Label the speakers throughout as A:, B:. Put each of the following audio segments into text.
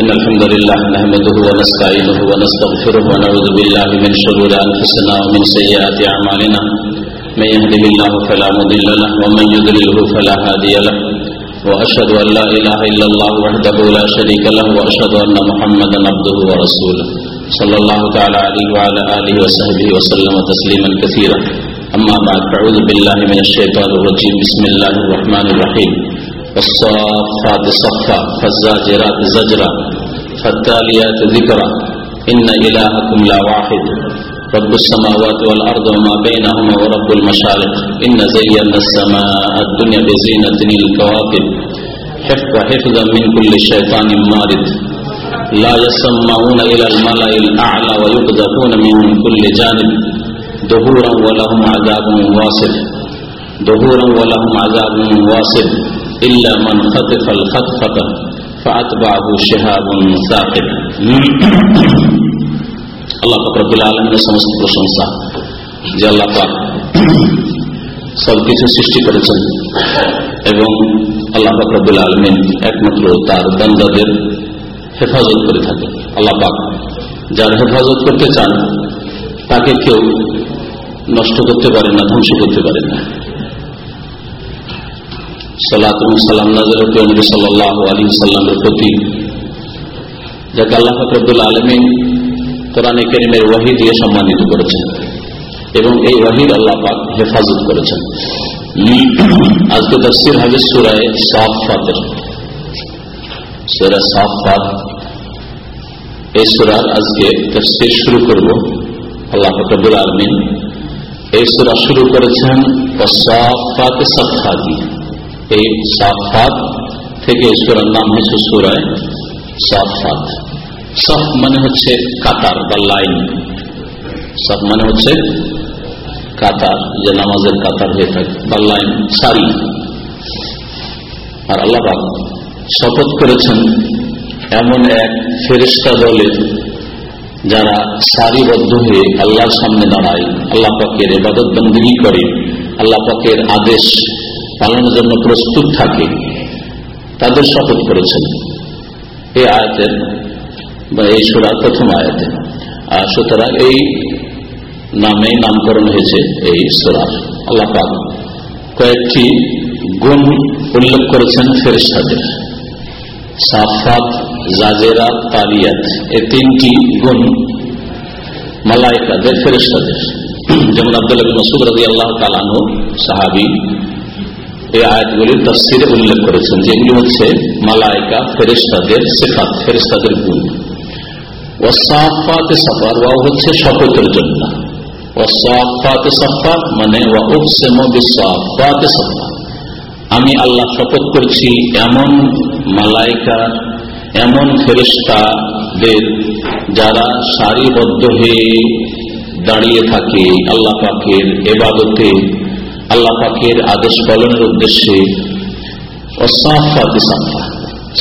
A: إن الحمد لله نحمده ونستعينه ونستغفره ونعوذ بالله من شرور أنفسنا ومن سيئات أعمالنا. من يهده الله فلا مضل له ومن يضلله فلا هادي له. وأشهد أن لا إله إلا الله وحده لا شريك له وأشهد أن محمدا عبده ورسوله. صلى الله تعالى عليه وعلى آله وصحبه وسلم تسليما كثيرا. أما بعد، فأعوذ بالله من الشيطان الرجيم. بسم الله الرحمن الرحيم. والصافات صفا، فالزاجرات زجرا، فالتاليات ذكرا. إن إلهكم لا واحد. رب السماوات والأرض وما بينهما ورب المشارق. إن زينا السماء الدنيا بزينة الكواكب حفظا من كل شيطان مارد. لا يسمعون إلى الملأ الأعلى ويقذفون من كل جانب. دهورا ولهم عذاب واصف دهورا ولهم عذاب واصف إلا من خطف الخطفة فأتبعه شهاب ثاقب আল্লাহ ফকরবুল আলমের সমস্ত প্রশংসা যে আল্লাহ পাক সবকিছু সৃষ্টি করেছেন এবং আল্লাহ ফকরবুল আলমিন একমাত্র তার বান্দাদের হেফাজত করে থাকে আল্লাহ পাক যার হেফাজত করতে চান তাকে কেউ নষ্ট করতে পারে না ধ্বংস করতে পারে না সালাতুম সালাম নাজর নবী সাল্লাহ আলী সাল্লামের প্রতি। যাকে আল্লাহ ফকরবুল আলমিন কোরআন করিমের ওয়াহি দিয়ে সম্মানিত করেছেন এবং এই ওয়াহির আল্লাহ পাক হেফাজত করেছেন। আজকে তফসির হবে সুরায় সাফাতের সুরা সাফাত এই সুরার আজকে তফসির শুরু করব। আল্লাহ ফকরবুল আলমিন এই সুরা শুরু করেছেন সাফাতে সাফা দিয়ে এই সাফাত থেকে সুরার নাম হয়েছে সুরায় সাফাত। সফ মানে হচ্ছে কাতার বা লাইন। সফ মানে হচ্ছে কাতার, যে নামাজের কাতার হয়ে থাকে বা লাইন, সারি। আর আল্লাহ শপথ করেছেন এমন এক ফেরিস্তা দলের যারা সারিবদ্ধ হয়ে আল্লাহর সামনে দাঁড়ায়, আল্লাহ পাকের এবাদত বন্দী করে, আল্লাহ পাকের আদেশ পালনের জন্য প্রস্তুত থাকে, তাদের শপথ করেছেন। এই আয়াতের বা এই সুরার প্রথম আয়াতে। আর সুতরাং এই নামে নামকরণ হয়েছে এই সুরার আল্লাহ পাক কয়েকটি গুণ উল্লেখ করেছেন ফেরিস্তাদের সাফাত, জাজেরা, তালিয়াত এই তিনটি গুণ মালাইকাদের ফেরিস্তাদের যেমন আব্দুল্লাহ মসুদ রাজি আল্লাহ তালানহ সাহাবি এই আয়াতগুলির তফসিরে উল্লেখ করেছেন যেগুলি হচ্ছে মালাইকা ফেরিস্তাদের সেফাত ফেরিস্তাদের গুণ। ওয়াসাফাতে সাফার ওয়া হচ্ছে শপথের জন্য। ওয়াসাফাতে সাফার মানে ওয়া উকসেম বিসাফাতে সাফার আমি আল্লাহ শপথ করছি এমন মালাইকা, এমন ফেরিস্তাদের যারা সারিবদ্ধ হয়ে দাঁড়িয়ে থাকে আল্লাহ পাকের এবাদতে আল্লাহ পাকের আদেশ পালনের উদ্দেশ্যে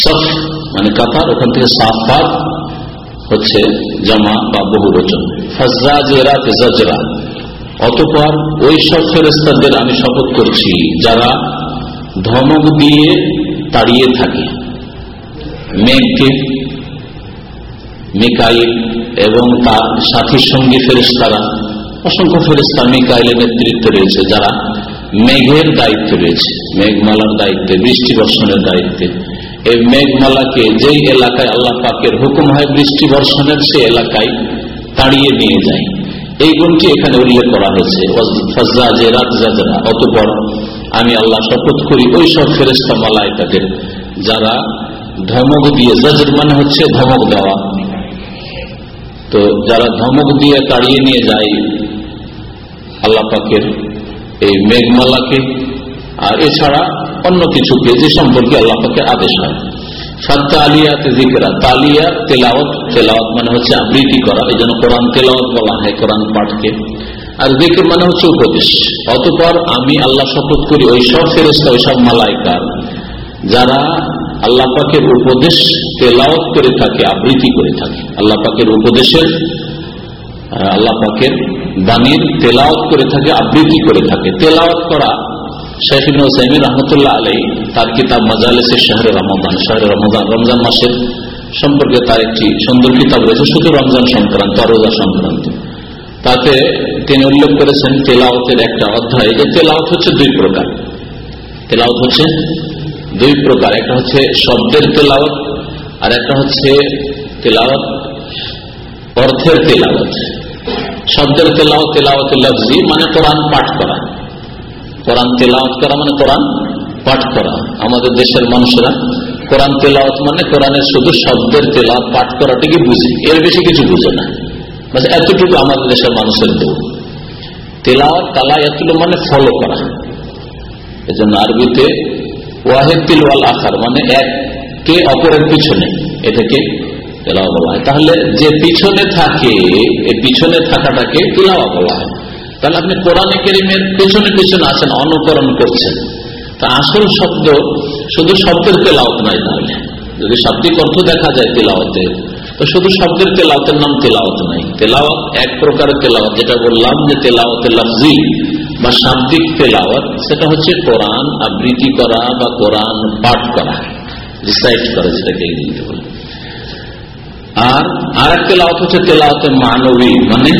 A: সফ মানে কাতার, ওখান থেকে সাফাত হচ্ছে জামা বা বহু বচন। ফজরা অতপর ওই সব ফেরেস্তাদের আমি শপথ করছি, যারা ধমক দিয়ে তাড়িয়ে থাকে। মেঘকে মিকাইল এবং তার সাথী সঙ্গী ফেরেস্তারা অসংখ্য ফেরেস্তা মিকাইলের নেতৃত্বে রয়েছে, যারা মেঘের দায়িত্বে রয়েছে, মেঘমালার দায়িত্বে, বৃষ্টি বর্ষণের দায়িত্বে। এই মেঘমালাকে যেই এলাকায় আল্লাহ পাকের হুকুম হয় বৃষ্টি বর্ষণের, সে এলাকায় তাড়িয়ে নিয়ে যায়। এই গুণটি এখানে উল্লেখ করা হয়েছে অতপর আমি আল্লাহ শপথ করি ওই সব ফেরেস্তা মালায় তাদের যারা ধমক দিয়ে, জাজর মানে হচ্ছে ধমক দেওয়া। তো যারা ধমক দিয়ে তাড়িয়ে নিয়ে যায় আল্লাহ পাকের এই মেঘমালাকে আর এছাড়া অন্য কিছুকে যে সম্পর্কে আল্লাহ পাকের আদেশ হয়। জিকরা তালিয়া, তেলাওয়াত তেলাওয়াত মানে হচ্ছে আবৃত্তি করা, এই জন্য কোরআন তেলাওয়াত বলা হয় পাঠকে। আর মানে হচ্ছে উপদেশ। অতপর আমি আল্লাহ শপথ করি ওই সব ফেরেস্তা ওই সব মালাইকার, যারা আল্লাহ পাকের উপদেশ তেলাওয়াত করে থাকে, আবৃত্তি করে থাকে। আল্লাহ পাকের উপদেশের আল্লাহ পাকের বাণীর তেলাওয়াত করে থাকে, আবৃত্তি করে থাকে। তেলাওয়াত করা। শেখ রহমতুল্লাহ আলাই তার কিতাব মাজালেসের শহরে রমজান শহরে রমজান রমজান মাসের সম্পর্কে তার একটি সুন্দর কিতাব রয়েছে, শুধু রমজান সংক্রান্ত রোজা সংক্রান্ত। তাতে তিনি উল্লেখ করেছেন তেলাওতের একটা অধ্যায়। যে তেলাওত হচ্ছে দুই প্রকার। তেলাওত হচ্ছে দুই প্রকার। একটা হচ্ছে শব্দের তেলাওত আর একটা হচ্ছে তেলাওত অর্থের তেলাওত শব্দের তেলাওত তেলাওত লফজি মানে কোরআন পাঠ করা। কোরআন তেলাওত করা মানে কোরআন পাঠ করা। আমাদের দেশের মানুষেরা কোরআন তেলাওত মানে কোরআনের শুধু শব্দের তেলাওত পাঠ করাটাকে বুঝে? এর বেশি কিছু বুঝে না। মানে এতটুকু আমাদের দেশের মানুষের দৌড় তেলাওয়াত কালা এতটুকু মানে ফলো করা। এই জন্য আরবিতে ওয়াহেদ তিলওয়াল আখার মানে এক, কে অপরের পিছনে। এটাকে তেলাওয়া বলা হয়। তাহলে যে পিছনে থাকে পিছনে থাকাটাকে তিলাওয়া বলা হয়। তাহলে আপনি কোরআনে কেরিমের পেছনে পেছনে আছেন অনুকরণ করছেন। তা আসল শব্দ শুধু শব্দের তেলাওত নাই তাহলে। যদি শাব্দিক অর্থ দেখা যায় তেলাওতের তো শুধু শব্দের তেলাওতের নাম তেলাওত নাই। তেলাওয়াত এক প্রকার তেলাওয়াত, যেটা বললাম যে তেলাওতে লফজি বা শাব্দিক তেলাওয়াত, সেটা হচ্ছে কোরআন আবৃত্তি করা বা কোরআন পাঠ করা, রিসাইট করা, যেটাকে ইংরেজিতে বলে। আর আর এক তেলাওয়াত হচ্ছে তেলাওতে মানবী মানে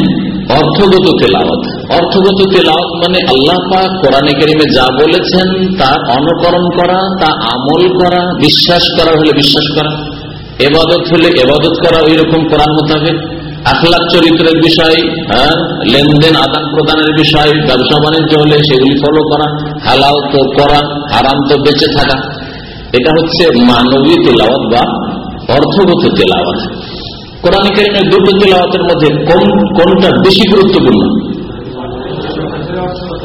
A: অর্থগত তেলাওয়াত। অর্থগত তেলাওয়াত মানে আল্লাহ পাক কোরআনে কেরিমে যা বলেছেন, তার অনুকরণ করা, তা আমল করা, বিশ্বাস করা হলে বিশ্বাস করা। এবাদত হলে এবাদত করা ওই রকম কোরআন মোতাবেক। আখলাখ চরিত্রের বিষয় হ্যাঁ লেনদেন, আদান প্রদানের বিষয়, ব্যবসা বাণিজ্য হলে সেগুলি ফলো করা, হালাল তো করা আরাম তো বেঁচে থাকা। এটা হচ্ছে মানবী তেলাওয়াত বা অর্থগত তেলাওয়াত। কোরআন কারিমের দুটো তেলাওয়াতের মধ্যে কোন, কোনটা বেশি গুরুত্বপূর্ণ?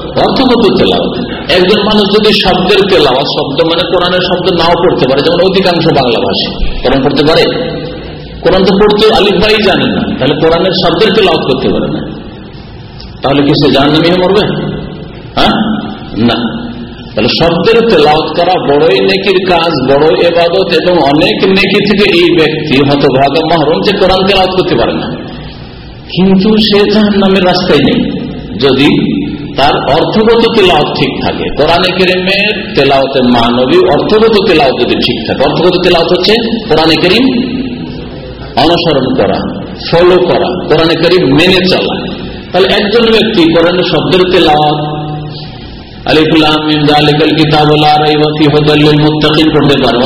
A: অর্থগত তেলাওয়াত। একজন মানুষ যদি শব্দের তেলাওয়াত, শব্দ মানে কোরআনের শব্দ নাও পড়তে পারে, যেমন অধিকাংশ বাংলা ভাষী। কোরআন পড়তে পারে? কোরআন তো পড়তে আলিফ বাই জানেন না, তাহলে কোরআনের শব্দের তেলাওয়াত করতে পারে না। তাহলে কি সে জাহান নামিয়ে মরবে? হ্যাঁ? না। তাহলে শব্দের তেলাওত করা বড়ই নেকির কাজ বড় এবাদত এবং অনেক নেকি থেকে এই ব্যক্তি হতভাগা মাহরুম যে কোরআন তেলাওত করতে পারে না। কিন্তু সে জাহান নামের রাস্তায় নেই। যদি তার অর্থগত তেলাওত ঠিক থাকে, কোরআনে কেরিমের তেলাওতের মানবী অর্থগত তেলাওত যদি ঠিক থাকে, অর্থগত তেলাওত হচ্ছে কোরআনে কেরিম অনুসরণ করা ফলো করা, কোরআনে করিম মেনে চলা। তাহলে একজন ব্যক্তি কোরআনের শব্দের তেলাওয়াত পড়তে পারে।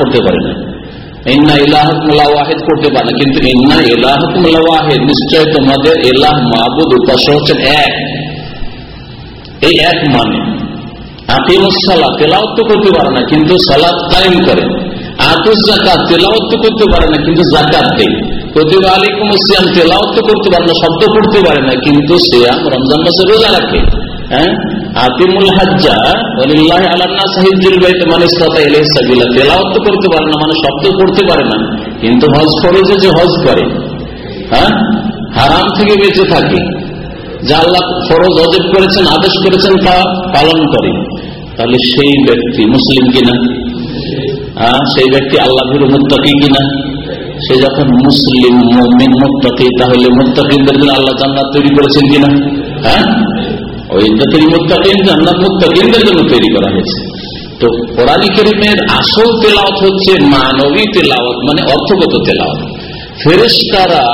A: পড়তে পারে না। ইন্না ইলাহকুমুল্লাহ ওয়াহিদ পারে কিন্তু ইন্না ইলাহকুমুল্লাহ নিশ্চয় তোমাদের এলাহ মাহবুদ উপাস হচ্ছেন এক। এই এক মানে আকিমুসালা তেলাওত তো করতে পারে না, কিন্তু সালাদ কায়েম করে। আতুস জাকাত তেলাওত তো করতে পারে না, কিন্তু জাকাত দেয়। প্রতিভা আলিকুম সিয়াম তেলাওত তো করতে পারে না, শব্দ করতে পারে না, কিন্তু সিয়াম রমজান মাসে রোজা রাখে হ্যাঁ? আতিমুল হাজ্জা ওলিল্লাহ আলান্না সাহিদুল বাইত মানে তেলাওত তো করতে পারে না মানে শব্দ করতে পারে না, কিন্তু হজ ফরজে যে হজ করে হ্যাঁ? হারাম থেকে বেঁচে থাকে, যা আল্লাহ ফরজ অজেব করেছেন, আদেশ করেছেন, তা পালন করে, তাহলে সেই ব্যক্তি মুসলিম কিনা? হ্যাঁ? সেই ব্যক্তি আল্লাহ মুত্তাকি কিনা? সে যখন মুসলিম, মমিন মুক্তি তাহলে মুত্তাকিনদের জন্য আল্লাহ জান্নাত তৈরি করেছেন কিনা? হ্যাঁ? ওই তৈরি মুত্তাকিন, জান্নাত মুত্তাকিনদের জন্য তৈরি করা হয়েছে। তো কোরআনী করিমের আসল তেলাওত হচ্ছে মানবী তেলাওত মানে অর্থগত তেলাওত ফেরেশতারা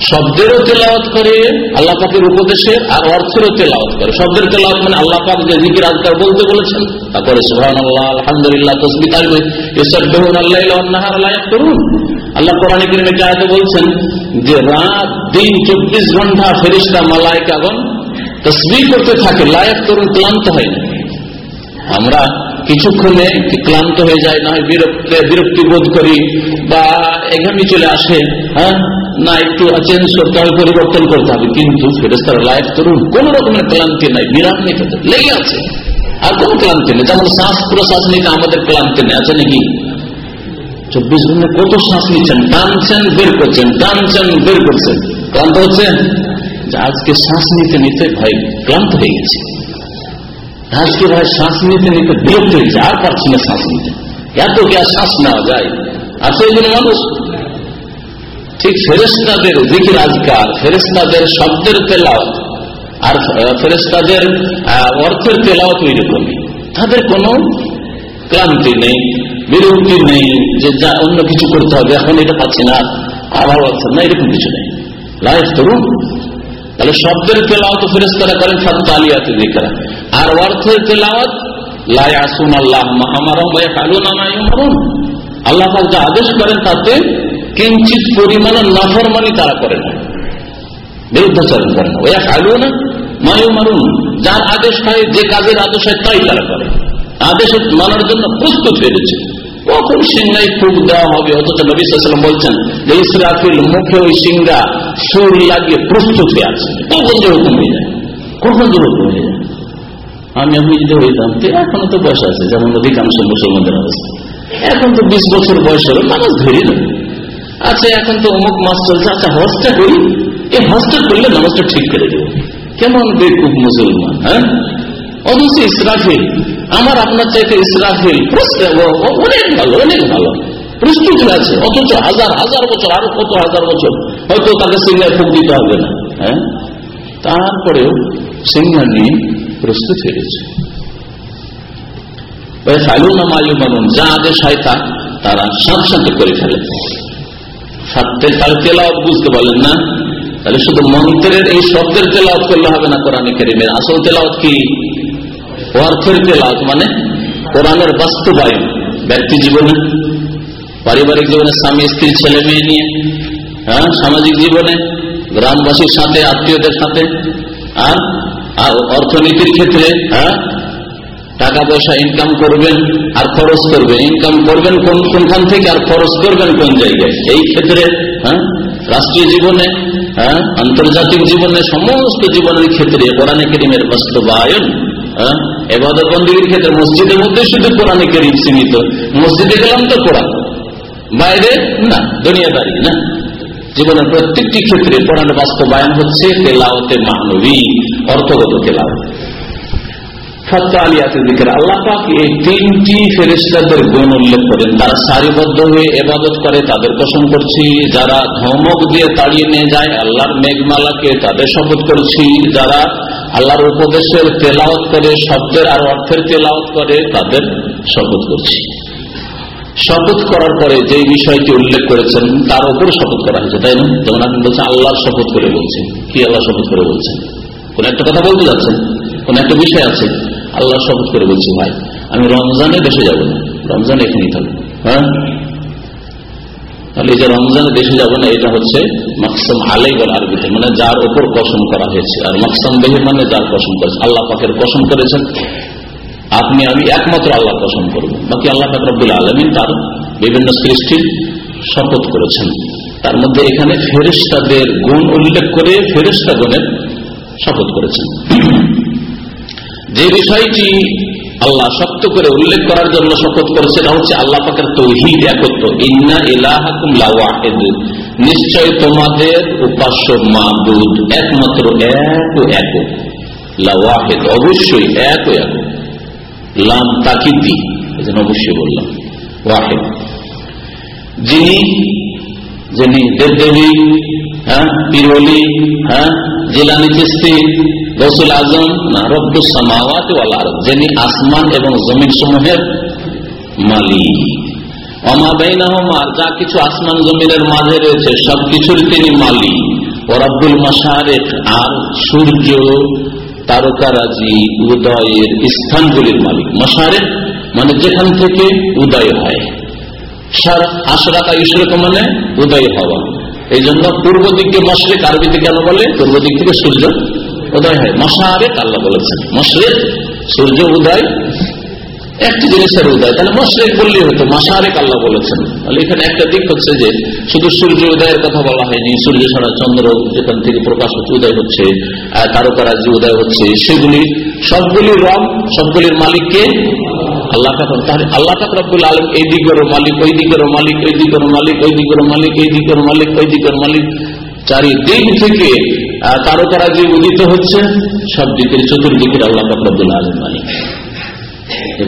A: শব্দেরও তেলাওয়াত করে, আল্লাহ পাকের উপদেশের আর অর্থেরও তেলাওয়াত করে। শব্দের তেলাওয়াত মানে আল্লাহ পাক যে জিকির আজকার বলতে বলেছেন। তারপরে সুহান আল্লাহ আলহামদুলিল্লাহ, তসবি তাজবে করুন আল্লাহ কোরআন কিনে জায়গাতে বলছেন যে রাত, দিন, চব্বিশ ঘণ্টা ফেরিস্তা মালায়কাগন তসবি করতে থাকে লায়ক করুন ক্লান্ত হয় না। আমরা কিছুক্ষণে ক্লান্ত হয়ে যায় না হয় বিরক্তি বিরক্তি বোধ করি বা এঘামি চলে আসে হ্যাঁ? না, একটু চেঞ্জ করতে হবে পরিবর্তন করতে হবে। কিন্তু ফেরেস্তার লাইফ করুন কোন রকমের ক্লান্তি নাই, বিরাট নেই লেগে আছে। আর কোন ক্লান্তি নেই। যেমন শ্বাস প্রশ্বাস নিতে আমাদের ক্লান্তি নেই, আছে নাকি? চব্বিশ ঘণ্টা কত শ্বাস নিচ্ছেন? টানছেন, বের করছেন, টানছেন, বের করছেন। ক্লান্ত হচ্ছেন আজকে শ্বাস নিতে নিতে ভাই ক্লান্ত হয়ে গেছে। আজকে ভাই শ্বাস নিতে নিতে বিরক্ত হয়েছে আর পারছি না শ্বাস নিতে। এত কি আর শ্বাস নেওয়া যায়? আছে এগুলো মানুষ ঠিক ফেরেস্তাদের দিকির আজকার ফেরেস্তাদের শব্দের তেলাওয়াত, আর ফেরেস্তাদের অর্থের তেলাওয়াত ওই রকমই তাদের কোনো ক্লান্তি নেই, বিরক্তি নেই যে যা অন্য কিছু করতে হবে, এখন এটা পাচ্ছি না আবার লাগছে না, এরকম কিছু নেই। লাইফ তরুণ তাহলে শব্দের তেলাওয়াত ফেরেস্তারা করেন ফাত্তা আলিয়াতে দিকরা আর অর্থের তেলাওয়াত লাই আসুন আল্লাহ আল্লাহ যা আদেশ করেন তাতে কিঞ্চিত পরিমাণ নাফরমানি তারা করে না। বিরুদ্ধাচরণ করে না। ওয়া খালু না মায়ু মারুন যার আদেশ হয় যে কাজের আদেশ হয় তাই তারা করে। আদেশ মানার জন্য প্রস্তুত হয়েছে কখন সিংহায় ফুক দেওয়া হবে? অথচ নবীলাম বলছেন যে ইসরাফিল মুখে ওই সিংহা সুর লাগিয়ে প্রস্তুত হয়ে আছে। কখন যে হয়ে যায়? কখন যে হুকুম হয়ে যায়? আমি আমি যদি হইতাম এখনও তো বয়স আছে, যেমন অধিকাংশ মুসলমানদের অবস্থা। এখন তো বিশ বছর বয়স হলো নামাজ ধরি না। আচ্ছা এখন তো অমুক মাস চলছে আচ্ছা হজটা করি, এই হজটা করলে নামাজটা ঠিক করে দেবো। কেমন বেকুব মুসলমান হ্যাঁ? অথচ ইসরাফিল, আমার আপনার চাইতে ইসরাফিল অনেক ভালো অনেক ভালো। প্রস্তুত আছে, অথচ হাজার হাজার বছর, আরও কত হাজার বছর, হয়তো তাকে সিংহায় ফুক দিতে হবে না হ্যাঁ? তারপরেও সিংহা নিয়ে প্রস্তুত হয়ে গেছে। যা আদেশ হয় তা তারা সাথে সাথে করে ফেলে। তাহলে তেলাওয়াত বুঝতে পারলেন না? তাহলে শুধু মন্ত্রের এই শব্দের তেলাওয়াত করলে হবে না কোরআন কেরিমের? আসল তেলাওয়াত কি? অর্থের তেলাওয়াত মানে কোরআনের বাস্তবায়ন। ব্যক্তি জীবনে, পারিবারিক জীবনে, স্বামী, স্ত্রী, ছেলে, মেয়ে নিয়ে হ্যাঁ সামাজিক জীবনে, গ্রামবাসীর সাথে, আত্মীয়দের সাথে আর অর্থনীতির ক্ষেত্রে হ্যাঁ টাকা পয়সা ইনকাম করবেন আর খরচ করবেন। ইনকাম করবেন কোন কোনখান থেকে আর খরচ করবেন কোন জায়গায়? এই ক্ষেত্রে হ্যাঁ রাষ্ট্রীয় জীবনে হ্যাঁ আন্তর্জাতিক জীবনে, সমস্ত জীবনের ক্ষেত্রে কোরআনে কেরিমের বাস্তবায়ন হ্যাঁ এবাদত বন্দীর ক্ষেত্রে মসজিদের মধ্যে শুধু কোরআনে কেরিম সীমিত। মসজিদে গেলাম তো কোরআন। বাইরে? না, দুনিয়াদারি, না। জীবনের প্রত্যেকটি ক্ষেত্রে কোরআন বাস্তবায়ন হচ্ছে তেলাওতে মানবী, অর্থগত পাক এই তিনটি ফেরেস্তাদের গুণ উল্লেখ করেন। সারিবদ্ধ হয়ে করে, তাদের করছি। যারা দিয়ে তাড়িয়ে নিয়ে যায়, আল্লাহর মেঘমালাকে তাদের শপথ করছি। যারা আল্লাহর উপদেশের তেলাওত করে, শব্দের আর অর্থের তেলাওত করে, তাদের শপথ করছি। শপথ করার পরে যে বিষয়টি উল্লেখ করেছেন, তার উপর শপথ করা হয়েছে, তাই না? যেমন আপনি বলছেন, আল্লাহর শপথ করে বলছেন। কি আল্লাহ শপথ করে বলছেন? কোন একটা কথা বলতে যাচ্ছেন, কোন একটা বিষয় আছে। আল্লাহ শপথ করে বলছি, ভাই, আমি রমজানে দেশে যাব না, রমজান এখানেই থাকব। হ্যাঁ? তাহলে যে রমজানে দেশে যাব না, এটা হচ্ছে মাকসাম আলাই বলে আরবিতে মানে যার ওপর কসম করা হয়েছে। আর মাকসাম বেহে মানে যার কসম করেছে। আল্লাহ পাকের কসম করেছেন। আপনি, আমি একমাত্র আল্লাহ কসম করব। বাকি আল্লাহ ফাকরুল আলমিন তার বিভিন্ন সৃষ্টির শপথ করেছেন। তার মধ্যে এখানে ফেরিস্তাদের গুণ উল্লেখ করে ফেরিস্তা গুণের শপথ করেছেন। যে বিষয়টি আল্লাহ শক্ত করে উল্লেখ করার জন্য শপথ করেছে এটা হচ্ছে আল্লাহ পাকের তৌহিদ একত্র। ইন্না ইলাহাকুম লাওয়াহিদ। নিশ্চয় তোমাদের উপাস্য মাহবুদ একমাত্র এক এক। লাওয়াহেদ, অবশ্যই এক ও এক। লাম তাকিদি এজন্য অবশ্যই বললাম, ওয়াহেদ। যিনি যিনি দেবদেবী হ্যাঁ পিরলি হ্যাঁ জেলানি চিস্তি রসুল আজম না রব্বুস সামাওয়াত যিনি আসমান এবং জমিন সমূহের মালিক। অমাবাইনাহমার যা কিছু আসমান জমিনের মাঝে রয়েছে সবকিছুর তিনি মালিক। ওরাব্বুল মাসারেক আর সূর্য তারকারাজি উদয়ের স্থানগুলির মালিক। মশারেক মানে যেখান থেকে উদয় হয়। আশরাকা ইশরেক মানে উদয় হওয়া। এই জন্য পূর্ব দিককে মশরেক আরবিতে কেন বলে, পূর্ব দিক থেকে সূর্য উদয় হয়। মশারেক, আল্লাহ বলেছেন। মশরেক, সূর্য উদয়, একটি জিনিসের উদয়। তাহলে মশরেক বললেই হতো মাসারেক আল্লাহ বলেছেন। তাহলে এখানে একটা দিক হচ্ছে যে, শুধু সূর্য উদয়ের কথা বলা হয়নি, সূর্য ছাড়া চন্দ্র যেখান থেকে প্রকাশ হচ্ছে, উদয় হচ্ছে তারকারাজি উদয় হচ্ছে, সেগুলি, সবগুলির রং সবগুলির মালিককে আল্লাহ তাহলে আল্লাহ রব্বুল আলম এই দিকেরও মালিক, ওই দিকেরও মালিক ওই দিকের মালিক, ওই দিকের মালিক, এই দিকের মালিক, ওই দিকের মালিক চারিদিক থেকে তারকারা যে উদিত হচ্ছে। সব দিকের চতুর্দিকের আল্লাহ রব্বুল আলম মালিক।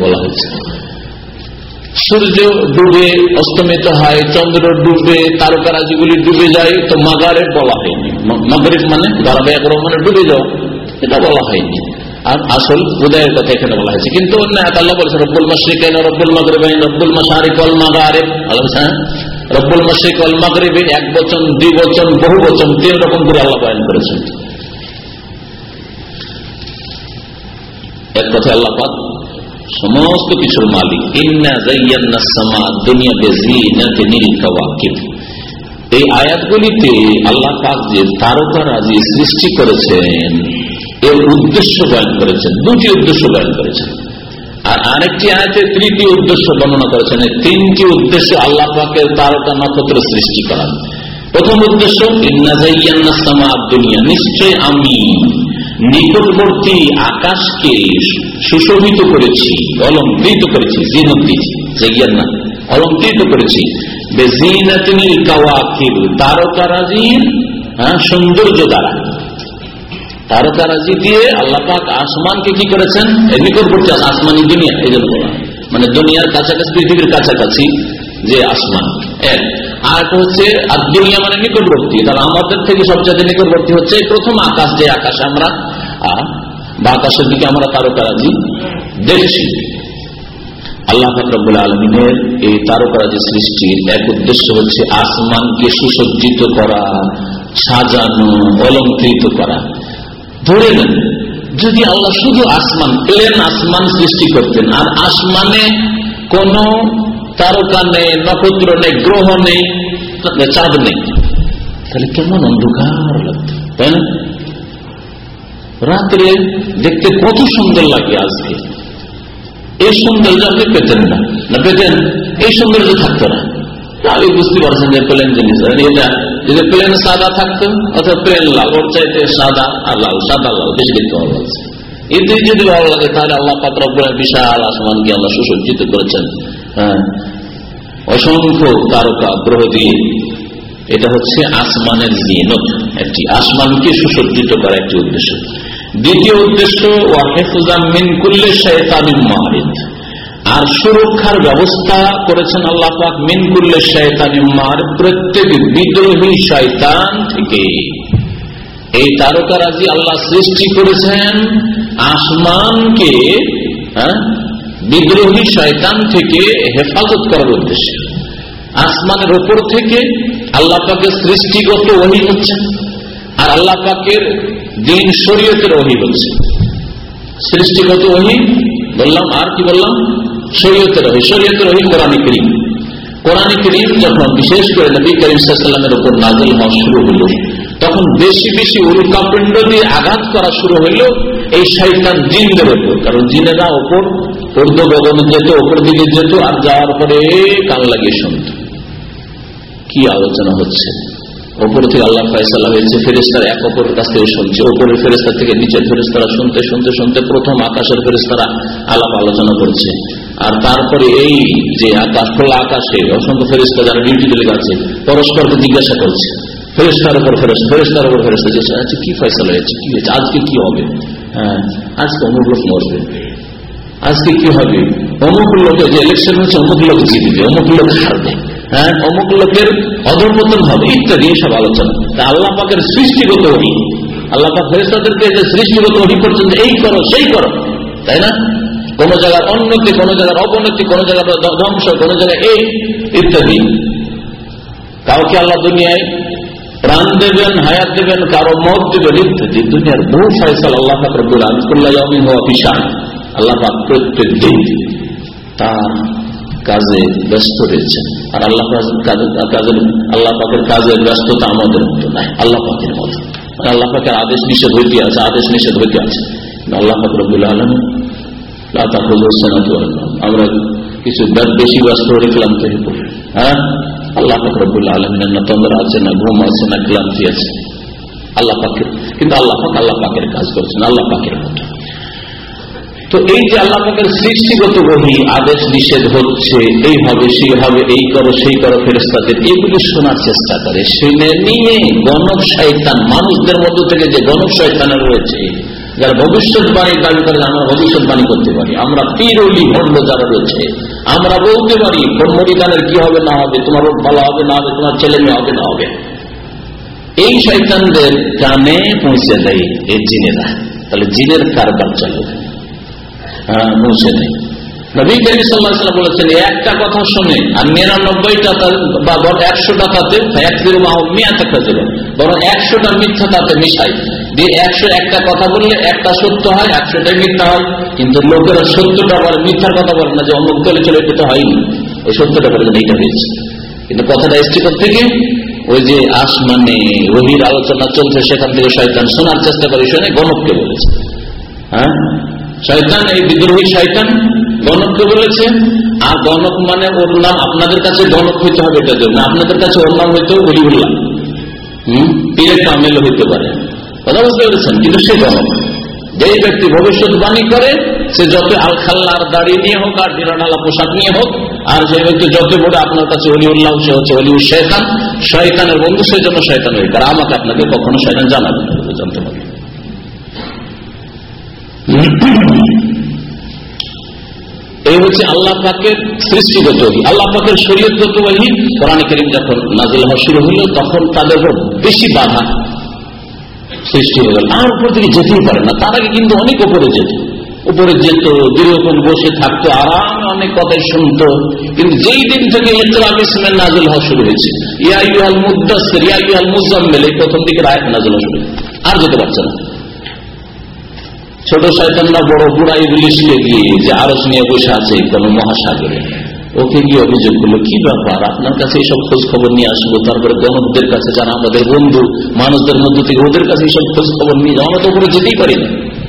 A: বলা হচ্ছে। সূর্য ডুবে, অস্তমিত হয়, চন্দ্র ডুবে তারকারা যেগুলি ডুবে যায়, তো মাগারে বলা হয়নি। মাগরিব মানে বারবে একরম মানে ডুবে যাওয়া এটা বলা হয়নি। আর আসল উদয়ের কথা এখানে বলা হয়েছে। কিন্তু অন্য এক আল্লাহ বলেছে রব্বুল মশরিক রব্বুল মগরিবাইন, রব্বুল মশারিক অল মাগারিব। আল্লাহ রব্বুল মশরিক অল মাগরিবে এক বচন, দুই বচন, বহু বচন, তিন রকম করে আল্লাহ বয়ান করেছেন। এক কথা আল্লাহ পাক সমস্ত কিছুর মালিক। এই আয়াতগুলিতে আল্লাহ পাক যে তারকারাজি সৃষ্টি করেছেন, এর উদ্দেশ্য বয়ন করেছেন, দুটি উদ্দেশ্য বয়ন করেছেন। আরেকটি আয়াতে তৃতীয় উদ্দেশ্য বর্ণনা করেছেন তিনটি উদ্দেশ্য আল্লাহ পাকের তারকা নক্ষত্র সৃষ্টি করা প্রথম উদ্দেশ্য নিশ্চয় আমি নিকটবর্তী আকাশকে সুশোভিত করেছি অলঙ্কৃত করেছি অলঙ্কৃত করেছি তারকারাজির হ্যাঁ, সৌন্দর্য দ্বারা তারকারাজি দিয়ে আল্লাপাক আসমানকে কি করেছেন? নিকটবর্তী আসমানি দুনিয়া, এই জন্য বলা মানে দুনিয়ার কাছাকাছি, পৃথিবীর কাছাকাছি যে আসমান, এক। আর হচ্ছে, আর দুনিয়া মানে নিকটবর্তী। তাহলে আমাদের থেকে সবচেয়ে নিকটবর্তী হচ্ছে প্রথম আকাশ, যে আকাশে আমরা বা আকাশের দিকে আমরা তারকারাজি দেখছি আল্লাহ ফাকরুল আলমিনের এই তারকারাজি সৃষ্টির এক উদ্দেশ্য হচ্ছে আসমানকে সুসজ্জিত করা, সাজানো, অলঙ্কৃত করা। ধরে নেন, যদি আল্লাহ শুধু আসমান, প্লেন আসমান সৃষ্টি করতেন, আর আসমানে কোন তারকা নেই, নক্ষত্র নেই, গ্রহ নেই চাঁদ নেই। তাহলে কেমন অন্ধকার লাগতো, তাই না? রাত্রে দেখতে কত সুন্দর লাগে আজকে। এই সৌন্দর্য আপনি পেতেন না। না পেতেন, এই সৌন্দর্য থাকতো না। আপনি বুঝতে পারছেন যে প্লেন জিনিস। এটা যদি প্লেন সাদা থাকতো, অথবা প্লেন লাল, ওর চাইতে সাদা আর লাল, সাদা লাল, বেশি দেখতে ভালো লাগছে। এতে যদি ভালো লাগে, তাহলে আল্লাহ পাত্র বিশাল আসমানকে আল্লাহ সুসজ্জিত করেছেন। হ্যাঁ। অসংখ্য তারকা গ্রহ দিয়ে এটা হচ্ছে আসমানের জিনত, একটি আসমানকে সুসজ্জিত করা একটি উদ্দেশ্য। দ্বিতীয় উদ্দেশ্য ওয়াহেফুজামিন করলে শয়তানিম মারিদ। আর সুরক্ষার ব্যবস্থা করেছেন আল্লাহ পাক মিন করলে শয়তানিম মার প্রত্যেক বিদ্রোহী শয়তান থেকে। এই তারকারাজি আল্লাহ সৃষ্টি করেছেন আসমানকে হ্যাঁ বিদ্রোহী শয়তান থেকে হেফাজত করার উদ্দেশ্যে। আসমানের ওপর থেকে আল্লাহ পাকের সৃষ্টিগত ওহি হচ্ছে আর আল্লাহ পাকের দিন শরীয়তের ওহি হচ্ছে। সৃষ্টিগত ওহি বললাম, আর কি বললাম? উল্কাপিণ্ড দিয়ে আঘাত করা শুরু এই শৈতান ওপর কারণ জিনেরা ওপর গগন যেত, ওপর দিকে যেত, আর যাওয়ার পরে কান লাগিয়ে শুনত। কি আলোচনা হচ্ছে? ওপর থেকে আল্লাহ ফাইসাল্লাহ হয়েছে ফেরেস্তারা এক অপরের কাছ থেকে শুনছে, ওপরের ফেরেস্তার থেকে নিচের ফেরেস্তারা শুনতে শুনতে শুনতে প্রথম আকাশের ফেরেস্তারা আলাপ আলোচনা করছে। আর তারপরে এই যে আকাশ, খোলা আকাশে অসংখ্য ফেরিস্তা যারা ডিউটি দিলে আছে পরস্পরকে জিজ্ঞাসা করছে। ফেরেস্তার উপর ফেরেস ফেরেস্তার উপর ফেরেস্তা যে আচ্ছা কি ফয়সলা হয়েছে? কি হয়েছে? আজকে কি হবে? হ্যাঁ আজকে অমুক লোক মরবে। আজকে কি হবে? অমুক লোকে যে ইলেকশন হচ্ছে অমুক লোক জিতবে, অমুক লোক হারবে। হ্যাঁ অমুক লোকের অধর্মতন হবে, ইত্যাদি সব আলোচনা। আল্লাহ পাকের সৃষ্টিগত অহি আল্লাহ পাক ফেরেস্তাদেরকে সৃষ্টিগত অহি করছেন এই করো, সেই করো। তাই না? কোন জায়গার উন্নতি, কোন জায়গার অবনতি, কোন জায়গার ধ্বংস, কোন জায়গায় এই ইত্যাদি। কাউকে আল্লাহ দুনিয়ায় প্রাণ দেবেন, হায়াত দেবেন, কারও মত দেবেন ইত্যাদি? দুনিয়ার বহু ফয়সাল আল্লাহ বিশাল আল্লাহ প্রত্যেক দিন তার কাজে ব্যস্ত রয়েছেন। আর আল্লাহ কাজের আল্লাহ পাকের কাজের ব্যস্ততা আমাদের মতো নাই। আল্লাহ পাকের মতো। আল্লাহ পাকের আদেশ নিষেধ হইতে আছে, আদেশ নিষেধ হইতে আছে। আল্লাহ পাক রব্বুল আলম আমরা কিছু বেশি ব্যস্ত হয়ে ক্লান্ত হয়ে পড়ি হ্যাঁ? আল্লাহ ফকরবুল্লাহ আলমিনের না তন্দ্রা আছে না, ঘুম আছে না, ক্লান্তি আছে। আল্লাহ পাকের কিন্তু আল্লাহ পাক আল্লাহ পাকের কাজ করছেন, আল্লাহ পাকের মতো। তো এই যে আল্লাহ পাকের সৃষ্টিগত গভী আদেশ নিষেধ হচ্ছে, এই হবে, সেই হবে, এই করো, সেই করো ফেরেস্তাদের এগুলি শোনার চেষ্টা করে। শুনে নিয়ে গণক শৈতান মানুষদের মধ্য থেকে যে গণক শৈতানের রয়েছে যারা ভবিষ্যৎবাণীর দাবি করে, আমরা ভবিষ্যৎবাণী করতে পারি। আমরা পিরলি ভণ্ড যারা রয়েছে, আমরা বলতে পারি ব্রহ্মরিদানের কি হবে, না হবে, তোমার ভালো হবে, না হবে, তোমার ছেলে মেয়ে হবে, না হবে। এই শৈতানদের কানে পৌঁছে দেয় এই জিনেরা। তাহলে জিনের কারবার চালু হ্যাঁ। পৌঁছে দেয়। নবী করিম বলেছেন, একটা কথা শুনে, আর নিরানব্বইটা বা একশোটা তাতে কাজে বরং একশোটা মিথ্যা তাতে মিশাই একশো একটা কথা বললে একটা সত্য হয় একশোটাই মিথ্যা হয়। কিন্তু লোকেরা সত্যটা বলে, মিথ্যার কথা বলে না যে অমুক দলে চলে এটা তো হয়নি। ওই সত্যটা বলে এইটা হয়েছে। কিন্তু কথাটা এসছে থেকে ওই যে আসমানে রহির আলোচনা চলছে, সেখান থেকে শয়তান শোনার চেষ্টা করে, শুনে গণককে বলেছে। হ্যাঁ? শয়তান, এই বিদ্রোহী শয়তান গণককে বলেছে। আর গণক মানে ওর নাম, আপনাদের কাছে গণক হইতে হবে এটার জন্য। আপনাদের কাছে ওর নাম হইতে অলিউল্লাহ হম? পীরে কামেল হইতে পারে। কথা বুঝতে পেরেছেন? কিন্তু সে গণক যে ব্যক্তি ভবিষ্যৎবাণী করে, সে যত আলখাল্লার দাড়ি নিয়ে হোক আর বিরানালা পোশাক নিয়ে হোক, আর যে ব্যক্তি যত বড় আপনার কাছে অলিউল্লাহ, সে হচ্ছে অলিউল শেখান শয়তানের বন্ধু সেই জন্য শয়তান হয়ে তারা আমাকে আপনাকে কখনো শয়তান জানাবে জানতে পারবে। এই হচ্ছে আল্লাহ পাকের সৃষ্টিগত আল্লাহ পাকের শরীয়তগত ওহি কোরআন করিম যখন নাজিল হওয়া শুরু হইল, তখন তাদের বেশি বাধা সৃষ্টি হয়ে গেল। আর উপর থেকে যেতেই পারে না। তার আগে কিন্তু অনেক উপরে যেত। উপরে যেত, দীর্ঘক্ষণ বসে থাকতো, আরামে অনেক কথাই শুনতো। কিন্তু যেই দিন থেকে ইসলাম ইসলামের নাজল হওয়া শুরু হয়েছে ইয়াইয়াল মুদাসের ইয়াইয়াল মুজাম্মেল এই প্রথম দিকে রায় নাজল হওয়া শুরু। আর যেতে পারছে না। ছোট শয়তান না বড় বুড়া ইবলিশকে গিয়ে যে আরস নিয়ে বসে আছে কোন মহাসাগরে। ওকে গিয়ে অভিযোগ করল কি ব্যাপার? আপনার কাছে এইসব খোঁজ খবর নিয়ে আসব, তারপরে গণকদের কাছে যারা আমাদের বন্ধু, মানুষদের মধ্যে থেকে ওদের কাছে এইসব খোঁজ খবর নিয়ে যাও আমরা তো উপরে যেতেই পারি না।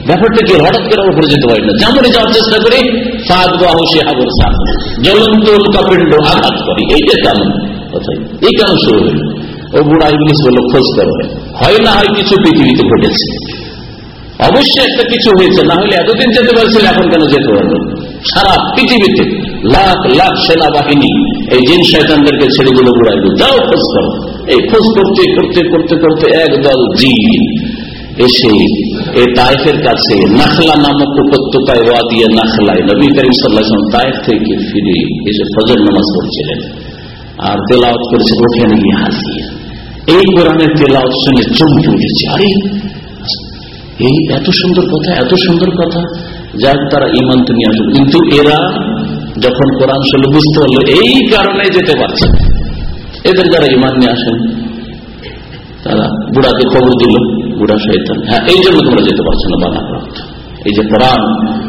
A: ব্যাপারটা কি, হঠাৎ করে উপরে যেতে পারি না? যেমনই যাওয়ার চেষ্টা করি, ফাঁদ বাহু সে হাবর সাপ। জ্বলন্ত উল্কাপিণ্ড আঘাত করি। এইটা কেমন কথাই এই কেন শুরু হইল ও বুড়া ইংলিশ বলল, খোঁজ করবে হয় না হয় কিছু পৃথিবীতে ঘটেছে। অবশ্যই একটা কিছু হয়েছে, না হলে এতদিন যেতে পারছিল এখন কেন যেতে পারবে? সারা পৃথিবীতে লাখ লাখ সেনাবাহিনী এই জিন শৈতানদেরকে ছেড়ে দিল। বুড়াই যাও খোঁজ করো। এই খোঁজ করতে করতে করতে করতে একদল জিন এসে এই তাইফের কাছে নাখলা নামক উপত্যকায় ওয়া দিয়ে নাখলায়। নবী করিম সাল্লাহ তাইফ থেকে ফিরে এসে ফজর নামাজ পড়ছিলেন। আর তেলাওয়াত করেছে ওখানে গিয়ে হাসিয়ে এই কোরআনের তেলাওয়াত শুনে চমকে উঠেছে। আরে, এই এত সুন্দর কথা, এত সুন্দর কথা, যাক তারা ইমান নিয়ে আসবে কিন্তু এরা যখন কোরআন শুনলে বুঝতে পারল, এই কারণে যেতে পারছে এদের যারা ইমান নিয়ে আসেন, তারা বুড়াকে খবর দিল, বুড়া শৈতান হ্যাঁ এই জন্য তোমরা যেতে পারছ না, বাধাপ্রাপ্ত। এই যে কোরআন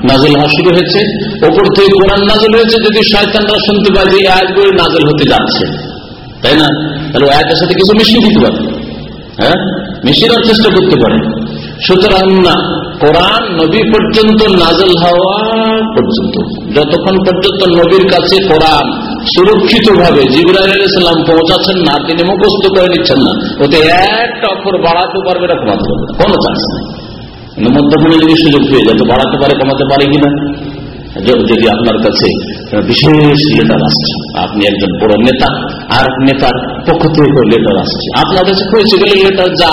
A: নাজল হওয়া শুরু হয়েছে, ওপর থেকে কোরআন নাজল হয়েছে, যদি শয়তানরা শুনতে পায় যে আয়াত বই নাজল হতে যাচ্ছে, তাই না? তাহলে আয়াতের সাথে কিছু মিশিয়ে দিতে পারে। হ্যাঁ? মিশিয়ে চেষ্টা করতে পারে। সুতরাং না, কোরআন নবী পর্যন্ত নাজল হওয়া পর্যন্ত। যতক্ষণ পর্যন্ত নবীর কাছে কোরআন সুরক্ষিত ভাবে জিবরাইসাল্লাম পৌঁছাচ্ছেন না, তিনি মুখস্থ করে নিচ্ছেন না, ওতে একটা অক্ষর বাড়াতে পারবে না, কমাতে পারবে কোনো চান্স নেই। কিন্তু যদি সুযোগ পেয়ে যায়, তো বাড়াতে পারে, কমাতে পারে কিনা যদি আপনার কাছে বিশেষ লেটার আসছে, আপনি একজন বড় নেতা, আর নেতার পক্ষ থেকে লেটার আসছে। আপনার কাছে পৌঁছে গেলে লেটার যা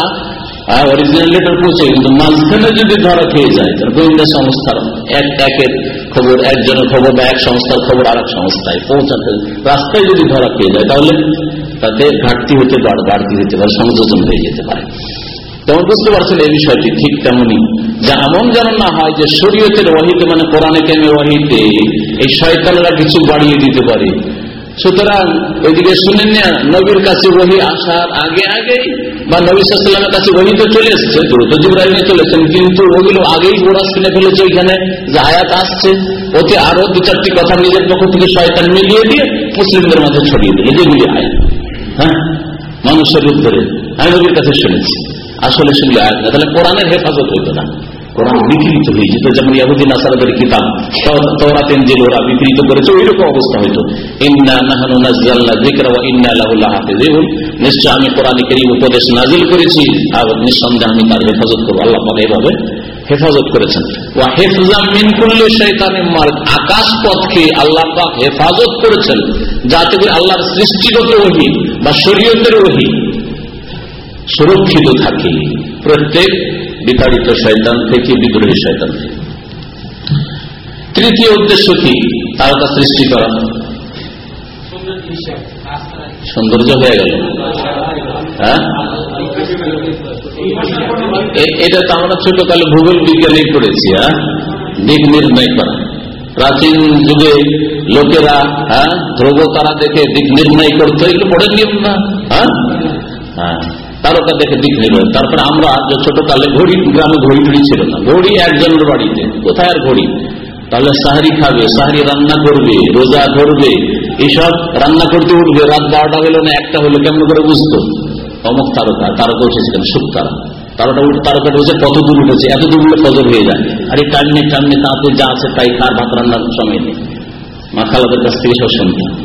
A: অরিজিনাল লেটার পৌঁছে কিন্তু মাঝখানে যদি ধরা খেয়ে যায় গোয়েন্দা সংস্থার এক, একের খবর, একজনের খবর বা এক সংস্থার খবর আর এক সংস্থায় পৌঁছাতে, রাস্তায় যদি ধরা পেয়ে যায়, তাহলে তাতে ঘাটতি হতে পারে, বাড়তি হতে পারে, সংযোজন হয়ে যেতে পারে। তেমন বুঝতে পারছেন এই বিষয়টি ঠিক তেমনই। যে এমন যেন না হয় যে শরীয়তের ওয়াহিতে মানে কোরআনে কেমে ওয়াহিতে, এই শয়তানরা কিছু বাড়িয়ে দিতে পারে। সুতরাং ওইদিকে শুনেন না নবীর কাছে বহি আসার আগে আগেই বা নবিসামের কাছে ওই তো চলে এসছে, দ্রুত জিব্রাহিমে চলেছেন কিন্তু ওগুলো আগেই ওরা শুনে ফেলেছে ওইখানে যে আয়াত আসছে। ওতে আরও দু চারটি কথা নিজের পক্ষ থেকে শয়তান মিলিয়ে দিয়ে মুসলিমদের মাঝে ছড়িয়ে দিল। যেগুলি আয় হ্যাঁ? মানুষের উত্তরে আমি নবীর কাছে শুনেছি। আসলে শুনলে আয়াত তাহলে কোরআনের হেফাজত হইতো না। কোরআন বিকৃত হয়ে যেত, যেমন ইয়াহুদ্দিন আসারাদের কিতাব তওরাতেন যে ওরা বিকৃত করেছে ওই রকম অবস্থা হইতো। নিশ্চয় আমি কোরআনে কারীম উপদেশ নাজিল করেছি, আর নিঃসন্দেহে আমি তার হেফাজত করব। আল্লাহ পাক এইভাবে হেফাজত করেছেন। ওয়া হিফজাম মিন শাইতানিন মারদ আকাশ পথকে আল্লাহ হেফাজত করেছেন, যাতে করে আল্লাহর সৃষ্টিগত ওহী বা শরীয়তের ওহী সুরক্ষিত থাকে। প্রত্যেক বিতাড়িত শয়তান থেকে বিদ্রোহী শয়তান থেকে। তৃতীয় উদ্দেশ্য কি? তারকা সৃষ্টি করা। সৌন্দর্য হয়ে গেল। হ্যাঁ? এটা তো আমরা ছোটকালে ভূগোল বিজ্ঞানে পড়েছি হ্যাঁ? দিক নির্ণয় করা। প্রাচীন যুগে লোকেরা হ্যাঁ ধ্রুব তারা দেখে দিক নির্ণয় করতো, এগুলো পড়েননি না হ্যাঁ? হ্যাঁ। তারকা দেখে দিক নির্ণয় তারপরে আমরা যে ছোটকালে ঘড়ি, গ্রামে ঘড়ি ঘড়ি ছিল না। ঘড়ি একজনের বাড়িতে। কোথায় আর ঘড়ি? তাহলে সাহারি খাবে, সাহারি রান্না করবে, রোজা ধরবে এইসব রান্না করতে উঠবে। রাত বারোটা হলো না, একটা হলো, কেমন করে বুঝতো? অমুক তারকা তারকা উঠেছিলেন সুখ তারা তারকা তারকাটা উঠে কত দূর উঠেছে, এত দূর উঠলে ফজর হয়ে যায়। আর এই টাইমে টাইমে তাতে যা আছে, তাই তার ভাত রান্নার সময় নেই। মা খালাদের কাছ থেকে সব শুনতাম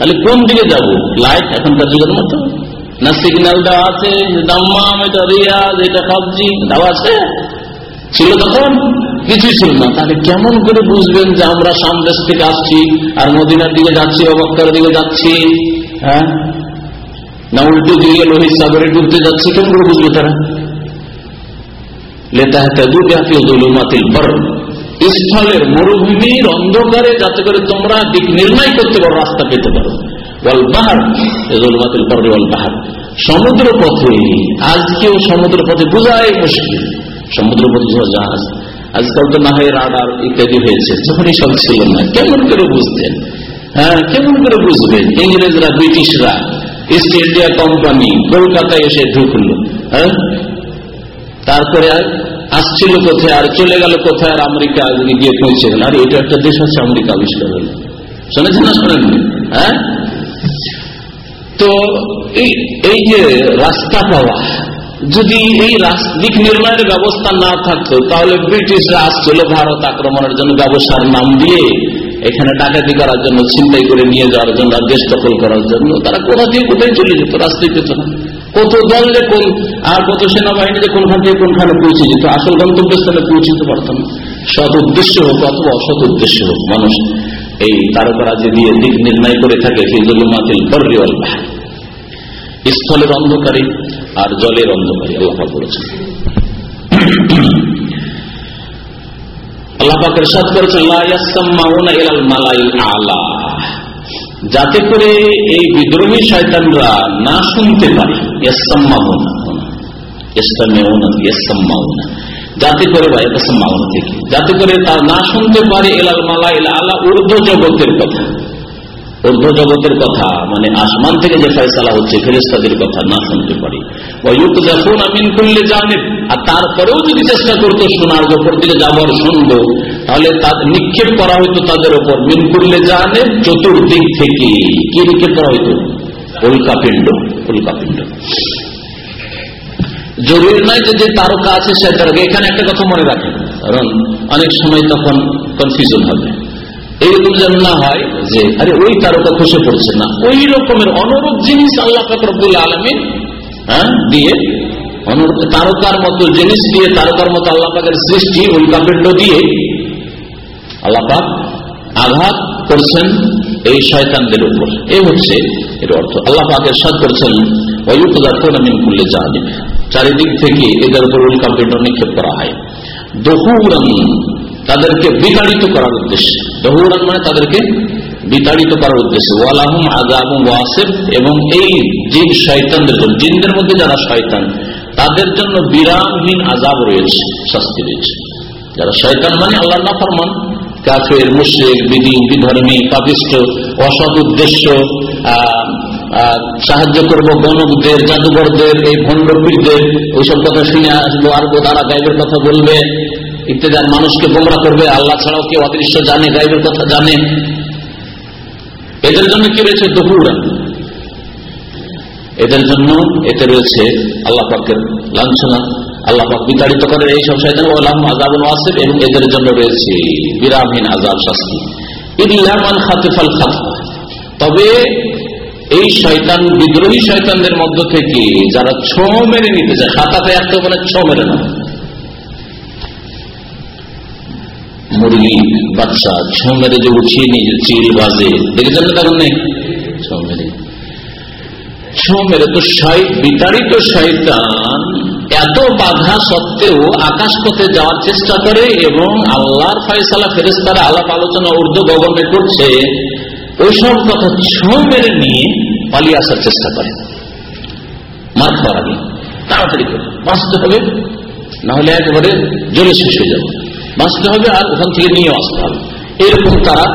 A: তাহলে কোন দিকে যাব? লাইট এখনকার যুগের মতো? না সিগন্যাল দেওয়া আছে দাম্মাম এটা রিয়াজ এটা সবজি দেওয়া আছে? ছিল তখন? কিছুই ছিল না। তাহলে কেমন করে বুঝবেন যে আমরা সামদেশ থেকে আসছি আর মদিনার দিকে যাচ্ছি, অবক্কার দিকে যাচ্ছি? হ্যাঁ? না উল্টো দিকে লোহিত সাগরে ডুবতে যাচ্ছি, কেমন করে বুঝবে তারা? স্থলের মরুভূমির অন্ধকারে যাতে করে তোমরা দিক নির্ণয় করতে পারো, রাস্তা পেতে পারো। সমুদ্র পথে আজকেও সমুদ্র পথে বোঝাই মুশকিল। সমুদ্র পথে জাহাজ। আজকাল তো না হয় রাডার ইত্যাদি হয়েছে যখন সব ছিল না। কেমন করে বুঝতেন? হ্যাঁ কেমন করে বুঝবেন? ইংরেজরা, ব্রিটিশরা, ইস্ট ইন্ডিয়া কোম্পানি কলকাতায় এসে ঢুকলো হ্যাঁ? তারপরে আসছিল কোথায়, আর চলে গেল কোথায়, আর আমেরিকা গিয়ে পৌঁছে গেল। আর, এটা একটা দেশ হচ্ছে আমেরিকা আবিষ্কার হল। শুনেছেন না শোনেননি? হ্যাঁ? তো এই যে রাস্তা পাওয়া, যদি এই দিক নির্মাণের ব্যবস্থা না থাকতো, তাহলে ব্রিটিশরা আসছিল ভারত আক্রমণের জন্য ব্যবসার নাম দিয়ে, এখানে ডাকাতি করার জন্য, ছিনতাই করে নিয়ে যাওয়ার জন্য দেশ দখল করার জন্য। তারা কোথা দিয়ে, কোথায় চলে যেত? রাস্তায় পেত না। কত দল যে কোন, আর কত সেনাবাহিনী যে কোনখান থেকে কোনখানে পৌঁছে যেত? আসল গন্তব্যস্থানে পৌঁছতে পারত না। সৎ উদ্দেশ্য হোক অথবা অসৎ উদ্দেশ্য হোক মানুষ। এই তারকারাজি দিয়ে দিক নির্ণয় করে থাকে ফিজুল্লাতিল বর্রিওয়াল স্থলের অন্ধকারী আর জলের অন্ধকারী আল্লাহ বলেছেন। আল্লাহ সাদ করেছেন যাতে করে এই বিদ্রোহী শয়তানরা না শুনতে পারে। যাতে করে বা থেকে। যাতে করে তা না শুনতে পারে এলাল মালা, এলা আলা ঊর্ধ্ব জগতের কথা। ঊর্ধ্ব জগতের কথা মানে আসমান থেকে যে ফয়সালা হচ্ছে ফেরেস্তাদের কথা না শুনতে পারি। আমিন করলে জানেন আর তারপরেও যদি চেষ্টা করতো শোনার ওপর দিকে যাবার শুনব, তাহলে নিক্ষেপ করা হইতো তাদের ওপর মিন করলে জানে চতুর্দিক থেকে। কি নিক্ষেপ করা হইতো? উল্কাপিণ্ড উল্কাপিণ্ড জরুরি নয় যে তারকা আছে সে তারকা। এখানে একটা কথা মনে রাখেন কারণ অনেক সময় তখন কনফিউশন হবে। এইরকম যেন না হয় যে, আরে ওই তারকা খসে পড়ছে না। ওই রকমের অনুরূপ জিনিস আল্লাহ ফকরবুল আলমী হ্যাঁ দিয়ে তারকার মতো জিনিস দিয়ে, তারকার মতো আল্লাহ পাকের সৃষ্টি উল্কাপিণ্ড দিয়ে আল্লাপাক আঘাত করছেন এই শয়তানদের উপর। এই হচ্ছে এর অর্থ। আল্লাহ পাকের সাদ করছেন মিন করলে জাহাদিক চারিদিক থেকে এদের উপর উল্কাপিণ্ড নিক্ষেপ করা হয়। দহুরান, তাদেরকে বিতাড়িত করার উদ্দেশ্যে। দহুরান মানে তাদেরকে বিতাড়িত করার উদ্দেশ্যে। ওয়ালাহম আজাব ওয়াসেফ এবং এই জিন শয়তানদের জন্য, জিনদের মধ্যে যারা শয়তান, তাদের জন্য বিরামহীন আজাব রয়েছে, শাস্তি রয়েছে। যারা শয়তান মানে আল্লাহ না ফরমান কাফের, মুশ্রিক, বিদিন, বিধর্মী, পাপিষ্ট, অসৎ উদ্দেশ্য সাহায্য করব গণকদের জাদুঘরদের, এই ভণ্ডপীরদের। ওইসব কথা শুনে আসব আর তারা গাইবের কথা বলবে, ইত্যাদি। মানুষকে গোমরা করবে, আল্লাহ ছাড়াও কেউ অদৃশ্য জানে গাইবের কথা জানে। এদের জন্য কি রয়েছে দহুরা এদের জন্য এতে রয়েছে আল্লাহ পাকের লাঞ্ছনা। আল্লাহ পাক বিতাড়িত করে এই সব শয়তান আজাবুল ওয়াসিফ এবং এদের জন্য রয়েছে বিরামহীন আজাব শাস্তি। ইল্লামান খাতিফাল খাতফা তবে এই শয়তান, বিদ্রোহী শয়তানদের মধ্য থেকে যারা ছো মেরে নিতে চায় খাতাতে একটা মানে ছো মেরে না মুরগি, বাচ্চা ছো মেরে যে উঠিয়ে নিয়ে চিল বাজে, দেখেছেন না নেই ছো মেরে। ছো মেরে তো বিতাড়িত শয়তান এত বাধা সত্ত্বেও আকাশ পথে যাওয়ার চেষ্টা করে এবং আল্লাহর ফয়সালা ফেরেস্তারা আলাপ আলোচনা উর্দু গগনে করছে। ওইসব কথা ছো মেরে নিয়ে পালিয়ে আসার চেষ্টা করে। মার খাওয়ার আগে তাড়াতাড়ি করে, বাঁচতে হবে, না হলে একেবারে জলে শেষ হয়ে যাবে। বাঁচতে হবে আর ওখান থেকে নিয়ে আসতে হবে। এরকম তারা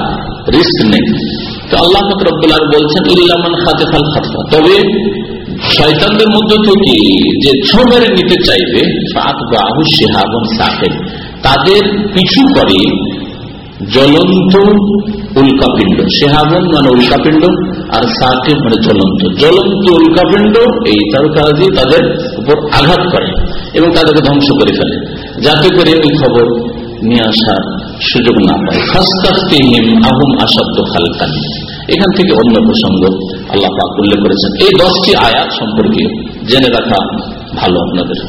A: রিস্ক নেই। তো আল্লাহ ফকরবুল্লাহ বলছেন ইল্লামান খাতে ফাল খাতা তবে শয়তানদের মধ্য থেকে যে ছো মেরে নিতে চাইবে তাদের পিছু করে জ্বলন্ত উল্কাপিণ্ড। শেহাবন মানে উল্কাপিণ্ড, আর সাকে মানে জ্বলন্ত। জ্বলন্ত উল্কাপিণ্ড, এই তারকাজি তাদের উপর আঘাত করে এবং তাদেরকে ধ্বংস করে ফেলে। যাতে করে এই খবর নিয়ে আসার সুযোগ না পায়। ফাস্তাফতিহিম আহম আসাদ্দ খালকান। এখান থেকে অন্য প্রসঙ্গ আল্লাহ পাক উল্লেখ করেছেন। এই দশটি আয়াত সম্পর্কে জেনে রাখা ভালো আপনাদের।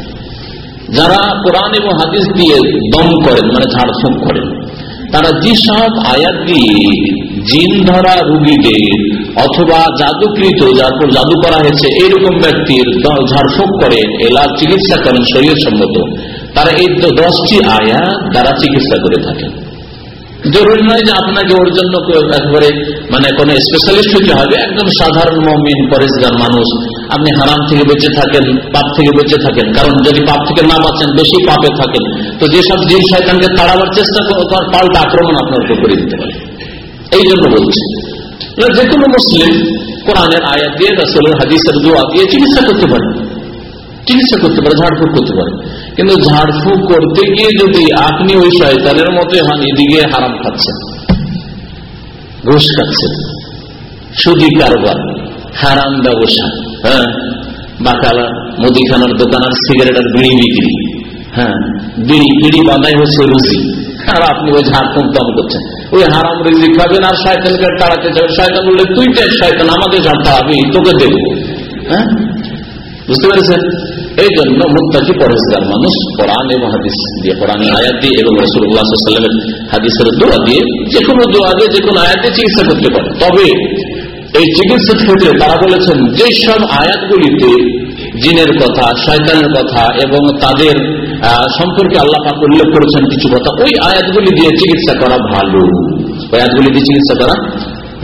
A: যারা কোরআন এবং হাদিস দিয়ে দম করেন মানে ঝাড়ফুঁক করেন তারা যেসব আয়াত দিয়ে জিন ধরা রুগীদের অথবা জাদুকৃত যার পর জাদু করা হয়েছে এইরকম ব্যক্তির ঝাড়ফুঁক করেন এলা চিকিৎসা করেন শরীর সম্মত তারা এই দশটি আয়াত দ্বারা চিকিৎসা করে থাকেন। জরুরি নয় যে আপনাকে ওর জন্য একবারে মানে কোন স্পেশালিস্ট হইতে হবে। একদম সাধারণ মমিন, পরেশগার মানুষ আপনি হারাম থেকে বেঁচে থাকেন, পাপ থেকে বেঁচে থাকেন। কারণ যদি পাপ থেকে না বাঁচেন, বেশি পাপে থাকেন। তো যেসব দিন শয়তানকে তাড়াবার চেষ্টা করার পাল্টা আক্রমণ আপনার উপর করে দিতে পারে। এই জন্য বলছি যে কোনো মুসলিম কোরআনের আয়াত দিয়ে রসলের হাদিসের দোয়া দিয়ে চিকিৎসা করতে পারে। চিকিৎসা করতে পারে, ঝাড়ফুঁক করতে পারে। কিন্তু ঝাড়ফুঁক করতে গিয়ে যদি আপনি ওই শয়তানের মতো এদিকে হারাম খাচ্ছেন, ঘুষ খাচ্ছেন, সুদী কারবার, হারাম ব্যবসা হ্যাঁ বাকালা মুদিখানার দোকান আর সিগারেট আর বিড়ি বিক্রি। হ্যাঁ বিড়ি হচ্ছে আর আপনি ওই করছেন। ওই হারাম রিজি খাবেন আর তাড়াতে যাবেন। বললে, তুই তাড়াবি তোকে দেখব হ্যাঁ? বুঝতে পেরেছেন? এই জন্য মুক্তাকি মানুষ কোরআন এবং হাদিস দিয়ে, কোরআনের আয়াত দিয়ে এবং হাদিসের দোয়া দিয়ে, যে কোনো দোয়া দিয়ে, যে কোনো আয়াত দিয়ে চিকিৎসা করতে পারে। তবে এই চিকিৎসার ক্ষেত্রে তারা বলেছেন যে সব আয়াতগুলিতে জিনের কথা, শয়তানের কথা এবং তাদের সম্পর্কে আল্লাহ পাক উল্লেখ করেছেন কিছু কথা, ওই আয়াতগুলি দিয়ে চিকিৎসা করা ভালো। আয়াতগুলি দিয়ে চিকিৎসা করা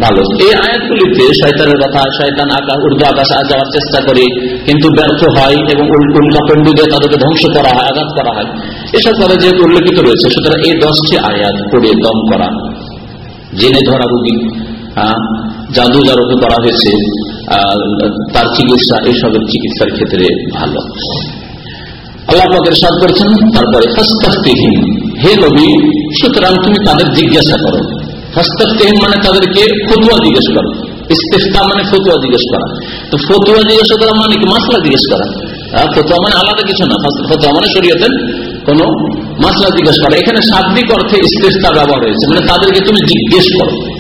A: ভালো। এই আয়াতগুলিতে শয়তানের কথা, শয়তান আকাশ উর্দু আকাশে যাওয়ার চেষ্টা করে, কিন্তু ব্যর্থ হয় এবং উল্কা পন্ডু দিয়ে তাদেরকে ধ্বংস করা হয়, আঘাত করা হয়। এসব কথা যেহেতু উল্লেখিত রয়েছে, সুতরাং এই দশটি আয়াত পড়ে দম করা। জেনে ধরা রুগী জাদু যারকে করা হয়েছে তার চিকিৎসা, এইসবের চিকিৎসার ক্ষেত্রে ভালো। আল্লাহ আমাদের সাদ করছেন, তারপরে হে নবী, সুতরাং তুমি তাদের জিজ্ঞাসা করো। হস্তক্ষেপ মানে তাদেরকে ফতুয়া জিজ্ঞেস করো। ইস্তেফতা মানে ফতুয়া জিজ্ঞেস করা। তো ফতুয়া জিজ্ঞেস করা মানে কি? মাসলা জিজ্ঞেস করা। ফতুয়া মানে আলাদা কিছু না। ফতুয়া মানে শরীয়তের কোন মাসলা জিজ্ঞেস করা। এখানে শাব্দিক অর্থে ইস্তেফতা ব্যবহার হয়েছে। মানে তাদেরকে তুমি জিজ্ঞেস করো।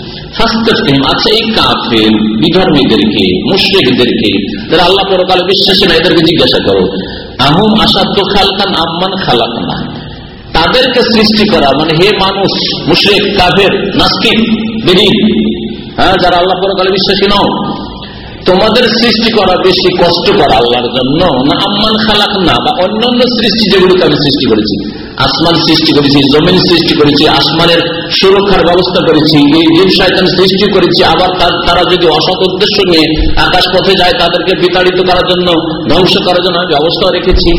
A: আচ্ছা এই কাফের বিধর্মীদেরকে আল্লাহ পরকালে বিশ্বাসী না, এদেরকে জিজ্ঞাসা করো, আহম খালকান তাদেরকে সৃষ্টি করা মানে হে মানুষ, মুশ্রিক, কাফের, নাস্তিক বেদিন হ্যাঁ যারা আল্লাহ পরকালে বিশ্বাসী নও, তোমাদের সৃষ্টি করা বেশি কষ্ট করা আল্লাহর জন্য, না আম্মান খালাক না বা অন্যান্য সৃষ্টি যেগুলোকে আমি সৃষ্টি করেছি। আসমান সৃষ্টি করেছি, জমিন সৃষ্টি করেছি, আসমানের সুরক্ষার ব্যবস্থা করেছি, এই জীব শয়তান সৃষ্টি করেছি, আবার তারা যদি অসৎ উদ্দেশ্য নিয়ে আকাশ পথে যায়, তাদেরকে বিতাড়িত করার জন্য, ধ্বংস করার জন্য ব্যবস্থা রেখেছি।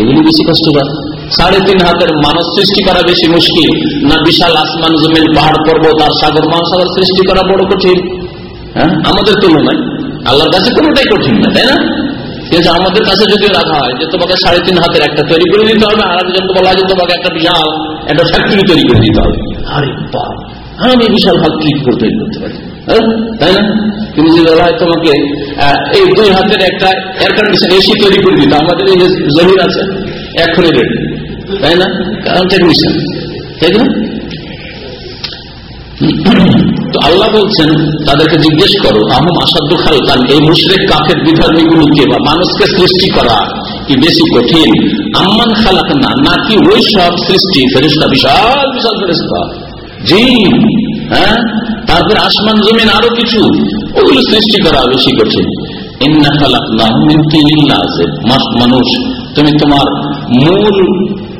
A: এগুলি বেশি কষ্টকর। সাড়ে তিন হাতের মানব সৃষ্টি করা বেশি মুশকিল, না বিশাল আসমান, জমিন, পাহাড়, পর্বত আর সাগর, মহাসাগর সৃষ্টি করা বড় কঠিন। হ্যাঁ? আমাদের তুলনায় আল্লাহর কাছে কোনোটাই কঠিন না, তাই না? কিন্তু আমাদের কাছে যদি রাখা হয় যে তোমাকে সাড়ে তিন হাতের একটা তৈরি করে দিতে হবে, আর একজন বলা হয় যে তোমাকে একটা বিশাল, একটা ফ্যাক্টরি তৈরি করে দিতে হবে। আরে বাপ, আমি বিশাল ভাগ কি করে তৈরি করতে পারি? হ্যাঁ? তাই না? কিন্তু যদি বলা হয় তোমাকে এই দুই হাতের একটা এয়ার কন্ডিশন এসি তৈরি করে দিতে, আমাদের এই জমিন আছে, এক্ষুনি রেডি। তাই না? কারণ টেকনিশিয়ান তাই না? তো আল্লাহ বলছেন, তাদেরকে জিজ্ঞেস করো, আহম আসাদ্দ খালকান, এই মুশরেক কাফের বিধর্মীগুলোকে বা মানুষকে সৃষ্টি করা কি বেশি কঠিন? আম্মান খালাক না নাকি ওই সব সৃষ্টি ফেরিস্তা বিশাল বিশাল ফেরিস্তা জি হ্যাঁ? তারপরে আসমান, জমিন আরও কিছু, ওগুলো সৃষ্টি করা বেশি কঠিন। ইন্না খালাক না মানুষ, তুমি তোমার মূল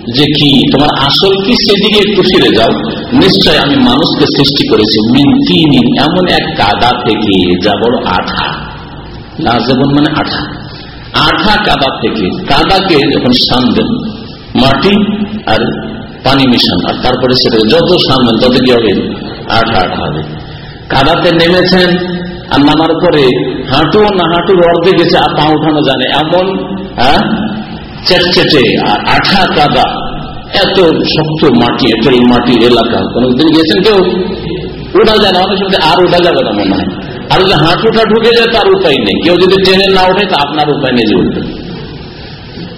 A: যে কি, তোমার আসল কি সেদিকে একটু ফিরে যাও। নিশ্চয় আমি মানুষকে সৃষ্টি করেছি। মিনতিন এমন এক কাদা থেকে যা বড় আঠা। না যেমন মানে আঠা। আঠা কাদা থেকে। কাদাকে যখন সান দেন, মাটি আর পানি মিশান, আর তারপরে সেটা যত সানবেন তত কি হবে? আঠা আঠা হবে। কাদাতে নেমেছেন, আর নামার পরে হাঁটু না হাঁটুর অর্ধে গেছে, আর পা উঠানো জানে এমন হ্যাঁ? চেটচেটে আর আঠা কাদা, এত শক্ত মাটি, এটেল মাটির এলাকা, কোনদিন গেছেন কেউ? উঠা যায় না, অনেক আর উঠা যাবে না মনে হয়। আর যদি হাঁটুটা ঢুকে যায়, তার উপায় নেই। কেউ যদি ট্রেনে না ওঠে, তা আপনার উপায় নেই যে উঠবে।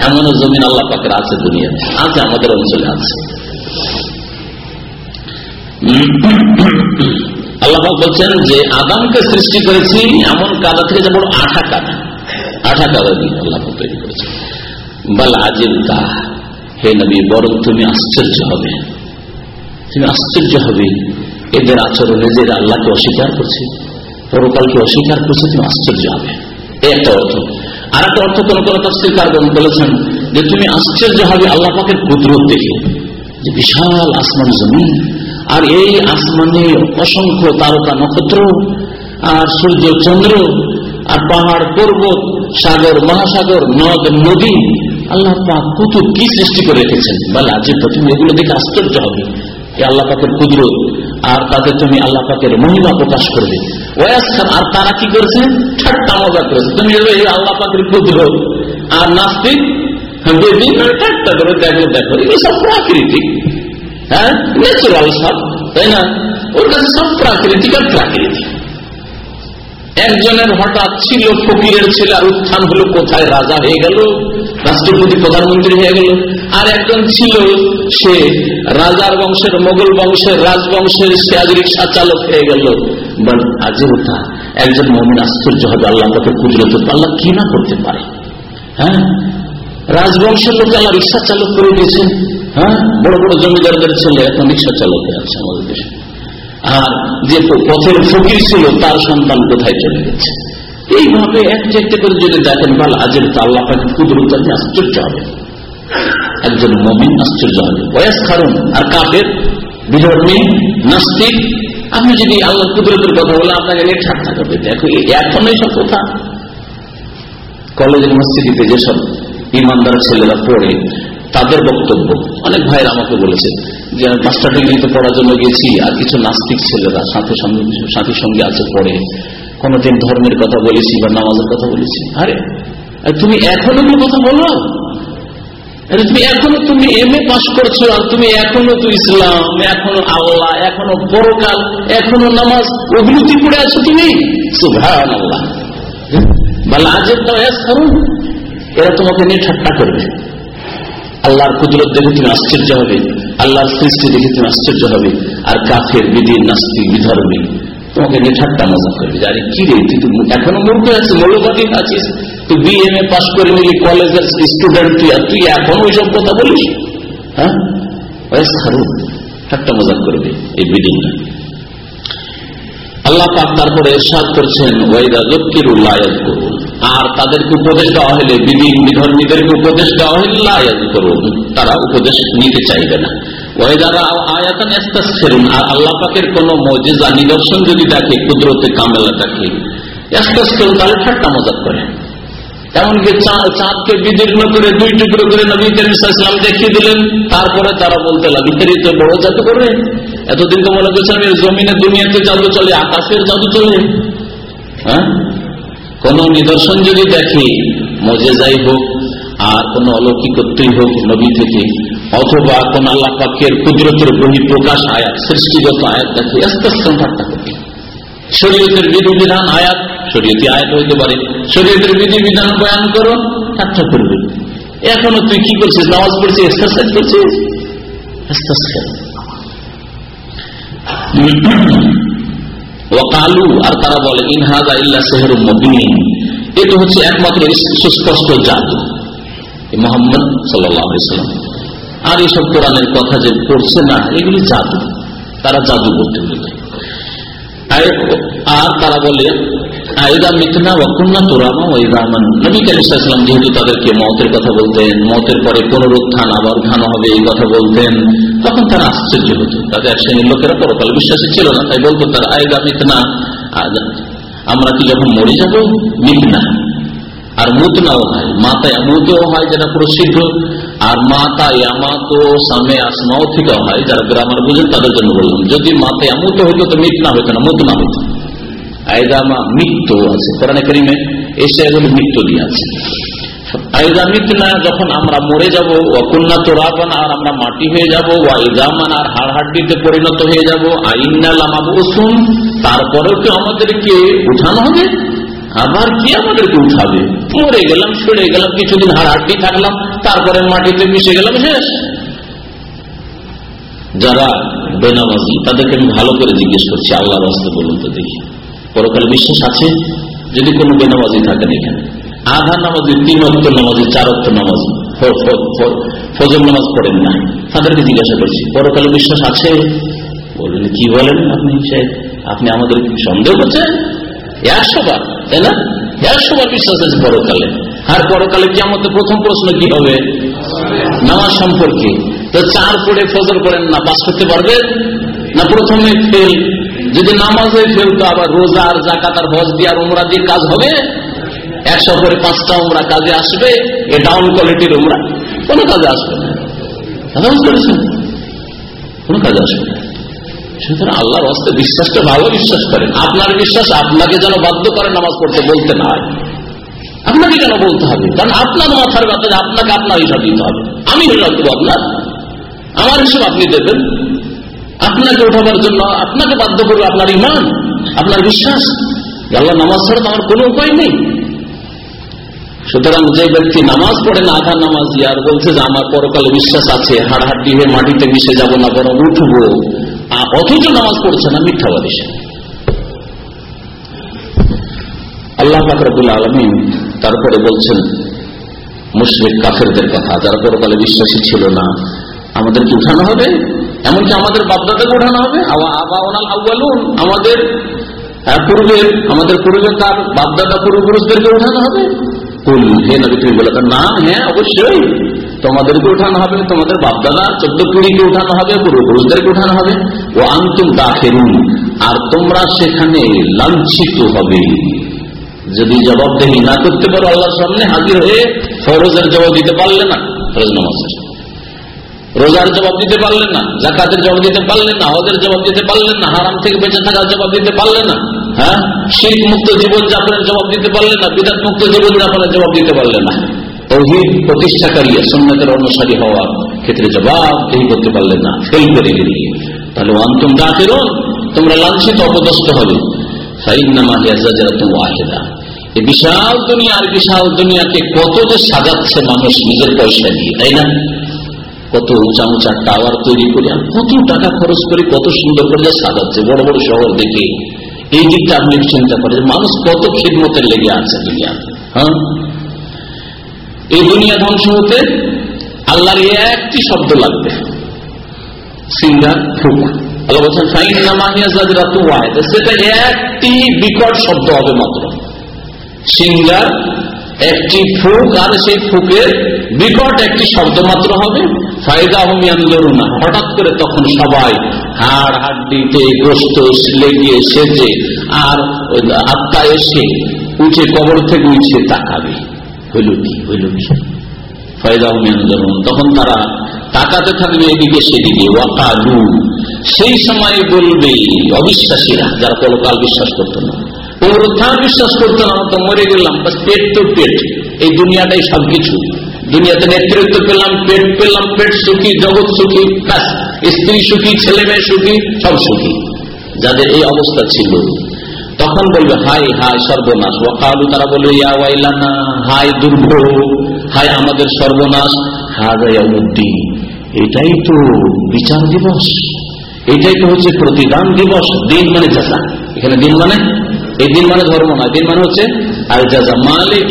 A: এমনও জমিন আল্লাহ পাকের আছে দুনিয়াতে। আছে, আমাদের অঞ্চলে আছে। আল্লাহ বলছেন যে, আদামকে সৃষ্টি করেছি, এমন কাদা থেকে যেমন আঠা কাদা। আঠা কাদা দিয়ে আল্লাহ তৈরি করেছে বল আজিলতা হে নবী, বরং তুমি আশ্চর্য হবে। তুমি আশ্চর্য হবে। এদের আচরণে যে আল্লাহকে অস্বীকার করছে, পরকালকে অস্বীকার করছে, তুমি আশ্চর্য হবে। একটা অর্থ। আর একটা অর্থ কোন কোন তফসিল কারণ বলেছেন যে তুমি আশ্চর্য হবে আল্লাহ পাকের কুদরত দেখে, যে বিশাল আসমান জমি আর এই আসমানে অসংখ্য তারকা নক্ষত্র, আর সূর্য চন্দ্র, আর পাহাড় পর্বত, সাগর, মহাসাগর, নদ, নদী আল্লাহ পাক কত কি সৃষ্টি করে রেখেছেন। বলে আজ তুমি এগুলো দেখে আশ্চর্য হবে। আল্লাহ পাকের কুদরত, আর তাতে তুমি আল্লাহ পাকের মহিমা প্রকাশ করবে। আর তারা কি করেছে? ঠাট্টা মজা করেছে। তুমি আল্লাহ পাকের কুদরত। আর নাস্তিক ঠাট্টা করে দেখো দেখো। এগুলো সব প্রাকৃতিক। হ্যাঁ ন্যাচুরাল সব, তাই না? ওর কাছে সব প্রাকৃতিক আর প্রাকৃতিক। একজনের হঠাৎ ছিল ফকিরের ছেলে, আর উত্থান হলো, কোথায় রাজা হয়ে গেল? রাষ্ট্রপতি প্রধানমন্ত্রী হয়ে গেল। আর একজন ছিল সে রাজার বংশের, মোগল বংশের, রাজবংশের সে আজ রিক্সা চালক হয়ে গেল। আজে ওঠা একজন মমিন আশ্চর্য হবে আল্লাহ তাকে কুদরত আল্লাহ কি না করতে পারে। হ্যাঁ? রাজবংশের লোক আল্লাহ রিক্সা চালক করে দিয়েছেন হ্যাঁ? বড় বড় জমিদারদের ছেলে এখন রিক্সা চালক হয়ে আছে আমাদের দেশে। আর যে পথের ফকির ছিল, তার সন্তান কোথায় চলে গেছে? এইভাবে একটা একটা করে যদি দেখেন ভালো আজের আল্লাহ পাখি কুদরত আশ্চর্য হবে। একজন মমিন আশ্চর্য হবে। বয়স কারণ আর কাপের বিধর্মী নাস্তিক। আপনি যদি আল্লাহ কুদরতের কথা বলে আপনাকে নিয়ে ঠাট্টা করবে। দেখো এখন এইসব কথা। কলেজের মসজিদিতে যেসব ইমানদার ছেলেরা পড়ে, তাদের বক্তব্য। অনেক ভাইয়ের আমাকে বলেছে যে মাস্টার ডিগ্রিতে পড়ার জন্য গেছি, আর কিছু নাস্তিক ছেলেরা সাথে সঙ্গে সাথী সঙ্গে আছে, পড়ে। কোনদিন ধর্মের কথা বলেছি বা নামাজের কথা বলেছি। আরে তুমি এখনও কোনো কথা বলো? তুমি এখনও তুমি এম এ পাশ করছ আর তুমি এখনও তো ইসলাম, এখনও আল্লাহ, এখনও পরকাল, এখনও নামাজ তুই পড়ে আছো তুমি? বা লাজের করুন এরা তোমাকে নিয়ে ঠাট্টা করবে। আল্লাহর কুদরত দেখে তুমি আশ্চর্য হবে। আল্লাহর সৃষ্টি দেখে তুমি আশ্চর্য হবে। আর কাফের বিধি নাস্তিক, বিধর্মী। তোমাকে নিয়ে ঠাট্টা মজা করবে আরে কি রে, তুই এখনও মূর্খ আছিস, মৌলবাদী আছিস। তুই বি এম এ পাস করে নিলি কলেজের স্টুডেন্ট তুই, আর তুই এখন ওইসব কথা বলিস? হ্যাঁ? ঠাট্টা মজা করবে এই বিদিনটা আল্লাহ পাক তারপরে এরশাদ করছেন, ওয়াইদা জকির উল্লায়াত করুন আর তাদেরকে উপদেশ দেওয়া হলে বিদিন বিধর্মীদেরকে উপদেশ দেওয়া হলে লায়াত করুন তারা উপদেশ নিতে চাইবে না। আল্লাহ পাকের কোন মজেজা, নিদর্শন যদি দেখে, কুদরতে কামেলা দেখে তাহলে ঠাট্টা মজাক করে। এমনকি চাঁদকে বিদীর্ণ করে, দুই টুকরো করে নবী ইসলাম দেখিয়ে দিলেন। তারপরে তারা বলতে লাগি তো বড় জাদু করবে? এতদিন তো মনে করছেন জমিনের দুনিয়াতে জাদু চলে, আকাশের জাদু চলে। হ্যাঁ? কোন নিদর্শন যদি দেখি মজে যাই হোক, আর কোন অলৌকিকত্বই হোক, নবী থেকে অথবা কোন আল্লাহ পাকের কুদরতের বহি প্রকাশ আয়াত, সৃষ্টিগত আয়াত দেখি আস্তে আস্তে ঠাট্টা করি শরীয়তের বিধিবিধান আয়াত, শরীয়তি আয়াত হইতে পারে। শরীয়তের বিধিবিধান বয়ান করো ঠাট্টা করবে। এখনও তুই কি করছিস? নামাজ পড়ছিস, এক্সারসাইজ করছিস? ওয়াকালু, আর তারা বলে ইনহাদা হচ্ছে একমাত্র সুস্পষ্ট জাদু। মোহাম্মদ সাল্লাম আর এইসব কোরআনের কথা যে পড়ছে না, এগুলি জাদু। তারা জাদু করতে বলে। আর তারা বলে আয়দা মিথনা ওয়াকুন্না তোরামা ওইদামান নবী কালিসাল্লাম যেহেতু তাদেরকে মতের কথা বলতেন, মতের পরে পুনরুত্থান আবার উত্থান হবে এই কথা বলতেন, তখন তারা আশ্চর্য হতো। তাদের এক শ্রেণির লোকেরা পরকাল বিশ্বাসী ছিল না, তাই বলতো তারা আয়দা মিথনা আমরা কি যখন মরে যাব? মিথনা। আর মুতনাও হয় মাতায় মুতেও হয় যেটা প্রসিদ্ধ আর মাতা ইয়ামাতো সামে আসমাও থেকেও হয়, যারা গ্রামার বুঝেন তাদের জন্য বললাম, যদি মাতে আমুত হইতো তো মিট না হইতো না মুত না হইতো। আয়দামা মৃত্যু আছে, কোরআন করিমে এসে মৃত্যু দিয়ে আছে আয়দা মিতনা যখন আমরা মরে যাব অকুন্না তোরাবান আর আমরা মাটি হয়ে যাব ওয়াইদামান আর হাড় হাড্ডিতে পরিণত হয়ে যাব, আইন্না লামাবুসুন, তারপরেও কি আমাদেরকে উঠানো হবে? আবার কি আমাদেরকে উঠাবে? মরে গেলাম, সরে গেলাম, কিছুদিন হাড় হাড্ডি থাকলাম, তারপরে মাটিতে মিশে গেলাম, শেষ। যারা বেনামাজি, তাদেরকে আমি ভালো করে জিজ্ঞেস করছি আল্লাহ রাস্তা বলুন তো দেখি। পরকালে বিশ্বাস আছে? যদি কোনো বেনামাজি থাকেন এখানে। আধা নামাজি, তিন অক্ট নামাজি, চার অক্ট নামাজি ফজর নামাজ পড়েন না তাদেরকে জিজ্ঞাসা করছি, পরকালে বিশ্বাস আছে? বললেন, কি বলেন আপনি আপনি আমাদের সন্দেহ করছেন? একশো বার। তাই না? একশো বার বিশ্বাস আছে পরকালে। আর পরকালে কি আমাদের প্রথম প্রশ্ন কি হবে? নামাজ সম্পর্কে। তো চার পড়ে ফজর করেন না, পাস করতে পারবে না প্রথমে ফেল? যদি নামাজে ফেল, তো আবার রোজা আর জাকাত আর হজ দিয়ে আর উমরা দিয়ে কাজ হবে? একশো করে পাঁচটা উমরা কাজে আসবে, এ ডাউন কোয়ালিটির উমরা। কোনো কাজে আসবে না। করেছেন কোন কাজে আসবে সুতরাং আল্লাহর হস্তে বিশ্বাসটা ভালো বিশ্বাস করেন। আপনার বিশ্বাস আপনাকে যেন বাধ্য করে নামাজ পড়তে বলতে না আপনাকে কেন বলতে হবে? কারণ আপনার মাথার ব্যাপারে আপনাকে আপনার হিসাব দিতে হবে। আমি হিসাব দেবো আপনার। আমার হিসাব আপনি দেবেন। আপনাকে উঠাবার জন্য আপনাকে বাধ্য করবে আপনার ইমান, আপনার বিশ্বাস। আল্লাহ নামাজ ছাড়া তো আমার কোনো উপায় নেই। সুতরাং যে ব্যক্তি নামাজ পড়ে না আধা নামাজ আর বলছে যে আমার পরকালে বিশ্বাস আছে হাড়হাড্ডি হয়ে মাটিতে মিশে যাব না, বরং উঠবো। অথচ নামাজ পড়ছে না মিথ্যাবাদী সে আল্লাহ ফাকরুল আলমিন তারপরে বলছেন মুসলিম কাফেরদের কথা, যারা পরকালে বিশ্বাসী ছিল না, আমাদেরকে উঠানো হবে, এমনকি আমাদের বাপদাদাকে উঠানো হবে। আমাদের পূর্বের, আমাদের পূর্বে তার বাপদাদা পূর্বপুরুষদেরকে উঠানো হবে। না হ্যাঁ অবশ্যই। তোমাদেরকে উঠানো হবে, তোমাদের বাপদাদা চোদ্দ পিড়িকে উঠানো হবে, পূর্বপুরুষদেরকে উঠানো হবে। ও আন্তুম দাখেরুন আর তোমরা সেখানে লাঞ্ছিত হবে। যদি জবাবদেহি না করতে পারো আল্লাহর সামনে, হাজির হয়ে ফরজের জবাব দিতে পারলে না, ফরজ রোজার জবাব দিতে পারলেন না জাকাতের জবাব দিতে পারলেন না, হজের জবাব দিতে পারলেন না, হারাম থেকে বেঁচে থাকার জবাব দিতে পারলেন না হ্যাঁ? শীত মুক্ত জীবন যাপনের জবাব দিতে পারলেন না বিরাট মুক্ত জীবন যাপনের জবাব দিতে পারলেন না। তৌহিদ প্রতিষ্ঠাকারী সন্ন্যতের অনুসারী হওয়ার ক্ষেত্রে জবাব এই করতে পারলেন না, ফেল করে গিয়ে তাহলে অন্তম দাঁতেরও তোমরা লাঞ্ছিত, অপদস্থ হবে। বিশাল দুনিয়া আর বিশাল দুনিয়াকে কত যে সাজাচ্ছে মানুষ নিজের পয়সা দিয়ে তাই না? কত উঁচা উঁচা টাওয়ার তৈরি করে আর কত টাকা খরচ করে কত সুন্দর করে সাজাচ্ছে, বড় বড় শহর দেখে। এই দিকটা আপনি চিন্তা করেন, মানুষ কত খিদমতের লেগে আছে দুনিয়া হ্যাঁ? এই দুনিয়া ধ্বংস হতে আল্লাহর একটি শব্দ লাগবে। সিঙ্গার ফুক। আল্লাহ বলছেন ফাইন নামাহিয়া সেটা একটি বিকট শব্দ হবে মাত্র। সিঙ্গার একটি ফুক আর সেই ফুকের বিকট একটি শব্দ মাত্র হবে। ফায়দা না হঠাৎ করে তখন সবাই হাড়, হাড্ডিতে, গোস্ত, লেগে, সেজে আর আত্মা এসে উঠে কবর থেকে উঠে তাকাবে। হইল কি? ফায়দা হুমিয়ানুন তখন তারা তাকাতে থাকবে এদিকে সেদিকে। ওয়াকালু। সেই সময় বলবে, অবিশ্বাসীরা, যারা পরকাল বিশ্বাস করতো না। পুনরুত্থান বিশ্বাস করতো না তো মরে গেলাম। পেট তো পেট। এই দুনিয়াটাই সবকিছু। দুনিয়াতে নেতৃত্ব পেলাম, পেট পেলাম, পেট সুখী, জগৎ সুখী স্ত্রী সুখী ছেলে মেয়ে সুখী, সব সুখী। যাদের এই অবস্থা ছিল তখন বলবে হাই হাই সর্বনাশ। ওয়াকালু, তারা বলবে, ইয়া হাই দুর্ভোগ হাই আমাদের সর্বনাশ হাজায়াউদ্দিন এটাই তো বিচার দিবস। এটাই তো হচ্ছে প্রতিদান দিবস, দিন মানে যাজা এখানে দিন মানে? এই দিন মানে ধর্ম নয়, দিন মানে হচ্ছে আর যাজা মালিক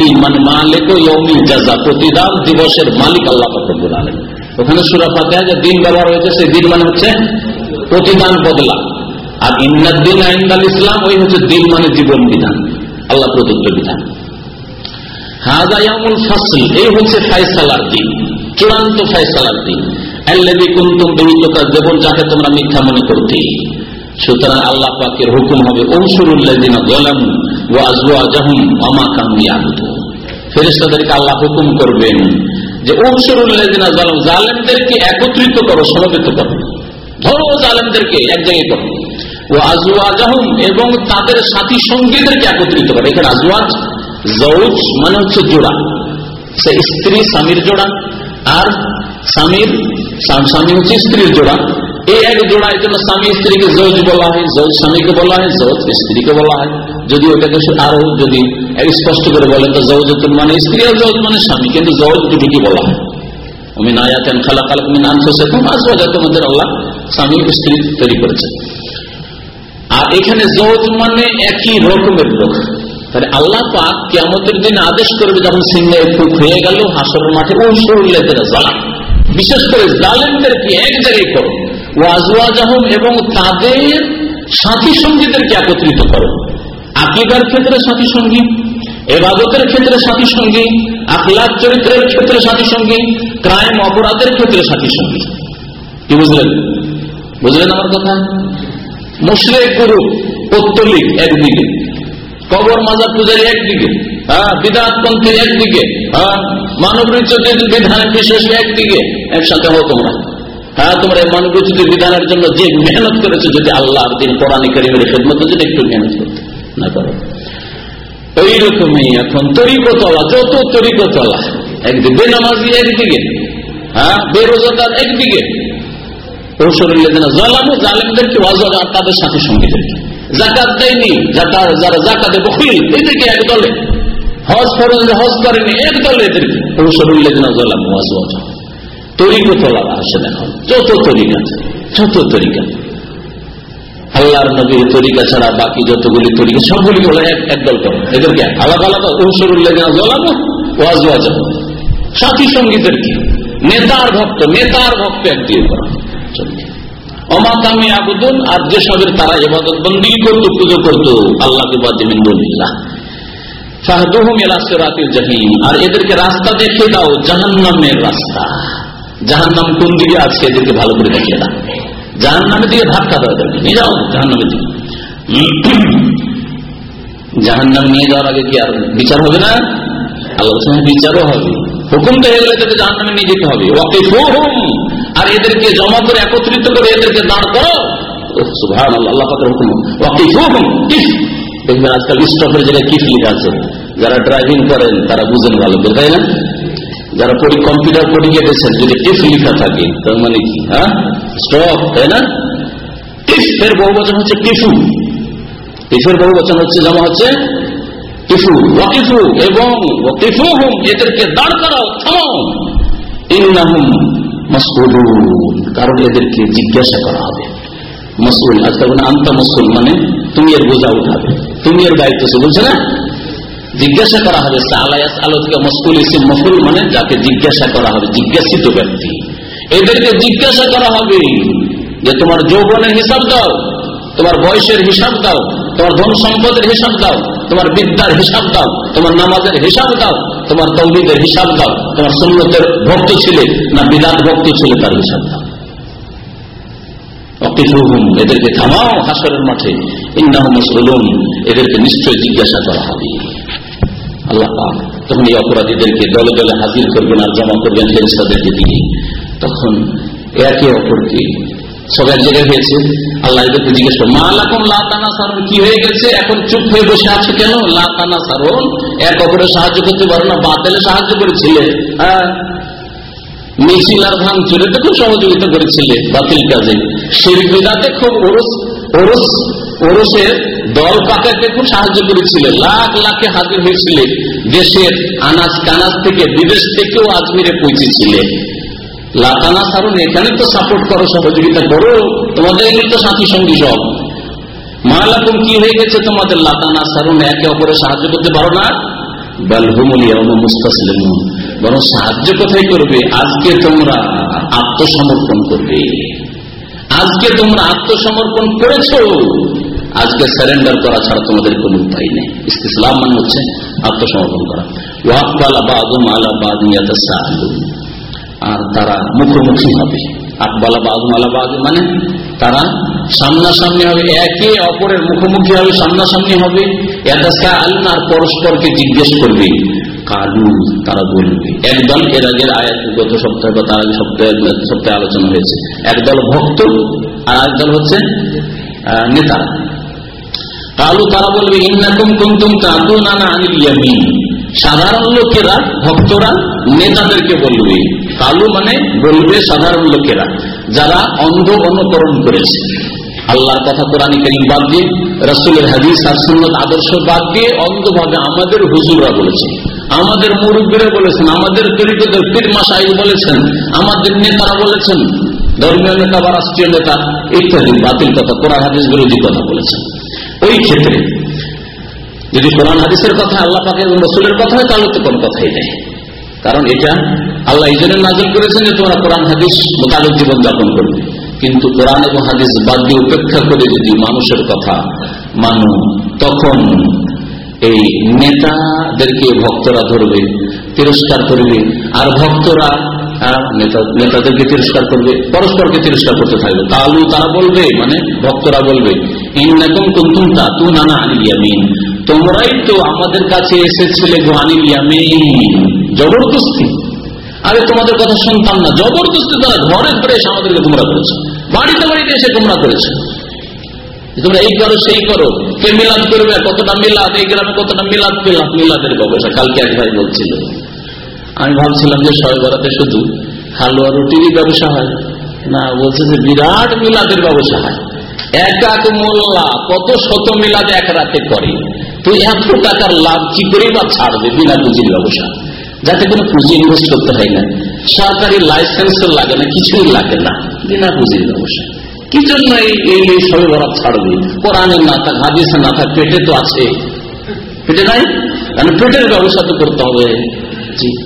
A: দিন মানে মালিক ইয়মিল যাজা প্রতিদান দিবসের মালিক আল্লাহ ফকরুল আলম ওখানে সুরা ফাতে যে দিন ব্যবহার হয়েছে, সেই দিন মানে হচ্ছে প্রতিদান বদলা। আর ইন্নাদ্দিন আইন্দাল ইসলাম, ওই হচ্ছে দিন মানে জীবন বিধান, আল্লাহ প্রদত্ত বিধান। ফাসল, এই হচ্ছে দিন, চূড়ান্ত দিন। আল্লাহ হুকুম করবেন যে অংশুরুল্লাদিনা জালাম জালেমদেরকে একত্রিত করো, সমবেত করো। ধরো জালেমদেরকে এক জায়গায় করো। এবং তাদের সাথী সঙ্গীদেরকে একত্রিত করে। এখানে আজওয়াজ জৌজ মানে হচ্ছে জোড়া। সে স্ত্রী, স্বামীর জোড়া, আর স্বামীর, স্বামী হচ্ছে স্ত্রীর জোড়া। এই এক জোড়া এই জন্য স্বামী স্ত্রীকে জৌজ বলা হয় জৌজ স্বামীকে বলা হয় জৌজ স্ত্রীকে বলা হয়। যদি ওটাকে আরও যদি স্পষ্ট করে বলেন তো জৌজ মানে স্ত্রী আর জৌজ মানে স্বামী, কিন্তু জৌজ দুটিকে বলা হয়? আমি নায়াতেন খালা খালাক মিন আনফুসাকুম আজওয়াজাকুম আল্লাহ, স্বামী স্ত্রী তৈরি করেছে আর এখানে জৌজ মানে একই রকমের লোক। তাহলে আল্লাহ পাক কেমতের দিন আদেশ করবে যখন সিংহে ফুক হয়ে গেল হাসরের মাঠে উল্লেখের জালাম বিশেষ করে জালেমদেরকে এক জায়গায় করো ওয়াজওয়াজাহম এবং তাদের সাথী সঙ্গীদেরকে একত্রিত করো। আকিদার ক্ষেত্রে সাথী সঙ্গী, এবাদতের ক্ষেত্রে সাথী সঙ্গী আখলাদ চরিত্রের ক্ষেত্রে সাথী সঙ্গী, ক্রাইম অপরাধের ক্ষেত্রে সাথী সঙ্গী। কি বুঝলেন? বুঝলেন আমার কথা? মুসলিম গুরু, পত্তলিক একদিকে। কবর মাজার পূজারি একদিকে হ্যাঁ বিধানপন্থী একদিকে হ্যাঁ মানব বিধানের বিশেষ একদিকে, একসাথে হো তোমরা। হ্যাঁ তোমরা এই মানব বিধানের জন্য যে মেহনত করেছ, যদি আল্লাহ দিন কোরআনী করিমের খেদমত যদি একটু মেহনত করতে না করো। ওইরকমই এখন তরিকতলা, যত তরিকতলা, একদিকে বেনামাজি একদিকে হ্যাঁ বেরোজাদার একদিকে জালেমদেরকে তাদের সাথে সঙ্গীদেরকে জাকাত দেয়নি যারা জাকাতে বকিল এদেরকে এক দলে। হজ ফরজ হজ করেনি, এক দলে এদেরকে। ঔষরুল্লাহ জলাম তরিকো তোলা আসে এখন যত তরিকা যত তরিকা। আল্লাহর নবীর তরিকা ছাড়া বাকি যতগুলি তরিকা সবগুলি বলে এক দল করে। এদেরকে আলাদা আলাদা ঔষরুল্লাহ জলাম ওয়াজ সাথী সঙ্গীদেরকে, নেতার ভক্ত নেতার ভক্ত একদিকে করা। অমাকামী আবেদন, আর যেসবের তারা এবাদত বন্দি করতো, পুজো করতো, আল্লাহকে বাদিমিন্দুল্লাহ আর এদেরকে রাস্তা দেখে দাও, জাহান্নামের রাস্তা। জাহান্নাম কোন দিকে আছে, এদেরকে ভালো করে দেখিয়ে দাও। জাহান্নামের দিকে ধাক্কা দাও এদেরকে, নিয়ে যাও, জাহান্নামের দিকে। জাহান্নাম নিয়ে যাওয়ার আগে কি আর বিচার হবে না? আলোচনা বিচারও হবে। হুকুম তো হয়ে গেলে তাদের জাহান নামে নিয়ে যেতে হবে। আর এদেরকে জমা করে একত্রিত করে এদেরকে দাঁড় করো। আল্লাহ হুকুম। দেখবেন আজকাল স্টপের জায়গায় কিফ লিখা আছে। যারা ড্রাইভিং করেন, তারা বুঝেন ভালো করে, তাই না? যারা পরি কম্পিউটার পড়ে গিয়েছেন যদি টিফ লিখা থাকে, তার মানে কি হ্যাঁ? স্টপ, তাই না? টিফের বহু বচন হচ্ছে টিফু টিফের বহু বচন হচ্ছে জমা হচ্ছে কিফু। ওয়াকিফু, এবং ওয়াকিফুহুম, এদেরকে দাঁড় করাও থামাও। ইন্নাহুম কারণ এদেরকে জিজ্ঞাসা করা হবে। মাসউল আজকাল মানে আন্তা মাসউল মানে তুমি এর বোঝা উঠাবে, তুমি এর দায়িত্ব বলছে না? জিজ্ঞাসা করা হবে সালায়াস আলো থেকে মসকুল ইসিম মফুল মানে যাকে জিজ্ঞাসা করা হবে, জিজ্ঞাসিত ব্যক্তি। এদেরকে জিজ্ঞাসা করা হবে যে তোমার যৌবনের হিসাব দাও, তোমার বয়সের হিসাব দাও, তোমার ধন সম্পদের হিসাব দাও, তোমার বিদ্যার হিসাব দাও, তোমার নামাজের হিসাব দাও। তোমার তৌলিদের হিসাব দাও। তোমার সুন্নতের ভক্ত ছিলে না বিদাত ভক্ত ছিলে তার হিসাব দাও। এদেরকে থামাও হাসরের মাঠে। এদেরকে নিশ্চয় জিজ্ঞাসা করা হবে। আল্লাহ তখন এই অপরাধীদেরকে দলে দলে হাজির করবেন আর জমা করবেন ফেরিস্তাদেরকে দিয়ে। তখন একে অপরকে সব এক জায়গায় হয়েছে। আল্লাহ এদেরকে জিজ্ঞেস করো মা লাতানা সারণ কি হয়ে গেছে? এখন চুপ হয়ে বসে আছে কেন? লাতানা সারণ এক অপরে সাহায্য করতে পারো না বাতেলে সাহায্য করেছিলে হ্যাঁ? মিছিল আর ভাঙচুরে খুব সহযোগিতা করেছিলে বাতিল কাজে। শিরবিদাতে খুব ওরস ওরস, ওরসের দল পাকাতে খুব সাহায্য করেছিলে। লাখ লাখে হাজির হয়েছিলে দেশের আনাজ কানাজ থেকে, বিদেশ থেকেও আজমিরে পৌঁছেছিলে। লাতানা সারুন এখানে তো সাপোর্ট করো সহযোগিতা? করো তোমাদের তো সাথী সঙ্গী সব। মালাকুম কি হয়ে গেছে তোমাদের লাতানা সারুন একে অপরে সাহায্য করতে পারো না? বরং সাহায্য কোথায় করবে? আজকে তোমরা আত্মসমর্পণ করবে। আজকে তোমরা আত্মসমর্পণ করেছ। আজকে স্যারেন্ডার করা ছাড়া তোমাদের কোন উপায় নেই। ইসলাম মানে হচ্ছে আত্মসমর্পণ করা। ওয়াকবালা বাদুম আলা আর তারা মুখোমুখি হবে। আকবালা বাদুম আলা বাদু মানে তারা সামনাসামনি হবে, একে অপরের মুখোমুখি হবে, সামনাসামনি হবে। আর পরস্পরকে জিজ্ঞেস করবে, কালু তারা বলবে, একদল এর আগের আয়াত গত সপ্তাহে বা তার আগে সপ্তাহে সপ্তাহে আলোচনা হয়েছে। একদল ভক্ত আর একদল হচ্ছে নেতা। কালু তারা বলবে, ইন্নাকুম কুন্তুম তাদুনানা আনিল ইয়ামিন। সাধারণ লোকেরা, ভক্তরা নেতাদেরকে বলবে কালু মানে বলবে সাধারণ লোকেরা, যারা অন্ধ অনুকরণ করেছে। আল্লাহর কথা কোরআন করিম বাদ দিয়ে রসুলের হাদিস আর সুন্নত আদর্শ বাদ দিয়ে অন্ধভাবে আমাদের হুজুরা বলেছে আমাদের মুরব্বীরা বলেছেন, আমাদের দরিদ্রদের পীর মাসাই বলেছেন, আমাদের নেতারা বলেছেন, ধর্মীয় নেতা বা রাষ্ট্রীয় নেতা ইত্যাদি বাতিল কথা, কোরআন হাদিস বিরোধী কথা বলেছেন। ওই ক্ষেত্রে যদি কোরআন হাদিসের কথা, আল্লাহ পাকের রসুলের কথা হয়, তাহলে তো কোনো কথাই নেই। কারণ এটা আল্লাহ এই জন্য নাজল করেছেন যে তোমরা কোরআন, হাদিস মোতাবেক জীবন যাপন করবে। কিন্তু কোরআন এবং হাদিস বাদ দিয়ে উপেক্ষা করে যদি মানুষের কথা মানু, তখন এই নেতাদেরকে ভক্তরা ধরবে, তিরস্কার করবে, আর ভক্তরা নেতাদেরকে তিরস্কার করবে, পরস্পরকে তিরস্কার করতে থাকবে। তাহলে তারা বলবে মানে ভক্তরা বলবে, ইন্নাকুম কুন্তুম তু নানা আনিয়ামিন তোমরাই তো আমাদের কাছে এসেছিলে গো আনিয়ামিন জবরদস্তি। আরে, তোমাদের কথা শুনতাম না। জবরদস্তি তারা ঘরে এসে আমাদেরকে তোমরা করেছ। বাড়িতে বাড়িতে এসে তোমরা করেছ। তোমরা এই করো, সেই করো। কে মিলাদ করবে, কতটা মিলাদ? এই গ্রামে কতটা মিলাদ পেলাম? মিলাদের ব্যবসা কালকে এক ভাই বলছিল। আমি ভাবছিলাম যে ছয় বরাতে শুধু হালুয়া রুটিরই ব্যবসা হয়। না, বলছে যে বিরাট মিলাদের ব্যবসা হয়। এক এক মোল্লা কত শত মিলাদ এক রাতে করে। তুই এত টাকার লাভ কি করে বা ছাড়বে বিনা পুঁজির ব্যবসা? যাতে কোনো পুঁজি ইনভেস্ট করতে হয় না। সরকারি লাইসেন্স লাগে না, কিছুই লাগে না, বিনা পুঁজির ব্যবসা। কি জন্য এই সবে বরাত ছাড়বে? কোরআনের না থাক হাদিসের না থাক পেটে তো আছে। পেটে নাই? মানে পেটের ব্যবসা তো করতে হবে। জি।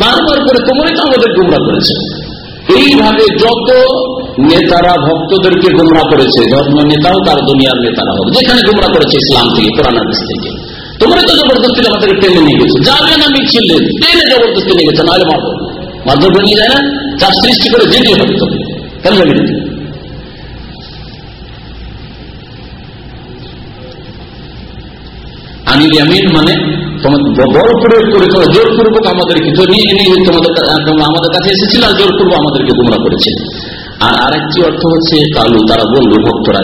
A: বারবার করে তোমরাই তো আমাদের গুমরা করেছে। এইভাবে যত নেতারা ভক্তদেরকে গুমরা করেছে ধর্ম নেতাও তার দুনিয়ার নেতারা হবে। যেখানে গুমরা করেছে ইসলাম থেকে, কোরআন থেকে। তোমরা তো জবরদস্তি আমাদের টেনে নিয়ে গেছো। যাবে না মিছিলে টেনে জবরদস্তি নিয়ে গেছে, নাহলে মারবো। মারধর নিয়ে যায় না? চার সৃষ্টি করে যেতে হবে। তোকে কেন যাবি আনিল ইয়ামিন মানে বড় প্রয়োগ করে তোমরা জোরপূর্বক আমাদেরকে নিয়ে নিয়ে তোমাদের আমাদের কাছে এসেছিল আর জোরপূর্বক আমাদেরকে গুমরা করেছে। আর আরেকটি অর্থ হচ্ছে, কালু, তারা বলবে ভক্তরা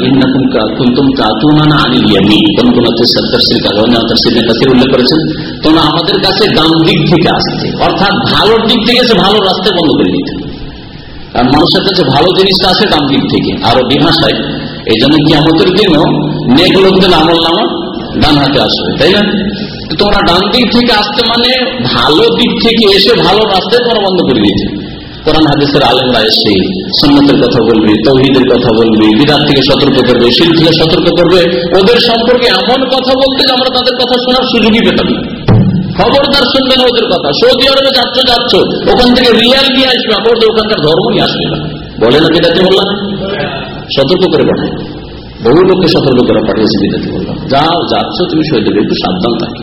A: তাফসীর উল্লেখ করেছেন। তোমরা আমাদের কাছে ডান দিক থেকে আসতে, অর্থাৎ ভালো দিক থেকে এসে ভালো রাস্তায় বন্ধ করে দিতে। কারণ মানুষের কাছে ভালো জিনিসটা আসে ডান দিক থেকে, আরও বিভাষায়। এই জন্য কি আমাদের দিনও নেক আমল নামা ডান হাতে আসবে, তাই না? তোমরা ডান দিক থেকে আসতে মানে ভালো দিক থেকে এসে ভালো রাস্তায় তোমরা বন্ধ করে দিয়েছে। কোরআন হাদিসের আলেমরা এসে সন্ন্যতের কথা বলবে, তৌহিদের কথা বলবে বিরাট থেকে সতর্ক করবে শিল থেকে সতর্ক করবে। ওদের সম্পর্কে এমন কথা বলতে যে আমরা তাদের কথা শোনার সুযোগই পেতাম না। খবরদার শুনবে না ওদের কথা। সৌদি আরবে যাচ্ছ যাচ্ছ, ওখান থেকে রিয়াল নিয়ে আসবে আপনাদের ওখানকার ধর্ম নিয়ে আসবে না। বলে না যেটাতে বললাম সতর্ক করে পাঠায় বহু লোককে সতর্ক করে পাঠিয়েছে বিদাতি বললাম যাও, যাচ্ছ, তুমি সই দেবে একটু সাবধান থাকে।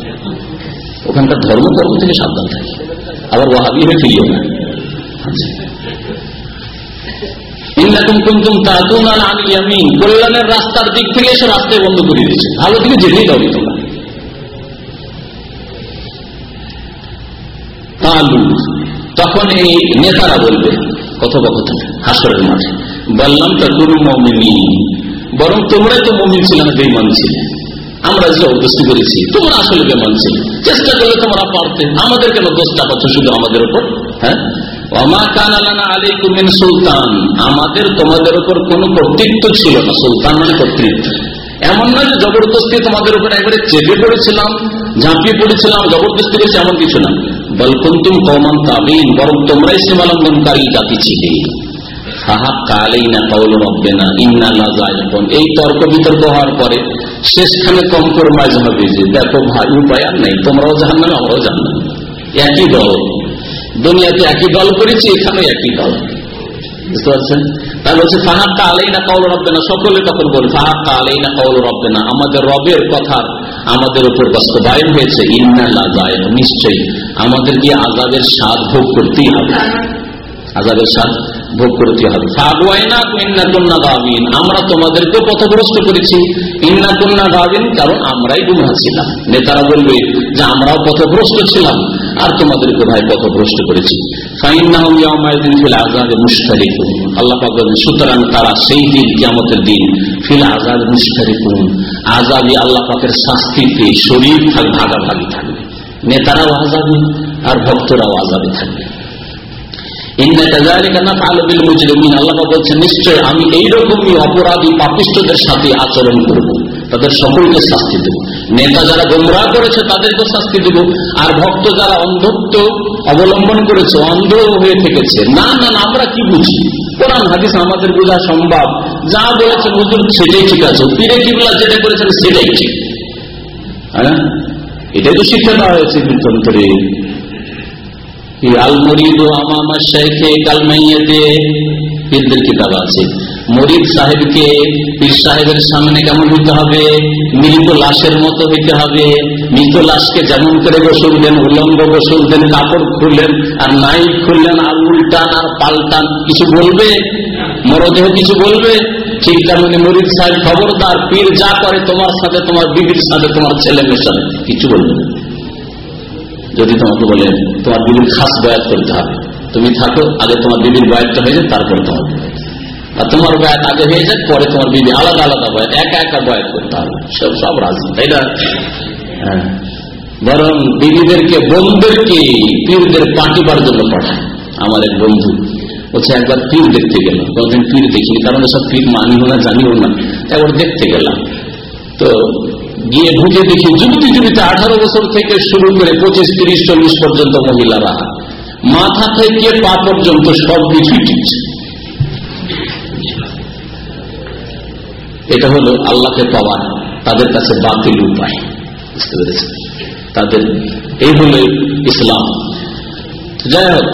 A: ওখানকার ধর্ম কর্ম থেকে সাবধান থাকে। আবার ওহাবি হয়ে ফিরিও না। কল্যাণের রাস্তার দিক থেকে যেতেই কালু, তখন এই নেতারা বলবে, কথোপকথন, হাসরের মাঠে বললাম তা কোনো মমিনী বরং তোমরাই তো মমিন ছিল না বেমান ছিলে। আমরা জবরদস্তি করেছি তোমরা আসলে বেমান ছিল চেষ্টা করলে তোমরা পারতে। আমাদের কেন দোষটা পাচ্ছ শুধু আমাদের উপর? হ্যাঁ? আমাদের তোমাদের উপর কোন কর্তৃত্ব ছিল না। সুলতান মানে কর্তৃত্ব। এমন যে জবরদস্তি তোমাদের উপর একবারে চেপে পড়েছিলাম, ঝাঁপিয়ে পড়েছিলাম, জবরদস্তি করেছি এমন কিছু না। বলকুন্তুম কমান তাবিন, বরং তোমরাই সীমালঙ্ঘনকারী জাতি ছিলে। এই তর্ক বিতর্ক হওয়ার পরে শেষখানে কম্প্রোমাইজ হবে যে দেখো ভাই উপায় আর নেই, তোমরাও জান না আমরাও জান না একই দল। দুনিয়াতে একই দল করেছি এখানে একই দল। বুঝতে পারছেন? বলছে ফাহাক্কা আলাই না কৌল রব্বে না সকলে তখন বলে ফাহাক্কা আলাই না কৌল রব্বে না আমাদের রবের কথা আমাদের উপর বাস্তবায়ন হয়েছে ইন্নাল্লাহ নিশ্চয়ই। আমাদের আজাদের স্বাদ ভোগ করতেই হবে। আজাদের স্বাদ ভোগ করতে হবে আমরা তোমাদেরকে পথগ্রস্ত করেছি। গাবিন কারণ আমরাই গুমরা ছিলাম। নেতারা বলবে যে আমরাও পথগ্রস্ত ছিলাম, আর তোমাদেরকে ভাই পথগ্রস্ত করেছি। সুতরাং তারা সেই দিন দিন, ফিল আজাদ ভাগাভাগি নেতারাও আজাদি আর ভক্তরাও আজাদি থাকবে। নিশ্চয় আমি এইরকমই অপরাধী পাপিষ্টদের সাথে আচরণ করব। তাদের সকলকে শাস্তি দেব। নেতা যারা গোমরা করেছে তাদেরকে শাস্তি দেব। আর ভক্ত যারা অন্ধত্ব অবলম্বন করেছে অন্ধ হয়ে থেকেছে। না না না, আমরা কি বুঝি? কোরআন, হাদিস আমাদের বোঝা সম্ভব। যা বলেছেন হুজুর, সেটাই ঠিক আছে। পীরে কিবলা যেটা করেছেন, সেটাই ঠিক। হ্যাঁ? এটাই তো শিক্ষা দেওয়া হয়েছে কীর্তন্তরে আল মরিদ আমামা শেখে পীরদের কিতাব আছে। সাহেবকে, পীর সাহেবের সামনে কেমন হবে? মৃত লাশের মতো হবে। মৃত লাশকে যেমন করে গোসল দেন, উলঙ্গ গোসল দেন, কাপড় খুললেন, আর নাই খুললেন, আর উল্টান, আর পাল্টান, কিছু বলবে? মরদেহ কিছু বলবে? ঠিক তেমনি মরিদ সাহেব খবরদার, পীর যা করে তোমার সাথে, তোমার বিবির সাথে, তোমার ছেলে মেয়ের সাথে, কিছু বলবে যদি তোমাকে বলে, তোমার বিবির খাস বয়াত করতে হবে। তুমি থাকো, আগে তোমার বিবির বয়াতটা হয়ে যায় তারপরে তোমার আর তোমার বয়াত আগে হয়ে যায় পরে তোমার বিবি আলাদা আলাদা বয়াত, একা একা বয়াত করতে হবে। সব সব রাজি, তাই না? হ্যাঁ। বরং বিবিদেরকে বোনদেরকে পীরদের পাঠিবার জন্য পাঠায়। আমার এক বন্ধু, বলছে, একবার পীর দেখতে গেলাম। কোনদিন পীর দেখিনি, কারণ সব পীর মানিও না জানিও না। একবার দেখতে গেলাম। তো গিয়ে ঢুকে দেখি যুবতী যুবতী আঠারো বছর থেকে শুরু করে পঁচিশ, তিরিশ, চল্লিশ পর্যন্ত মহিলারা। মাথা থেকে পা পর্যন্ত সব কিছুই টিকছে এটা হলো আল্লাহকে পাওয়ার তাদের কাছে বাতিল উপায়। তাদের এই হলো ইসলাম। যাই হোক,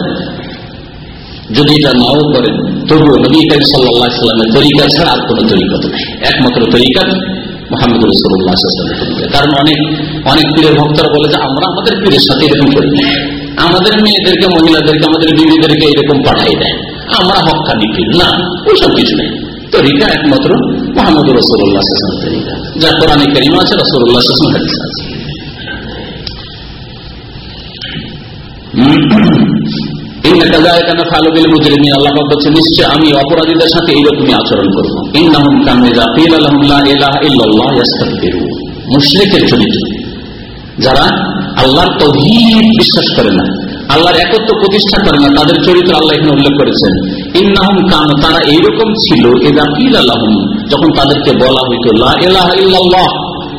A: যদি এটা নাও করেন, তবুও নবী কালী সাল্লাহ ইসলামের তরিকা ছাড়া আর কোন তরিকা নেই। একমাত্র তরিকা মোহাম্মদ রসুল্লাহ কারণ অনেক অনেক পীরের ভক্তরা বলে যে, আমরা আমাদের পীরের সাথে এরকম করি আমাদের মেয়েদেরকে, মহিলাদেরকে, আমাদের বিবিদেরকে এরকম পাঠাই দেয়। আমরা হকানি পীর। না, ওইসব কিছু নেই। তরিকা একমাত্র মোহাম্মদ রসুল্লাহ তরিকা যা কোরআনে করিমা আছে রসুল্লাহ হাদিস আছে। বিশ্বাস করে না, আল্লাহর একত্র প্রতিষ্ঠা করে না, তাদের চরিত্র আল্লাহ এখানে উল্লেখ করেছেন। ইন্নাহম কান, তারা এইরকম ছিল এদা কিল আল্লাহম যখন তাদেরকে বলা হইত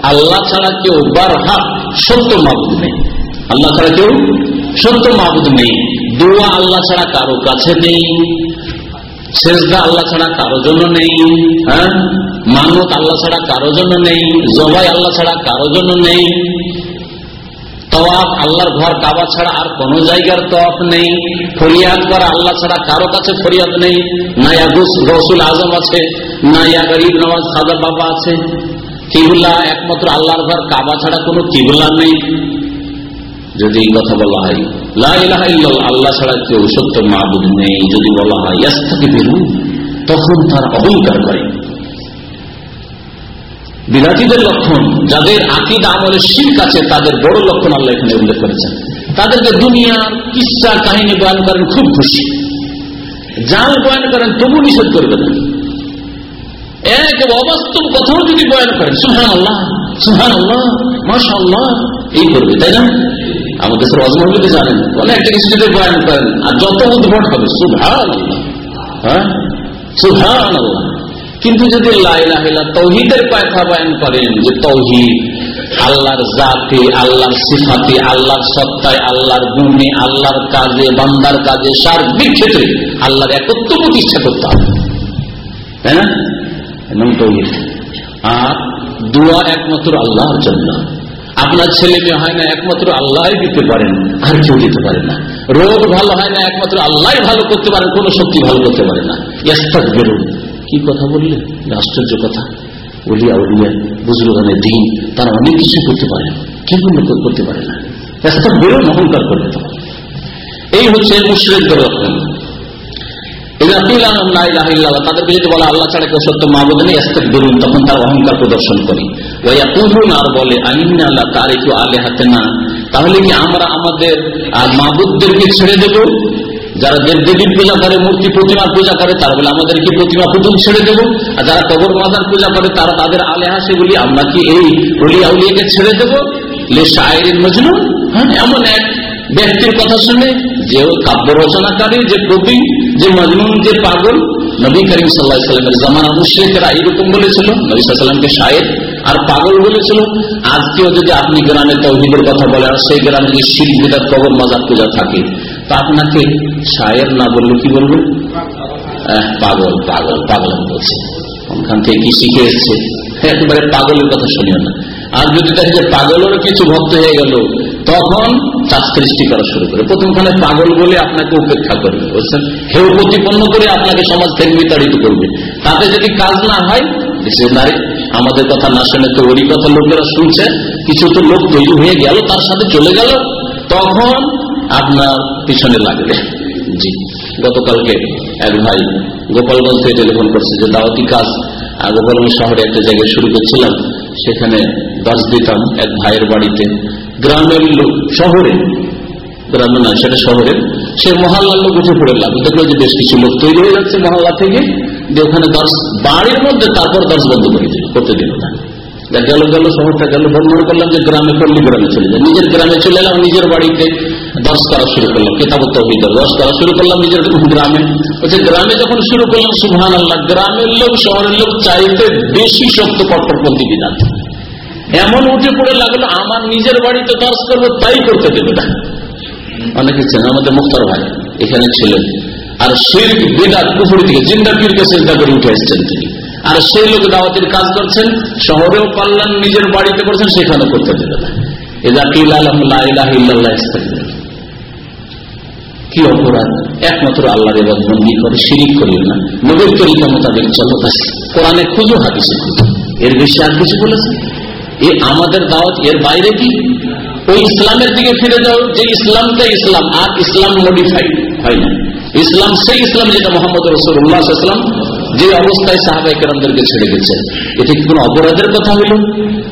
A: আল্লাহ ছাড়া কেউ বার হাত সত্য মাবুদ নেই। আল্লাহ ছাড়া কেউ সত্য মাবুদ নেই। দোয়া আল্লাহ ছাড়া কারও কাছে নেই শেষদা আল্লাহ ছাড়া কারও জন্য নেই হ্যাঁ? মানত আল্লাহ ছাড়া কারও জন্য নেই, জবাই আল্লাহ ছাড়া কারও জন্য নেই, তওয়াফ আল্লাহর ঘর কাবা ছাড়া আর কোন জায়গার তওয়াফ নেই, ফরিয়াদ করা আল্লাহ ছাড়া কারও কাছে ফরিয়াদ নেই, না ইয়া রসুল আজম আছে, না ইয়া গরিব নওয়াজ সাদা বাবা আছে কিবুল্লা একমাত্র আল্লাহর ঘর কাবা ছাড়া কোনো কিবুল্লা নেই। যদি এই কথা বলা হয় আল্লাহ ছাড়া কেউ সত্য মাহবুদ নেই। যদি বলা হয় তখন তার অহংকার করে। বিরাটিদের লক্ষণ, যাদের আকিদ আমলের শিল্প আছে, তাদের বড় লক্ষণ আল্লাহ এখানে উল্লেখ করেছেন। তাদেরকে দুনিয়ার কিসা কাহিনী বয়ান করেন, খুব খুশি। জাল বয়ান করেন, তবু নিষেধ করবে না। এক অবাস্তব কথাও যদি বয়ান করেন সুহান আল্লাহ সুহান আল্লাহ মাসা আল্লাহ এই করবে, তাই না? আমাদের দেশের অজমহলকে জানেন অনেকটা কিছু যদি বয়ান করেন আর যত উদ্ভট হবে সুভান হ্যাঁ? সুভান কিন্তু যদি লাইলাহিলা তৌহিদের কথা বয়ান করেন যে তৌহিদ, আল্লাহর জাতি, আল্লাহর সিফাতি, আল্লাহর সত্তায়, আল্লাহর গুণে, আল্লাহর কাজে, বান্দার কাজে, সার্বিক ক্ষেত্রে আল্লাহর একত্র প্রতিষ্ঠা করতে হবে। তাই না? তৌহিদ। আর দোয়া একমাত্র আল্লাহর জন্য। আপনার ছেলে মেয়ে হয় না, একমাত্র আল্লাহ দিতে পারেন, আর কেউ দিতে পারে না। রোগ ভালো হয় না, একমাত্র আল্লাহ ভালো করতে পারেন, কোন শক্তি ভালো করতে পারে না। ইয়াস্তাক বেরুন কি কথা বললেন? আশ্চর্য কথা। উলিয়া উলিয়া, বুজুর্গানের দিন, তারা অনেক কিছু করতে পারে কিন্তু করতে পারে না। ইয়াস্তাক বেরুন অহংকার করবে এই হচ্ছে মুশ্রিকদের লক্ষণ তাদেরকে যদি বলা আল্লাহ ছাড়া কেউ সত্য মাহবুদ নেই তখন তার অহংকার প্রদর্শন করি। আর বলে আইন আল্লাহ তার একটু আলে হাতে না তাহলে কি আমরা আমাদের মাহবুদদেরকে ছেড়ে দেব? যারা দেব দেবীর পূজা করে, মূর্তি প্রতিমা পূজা করে, তারা বলে আমাদেরকে প্রতিমা পুতুল ছেড়ে দেব? আর যারা কবর মাজার পূজা করে, তারা তাদের আলেহা সেগুলি আমরা কি এই উলিয়া উলিয়াকে ছেড়ে দেব? লে শায়ের মজনু হ্যাঁ এমন এক ব্যক্তির কথা শুনে যে কাব্য রচনাকারী, যে কবি যে মজনুন, যে পাগল, নবী করিম সাল্লাহামের জামানা মুশ্রিকরা এইরকম বলেছিল। নবী সাল্লামকে শায়ের আর পাগল বলেছিল আজকেও যদি আপনি গ্রামে তৌহিদের কথা বলে আর সেই গ্রামে যদি শিল বিদার কবর মাজার পূজা থাকে, তা আপনাকে শায়ের না বললে কি বলবেন পাগল পাগল পাগল বলছে। ওখান থেকে কি শিখে এসছে? একেবারে পাগলের কথা শুনিও না। আর যদি দেখে যে পাগলেরও কিছু ভক্ত হয়ে গেল, তখন চাষ সৃষ্টি করা শুরু করে। প্রথমখানে পাগল বলে আপনাকে উপেক্ষা করবে, বুঝছেন? হেউ প্রতিপন্ন করে আপনাকে সমাজ থেকে বিতাড়িত করবে। তাতে যদি কাজ না হয় নারী আমাদের কথা না শুনে তো ওরই কথা লোকেরা শুনছে, কিছু তো লোক তৈরি হয়ে গেল, তার সাথে চলে গেল, তখন আপনার পিছনে লাগবে। জি, গতকালকে এক ভাই গোপালগঞ্জ থেকে টেলিফোন করছে যে, দাওয়াতি কাজ গোপালগঞ্জ শহরে একটা জায়গায় শুরু করছিলাম, সেখানে দশ দিতাম এক ভাইয়ের বাড়িতে। গ্রামের লোক, শহরে, গ্রামে না, সেটা শহরের সে মহল্লার লোক উঠে পড়ে লাগল। দেখল যে বেশ কিছু লোক তৈরি হয়ে যাচ্ছে মহল্লা থেকে। যে ওখানে দশ বাড়ির মধ্যে তারপর দশ বন্ধ করে দিল, করতে দিল না। গেল গেল, শহরটা গেল মনে করলাম যে গ্রামে করলি গ্রামে চলে যায়। নিজের গ্রামে চলে এলাম, নিজের বাড়িতে দশ করা শুরু করলাম, কেতাবত দশ করা শুরু করলাম নিজের গ্রামে। বলছে, গ্রামে যখন শুরু করলাম সুহান আল্লাহ গ্রামের লোক, শহরের লোক চাইতে বেশি শক্ত কট্টরপন্থী বিধান এমন উঠে পড়ে লাগল, আমার নিজের বাড়িতে দশ করব, তাই করতে দেবে না। অনেকে চেন আমাদের মুক্তার ভাই এখানে ছিলেন। আর শির বিদাত পুকুরি থেকে জিন্দা পীরকে চিন্তা করে উঠে এসছেন তিনি। আর সেই লোক দাওয়াতের কাজ করছেন, শহরেও পারলেন নিজের বাড়িতে করছেন সেখানে করতে দেবে না। এদা কি অপরাধ? একমাত্র করে, শিরিক করিল না। নবীর তরিকা মোতাবেক কোরআনে খুঁজো, হাদিসে এর বেশি আর কিছু বলেছে? এ আমাদের দাওয়াত, এর বাইরে কি? ওই ইসলামের দিকে ফিরে যাও, যে ইসলামটা ইসলাম, আর ইসলাম মডিফাইড হয় না। ইসলাম, সেই ইসলাম যেটা মোহাম্মদ রসুল্লাহাম যে অবস্থায় সাহাবাই কেরামদেরকে ছেড়ে গেছে এটা কি কোন অপরাধের কথা হইল?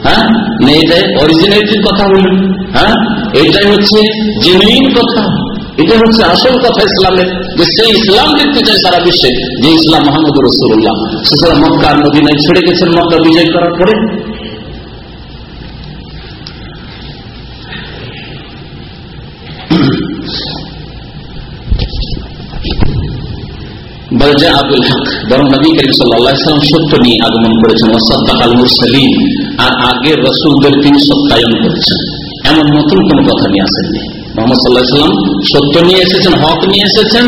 A: হ্যাঁ? না অরিজিনালিটির কথা হইল। হ্যাঁ? এটাই হচ্ছে জেনুইন কথা। এটা হচ্ছে আসল কথা ইসলামের, যে সেই ইসলাম দেখতে চাই সারা বিশ্বে, যে ইসলাম মোহাম্মদ রসুল্লাহ সেসব মক্কার নদীনায় ছেড়ে গেছেন, মক্কা বিজয় করার পরে। বলছে আব্দুল হক, বরং নবী করিম সাল্লাম সত্য নিয়ে আগমন করেছেন ওসাদ্দাকাল মুরসালিম আর আগের রসুলদের তিনি সত্যায়ন করেছেন। এমন নতুন কোন কথা নিয়ে আসেননি। মোহাম্মদ সাল্লাহ সাল্লাম সত্য নিয়ে এসেছেন, হক নিয়ে এসেছেন,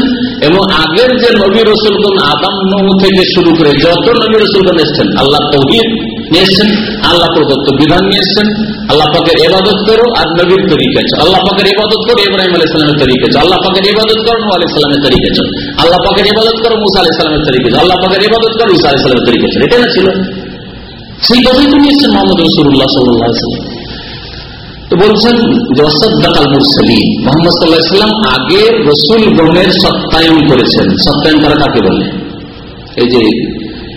A: এবং আগের যে নবী রসুলগণ আদাম নৌ থেকে শুরু করে যত নবী রসুলগণ এসছেন আল্লাহ তৌহিদ নিয়ে এসছেন আল্লাহ প্রদত্ত বিধান নিয়ে আল্লাহ পাকের এবাদত করো আর নবীর তরিকা আল্লাহ পাকের ইবাদত করো, ইব্রাহিম আলী ইসলামের তরিকা আল্লাহ পাকের ইবাদত করো নু আলি ইসলামের তরিকা আল্লাহ পাকের ইবাদত করো, মুসা আলি ইসলামের তরিকা আল্লাহ পাকের ইবাদত করো ইসা আলি ইসলামের তরিকা এটা না ছিল? সেই কথাই তো নিয়েছেন মোহাম্মদ রসুল্লাহ সাল্লাহ তো বলছেন মোহাম্মদ সাল্লাহ আগে রসুল গণের সত্যায়ন করেছেন। সত্যায়ন করা কাকে বলে? এই যে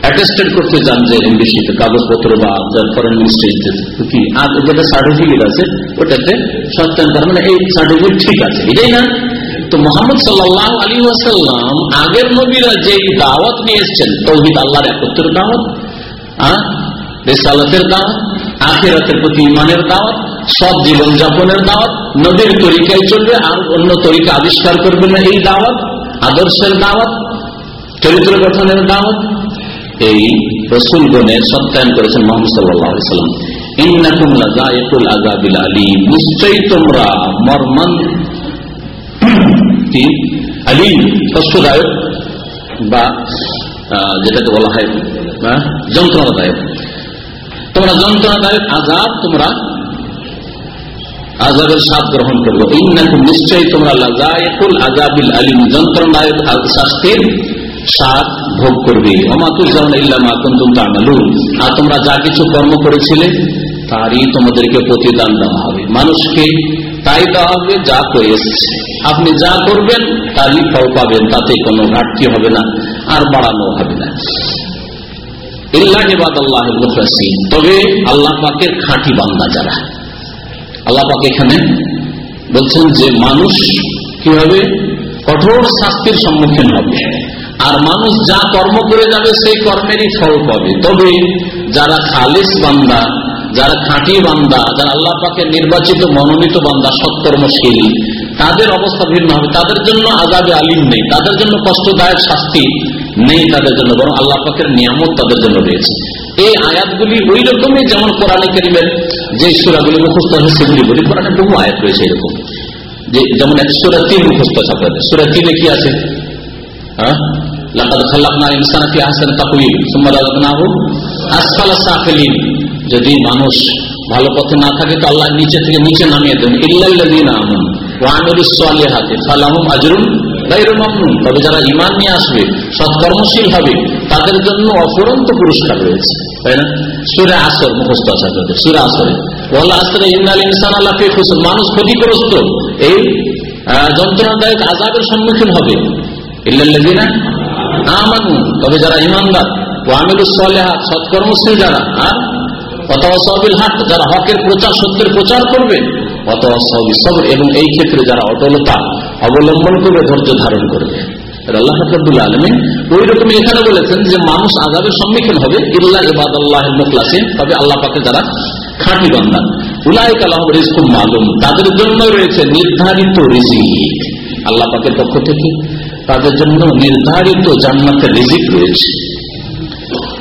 A: অ্যাটেস্টেড করতে চান যে এমবিসিতে কাগজপত্র বা ফরেন মিনিস্ট্রিতে কি, আর যেটা সার্টিফিকেট আছে, ওটাতে সত্যায়ন করা মানে এই সার্টিফিকেট ঠিক আছে, এটাই না? তো মোহাম্মদ সাল্লাহ আলী ওয়াসাল্লাম আগের নবীরা যে দাওয়াত নিয়ে এসছেন, তৌহিদ আল্লাহর একত্রের দাওয়াত রেসালতের দাওয়াত, আখেরাতের প্রতি ইমানের দাওয়াত সব জীবন যাপনের দাওয়াত নদীর তরিকায় চলবে আর অন্য তরিকা আবিষ্কার করবে না এই দাওয়াত, আদর্শের দাওয়াত, চরিত্র গঠনের দাওয়াত এই রসুল গণের সত্যায়ন করেছেন মোহাম্মদ সাল্লাম নিশ্চয়ই তোমরা মর্মান আলিম, কষ্টদায়ক বা যেটাকে বলা হয় যন্ত্রণাদায়ক। তোমরা যন্ত্রণাদায়ক আজাদ তোমরা আজাবের স্বাদ গ্রহণ করব। ইন্নাকুম, নিশ্চয়ই তোমরা লাজায়কুল আজাবিল আলিম, যন্ত্রণাদায়ক শাস্তির স্বাদ ভোগ করবে। আর তোমরা যা কিছু কর্ম করেছিলে, তারই তোমাদেরকে প্রতিদান দেওয়া হবে। মানুষকে তাই দেওয়া হবে যা করে এসছে। আপনি যা করবেন, তারই ফল পাবেন, তাতে কোনো ঘাটতি হবে না, আর বাড়ানো হবে না। তবে আল্লাহ পাকের খাঁটি বান্দা যারা, আল্লাহ এখানে বলছেন যে, মানুষ কি হবে কঠোর শাস্তির সম্মুখীন হবে। আর মানুষ যা কর্ম করে যাবে, সেই কর্মেরই ফল পাবে। তবে যারা খালিস বান্দা, যারা খাঁটি বান্দা, যারা আল্লাহ পাকে নির্বাচিত, মনোনীত বান্দা, সৎকর্মশীল, তাদের অবস্থা ভিন্ন হবে। তাদের জন্য আজাবে আলিম নেই, তাদের জন্য কষ্টদায়ক শাস্তি নেই তাদের জন্য, বরং আল্লাহ পাকের নিয়ামত তাদের জন্য রয়েছে। এই আয়াতগুলি ওই রকমই যেমন কোরআনে করিমের যে সুরাগুলি মুখস্থ আছে, সেগুলি বলি। কোরআনে বহু আয়াত রয়েছে এরকম। যেমন এক সুরা তিন মুখস্থ আছে সুরা তিনে কি আছে? হ্যাঁ? যদি মানুষ ভালো পথে না থাকে, তো আল্লাহ নিচে থেকে নিচে নামিয়ে দেন। ইল্লাল্লাযীনা আমানু ওয়া আমিলুস সালিহাতি ফালাহুম আজরুন গায়রু মামনুন। তবে যারা ঈমান নিয়ে আসবে, সৎকর্মশীল হবে, তাদের জন্য অফুরন্ত পুরস্কার রয়েছে। তাই না? সূরা আসর মুখস্থ আছে আপনাদের। সূরা আসরে। ওয়াল আসরে ইন্নাল ইনসানা লাফি খুসর। মানুষ ক্ষতিগ্রস্ত। এই যন্ত্রণাদায়ক আযাবের সম্মুখীন হবে। ইল্লাল্লাযীনা আমানু তবে যারা ঈমানদার ওয়া আমিলুস সালিহাত, সৎকর্মশীল যারা, আর যারা হকের প্রচার, সত্যের প্রচার করবে এবং এই ক্ষেত্রে যারা অটলতা অবলম্বন করবে, ধৈর্য ধারণ করবে। আল্লাহ এখানে বলেছেন যে, মানুষ সম্মুখীন হবে ইবাদ আল্লাহ তবে যারা খাঁটি তাদের জন্য নির্ধারিত রিজিক। আল্লাহ পাকের পক্ষ থেকে তাদের জন্য নির্ধারিত জান্নাতের রিজিক রয়েছে।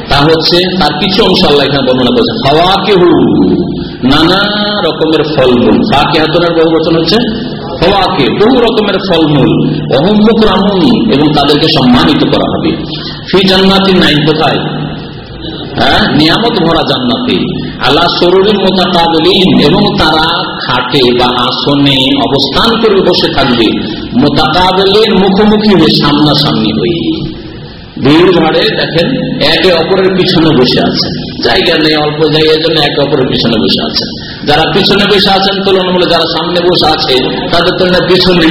A: তা হচ্ছে, তার কিছু অংশ আল্লাহ এখানে বর্ণনা করেছে হাওয়া কেহু নানা রকমের ফলমূল। ফাঁকে হাতনের বহু বচন হচ্ছে? হওয়াকে বহু রকমের ফলমূল। অহম্মুক রামুন এবং তাদেরকে সম্মানিত করা হবে। ফি জান্নাতি নাই কোথায়? নিয়ামত ভরা জান্নাতে। আল্লাহ সরুরের মোতাকাবলিন এবং তারা খাটে বা আসনে অবস্থান করে বসে থাকবে। মোতাকাবলিন মুখোমুখি হয়ে সামনাসামনি হয়ে ভিড় ভাড়ে দেখেন, একে অপরের পিছনে বসে আছেন। জায়গা নেই, অল্প জায়গার জন্য একে অপরের পিছনে বসে আছেন। যারা পিছনে বসে আছেন, তুলনামূলক যারা সামনে বসে আছে, তাদের তো পিছনে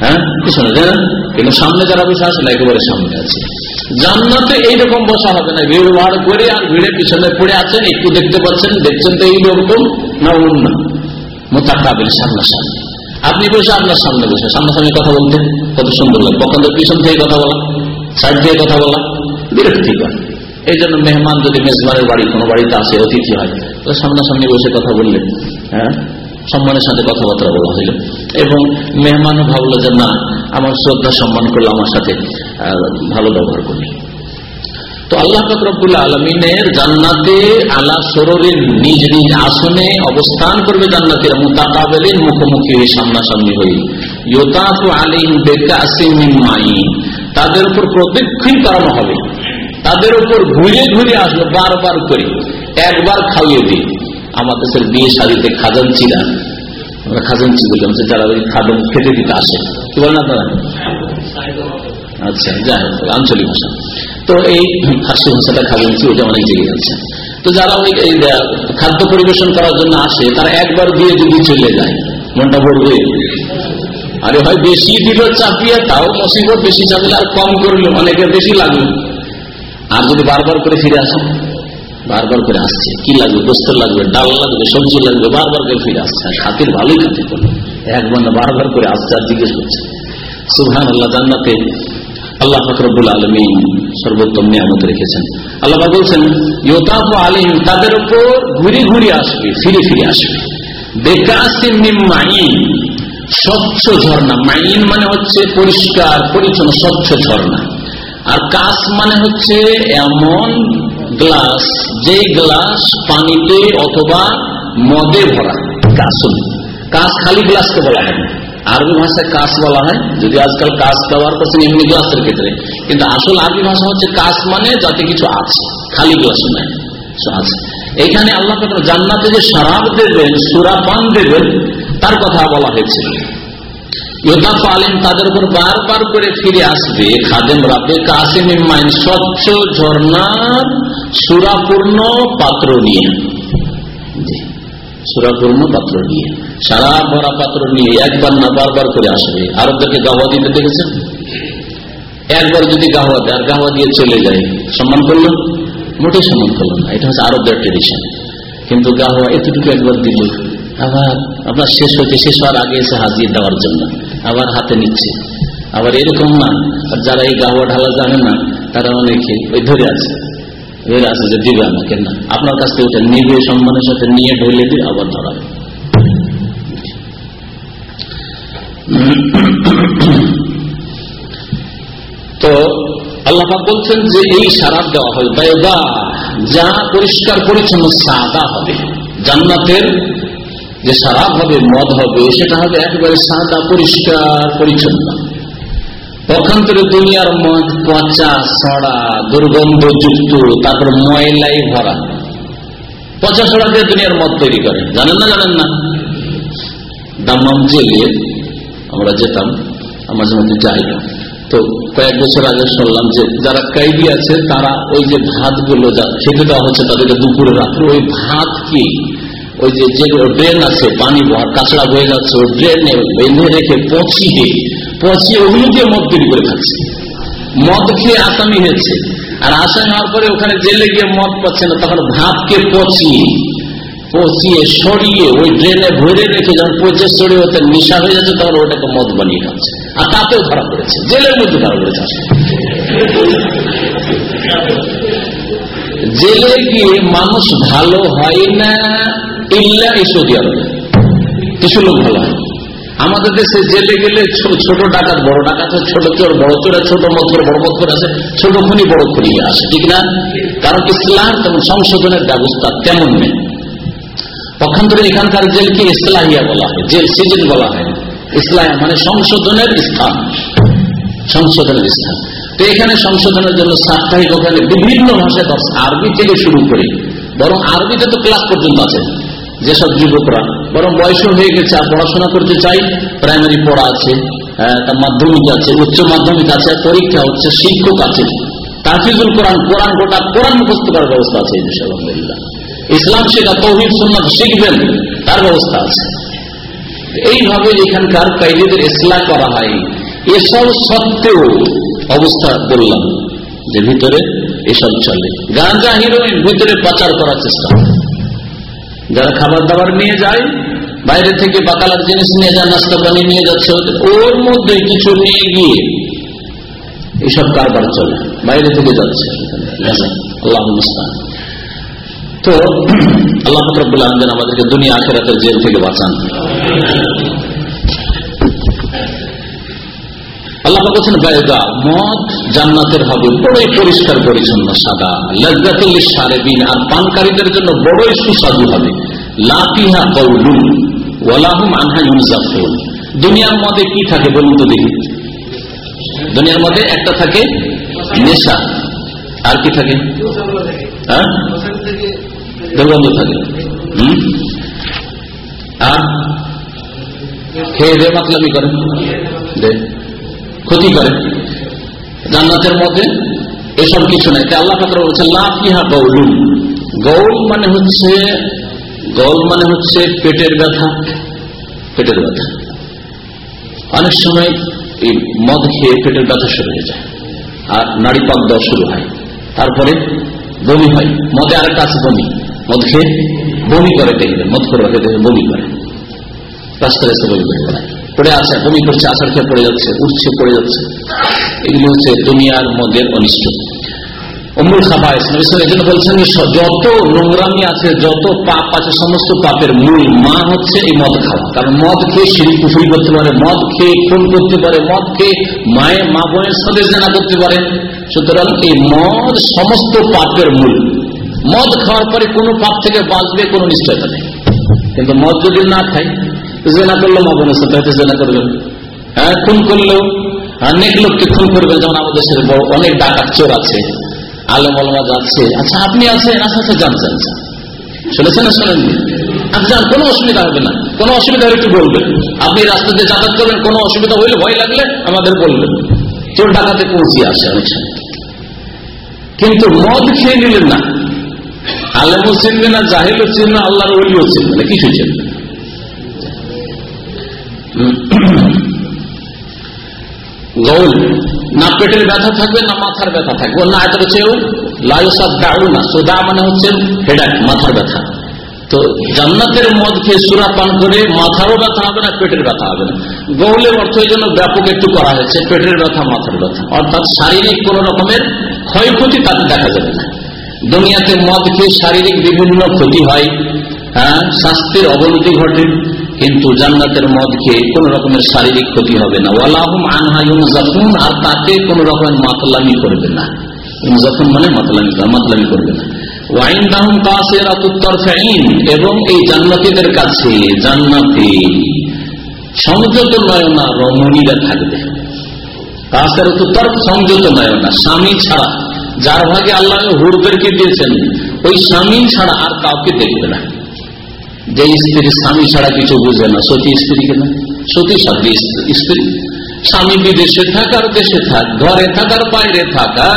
A: হ্যাঁ? পিছনে তাই না কিন্তু সামনে যারা বসে আছেন একেবারে সামনে আছে। জান্নাতে এইরকম বসা হবে না। ভিড় ভাড় করে আর ভিড়ে পিছনে পড়ে আছেন, একটু দেখতে পাচ্ছেন, দেখছেন তো এইরকম না অন্য? মোতাকাবিল সামনাসামনি। আপনি বসে আপনার সামনে বসে। সামনাসামনি কথা বলতে কত সুন্দর লাগে। কখন পিছন থেকে কথা বলা, সাইড দিয়ে কথা বলা, বিরক্তিকর। এই জন্য মেহমান যদি মেজবানের বাড়ি, কোনো বাড়িতে আসে, অতিথি হয় তাহলে সামনাসামনি বসে কথা বললেন হ্যাঁ সম্মানের সাথে কথাবার্তা বলা হইল। এবং মেহমানও ভাবলো যে, না, আমার শ্রদ্ধা সম্মান করল আমার সাথে। ভালো ব্যবহার করল তো আল্লাহ ফকরবুল্লা আলমিনের জান্নাতে আলা সরের নিজ নিজ আসনে অবস্থান করবে জান্নাতের মোতাকাবেলের মুখোমুখি হয়ে সামনাসামনি হয়ে। ইয়োতাফু আলিম বেকা মাই তাদের উপর প্রদক্ষিণ করানো হবে। তাদের উপর ঘুরে ঘুরে আসবে বারবার করে। একবার খাইয়ে দিই আমার দেশের বিয়ে শাড়িতে খাজানচিরা আমরা খাজানচি বললাম যারা ওই খাদন খেতে দিতে আসে। কি বলেন আপনারা? আচ্ছা যাই হোক, আঞ্চলিক ভাষা। তো এই ফার্সি ভাষাটা খাজানচি ওটা অনেক জায়গায় আছে তো যারা ওই খাদ্য পরিবেশন করার জন্য আসে, তারা একবার দিয়ে যদি চলে যায়, মনটা ভরবে। আরে হয় বেশি দিল চাপিয়ে তাও মুসিবত বেশি চাপিলে আর কম করল অনেকের বেশি লাগল আর যদি বারবার করে ফিরে আসেন বারবার করে আসছে। কি লাগবে? গোস্ত লাগবে, ডাল লাগবে, সবজি লাগবে, বারবার করে ফিরে আসছে। খাতির ভালোই খাতির করল একবার বারবার করে আসছে আর জিজ্ঞেস করছে। সুহান আল্লাহ জান্নাতে আল্লাহ ফকরবুল আলমী সর্বোত্তম নিয়ামত রেখেছেন। আল্লাহ বলছেন ইয়োতাফ আলিম তাদের উপর ঘুরে ঘুরে আসবে, ফিরে ফিরে আসবে। মাইন স্বচ্ছ ঝর্ণা। মাইন মানে হচ্ছে পরিষ্কার, পরিচ্ছন্ন, স্বচ্ছ ঝর্ণা। আর কাস মানে হচ্ছে এমন গ্লাস, যে গ্লাস পানিতে অথবা মদে ভরা। কাসুন। কাস খালি গ্লাসকে বলা হয় আরবি ভাষায় কাস বলা হয়। যদি আজকাল কাস ব্যবহার করছেন, এমনি গ্লাসের ক্ষেত্রে কিন্তু আসল আরবি ভাষা হচ্ছে কাস মানে যাতে কিছু আছে, খালি গ্লাস নয় আছে। এখানে আল্লাহ জান্নাতে যে সারাব দেবেন সুরাপান দেবেন, তার কথা বলা হয়েছে। আলিম তাদের উপর করে ফিরে আসবে স্বচ্ছ ঝর্ণার সুরাপূর্ণ পাত্র নিয়ে। সুরাপূর্ণ পাত্র নিয়ে সারা ভরা পাত্র নিয়ে একবার না বারবার করে আসবে। আরবদেরকে গাওয়া দিতে দেখেছেন? একবার যদি গাওয়া দেয়, আর গাওয়া দিয়ে চলে যায়, সম্মান করল? মোটে সম্মান করল না। এটা হচ্ছে আরবদের ট্রেডিশন কিন্তু গাওয়া এতটুকু একবার দিল, আবার আপনার শেষ হতে শেষ হওয়ার আগে এসে হাজির দেওয়ার জন্য, আবার হাতে নিচ্ছে। আবার এরকম না, আর যারা এই গাওয়া ঢালা জানে না, তারা অনেকে ওই ধরে আছে। ধরে আছে যে দিবে আমাকে না। আপনার কাছ থেকে ওটা নিবে, সম্মানের সাথে নিয়ে ঢেলে দিয়ে আবার ধরা তো আল্লাহ বলছেন যে এই সারাপ দেওয়া হবে বেদা যা পরিষ্কার পরিচ্ছন্ন সাদা হবে, জান্নাতের যে সারাপ হবে, মদ হবে, সেটা হবে একেবারে সাদা, পরিষ্কার, পরিচ্ছন্ন। পক্ষান্তরে দুনিয়ার পচা, সড়া দুর্গন্ধযুক্ত তারপর ময়লাই ভরা। পচা, সড়া দিয়ে দুনিয়ার মদ তৈরি করে। জানেন না জানেন না? দাম্মাম জেলে আমরা যেতাম মাঝে মধ্যে যাই। তো কয়েক বছর আগে শুনলাম যে যারা কাইদি আছে, তারা ওই যে ভাতগুলো যা খেতে দেওয়া হচ্ছে তাদেরকে দুপুরে রাত্রে, ওই ভাত কি? ওই যে ড্রেন আছে, পানি কাঁচড়া বয়ে যাচ্ছে, ওই ড্রেনে বেঁধে রেখে পচিয়ে পচিয়ে ওগুলো দিয়ে মদ তৈরি করে খাচ্ছে। মদ খেয়ে আসামি হয়েছে। আর আসামি হওয়ার পরে ওখানে জেলে গিয়ে মদ পাচ্ছে না, তখন ভাতকে পচিয়ে পচিয়ে সরিয়ে ওই ড্রেনে ভরে রেখে যখন পচে সরিয়ে ওতে নিশা হয়ে যাচ্ছে, তখন ওটাকে মদ বানিয়ে খাচ্ছে। আর তাতেও ধরা পড়েছে। জেলের মধ্যে ধরা পড়েছে জেলে গিয়ে মানুষ ভালো হয় না, ইল্লা সৌদি আরবে। কিছু লোক ভালো হয় আমাদের দেশে জেলে গেলে ছোট ডাকাত, বড় ডাকাত ছোট চোর, বড় চোর ছোট মত বড় মত আছে, ছোট খুনি, বড় খুনি আসে, ঠিক না? কারণ ইসলাম তেমন সংশোধনের ব্যবস্থা তেমন নেই। পক্ষান্তরে এখানকার জেলকে ইসলাহিয়া বলা হয়, জেল সিজন বলা হয়। ইসলাম মানে সংশোধনের স্থান। সংশোধনের স্থান। তো এখানে সংশোধনের জন্য সাপ্তাহিক ওখানে বিভিন্ন ভাষায় আরবি থেকে শুরু করে, বরং আরবিতে তো ক্লাস পর্যন্ত আছে, যেসব যুবকরা বরং বয়স হয়ে গেছে, আর পড়াশোনা করতে চাই প্রাইমারি পড়া আছে তার মাধ্যমিক আছে, উচ্চ মাধ্যমিক আছে, পরীক্ষা হচ্ছে, শিক্ষক আছে। তাফিজুল কোরআন কোরআন গোটা কোরআন মুখস্থ করার ব্যবস্থা আছে এই দেশে, আলহামদুলিল্লাহ। ইসলাম শেখা, তৌহিদ, সুন্নত শিখবেন, তার ব্যবস্থা আছে। এইভাবে এখানকার কাইদিদের ইসলাম করা হয়। এসব সত্ত্বেও অবস্থা বললাম যে ভিতরে এসব চলে। গাঁজা, হিরোইন ভিতরে পাচার করার চেষ্টা। যারা খাবার দাবার নিয়ে যায়, বাইরে থেকে বাকালার জিনিস নিয়ে যায়, নাস্তা পানি নিয়ে যাচ্ছে ওর মধ্যে কিছু নিয়ে গিয়ে এসব কারবার চলে। বাইরে থেকে যাচ্ছে। আল্লাহ তো, আল্লাহ ফকরবুল আলমেন আমাদেরকে দুনিয়া আখেরাতের জেল থেকে বাঁচান। আল্লাহ বলছেন বেদা মদ জান্নাতের হবে। বড়ই পরিষ্কার পরিচ্ছন্ন, সাদা। লজ্জাতুল সারেবিন আর পানকারীদের জন্য বড়ই সুস্বাদু হবে। লাফিহা কৌলুন ওয়ালাহুম আনহা ইউজাফুন দুনিয়ার মধ্যে কি থাকে বলুন তো দেখি? দুনিয়ার মধ্যে একটা থাকে নেশা, আর কি থাকে? হ্যাঁ? দুর্গন্ধ থাকে। আর? খেয়ে দে মাতলামি করে। ক্ষতি করে। জান্নাতের মধ্যে এসব কিছু নাই। তাই আল্লাহ পাত্র বলছে লাফিহা গৌলুন গৌল মানে হচ্ছে, গৌল মানে হচ্ছে পেটের ব্যথা পেটের ব্যথা। অনেক সময় এই মদ খেয়ে পেটের ব্যথা শুরু হয়ে যায়, আর নারী পাক দেওয়া শুরু হয়। তারপরে বমি হয়। মদে আরেকটা আছে বমি। মদ খেয়ে বমি করে দেখবে মদ করে দেখবে বমি করে। রাস্তায় রাস্তায় বমি করে পড়ে আছে বমি করছে, আসার খেয়ে পড়ে যাচ্ছে, উঠছে, পড়ে যাচ্ছে। এগুলো হচ্ছে দুনিয়ার মদের অনিষ্ট। অমুল খাবাইস এই জন্য বলছেন যত নোংরামি আছে, যত পাপ আছে, সমস্ত পাপের মূল মা হচ্ছে এই মদ খাওয়া। কারণ মদ খেয়ে সিঁড়ি কুফুরি করতে পারে, মদ খেয়ে খুন করতে পারে, মদ খেয়ে মায়ের মা বোনের সাথে জানা করতে পারে। সুতরাং এই মদ সমস্ত পাপের মূল। মদ খাওয়ার পরে কোনো পাপ থেকে বাঁচবে, কোনো নিশ্চয়তা নেই। কিন্তু মদ যদি না খাই জেনা করল মা বোনের সাথে হয়তো জেনা করবেন হ্যাঁ খুন করলেও অনেক লোককে খুন করবে, যেমন আমাদের দেশের বড়, অনেক ডাকাত চোর আছে, আলম আলমা যাচ্ছে আচ্ছা আপনি আছেন আচ্ছা আচ্ছা যান যান শুনেছেন না শোনেননি? আচ্ছা যান, কোনো অসুবিধা হবে না। কোনো অসুবিধা হলে একটু বলবেন। আপনি রাস্তা দিয়ে যাতায়াত করবেন, কোনো অসুবিধা হইলে ভয় লাগলে আমাদের বলবেন। চোর ডাকাতে পৌঁছে আসে অনেক কিন্তু মদ খেয়ে নিলেন না। আলেমও চিনবে না, জাহেলও চিনবে আল্লাহর ওলিও চিনবে না কিছু চিনবে গৌল, না পেটের ব্যথা থাকবে, না মাথার ব্যথা থাকবে। না এটা হচ্ছে লায়ুসাদ দাড়ু না সোদা মানে হচ্ছে হেডাক, মাথার ব্যথা। তো জান্নাতের মদ খেয়ে সুরা পান করে মাথারও ব্যথা হবে না, পেটের ব্যথা হবে না। গৌলের অর্থ এই জন্য ব্যাপক একটু করা হয়েছে, পেটের ব্যথা, মাথার ব্যথা। অর্থাৎ শারীরিক কোন রকমের ক্ষয়ক্ষতি তাতে দেখা যাবে না। দুনিয়াতে মদ খেয়ে শারীরিক বিভিন্ন ক্ষতি হয় হ্যাঁ স্বাস্থ্যের অবনতি ঘটে। কিন্তু জান্নাতের মদ খেয়ে কোন রকমের শারীরিক ক্ষতি হবে না। ওয়ালাহুম আনহায়ুম জাফুন আর তাকে কোন রকমের মাতলামি করবে না। যখন মানে মাতলামি করবে না। দাহম এবং এই কাছে থাকবে। কাসের স্বামী ছাড়া। যার ভাগে আল্লাহ হুরদেরকে দিয়েছেন? ওই স্বামী ছাড়া আর কাউকে দেখবে না। যে স্ত্রী স্বামী ছাড়া কিছু বুঝে না, সতী স্ত্রী কেনা? সতী সাথী স্ত্রী। স্বামী বিদেশে থাক আর দেশে থাক, ঘরে থাকার বাইরে থাকা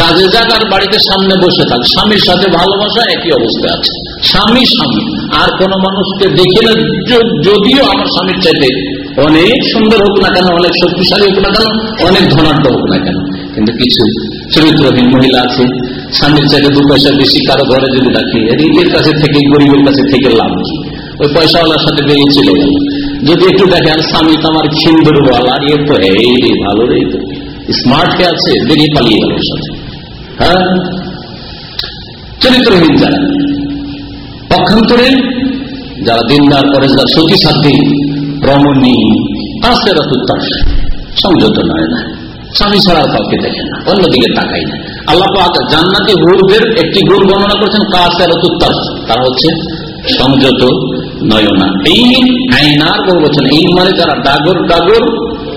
A: কাজে জাগার বাড়িতে সামনে বসে থাক। স্বামীর সাথে ভালোবাসা একই অবস্থায় আছে। স্বামী স্বামী, আর কোন মানুষকে দেখে না যদিও আমার স্বামীর চাইতে অনেক সুন্দর হোক না কেন, অনেক শক্তিশালী হোক না কেন, অনেক ধনাঢ্য হোক না কেন, কিন্তু কিছু চরিত্রহীন মহিলা আছে স্বামীর চাইতে দু পয়সা বেশি, কারও ঘরে যদি রাখি এর কাছে থেকে, গরিবের কাছে থেকে লাভ কি ওই পয়সাওয়ালার সাথে বেরিয়ে চলে গেল। যদি একটু দেখেন, স্বামী তো আমার খিন্দরওয়ালা এ তো, এই রে, ভালো রে, তো। স্মার্ট কে আছে, বেরিয়ে পালিয়ে গেল সাথে। হ্যাঁ? চরিত্রহীন যারা। পক্ষান্তরে যারা দিনদার যারা সতী সাথী রমণী কাস্তেরা তুত্তাস সংযত নয় না। স্বামী ছাড়া কাউকে দেখে না, অন্যদিকে তাকাই না। আল্লাহ জান্নাতি হুরদের একটি গুণ বর্ণনা করেছেন তুত্তাস তারা হচ্ছে সংযত নয়না। এই আইনার বছর এই মানে যারা ডাগর ডাগর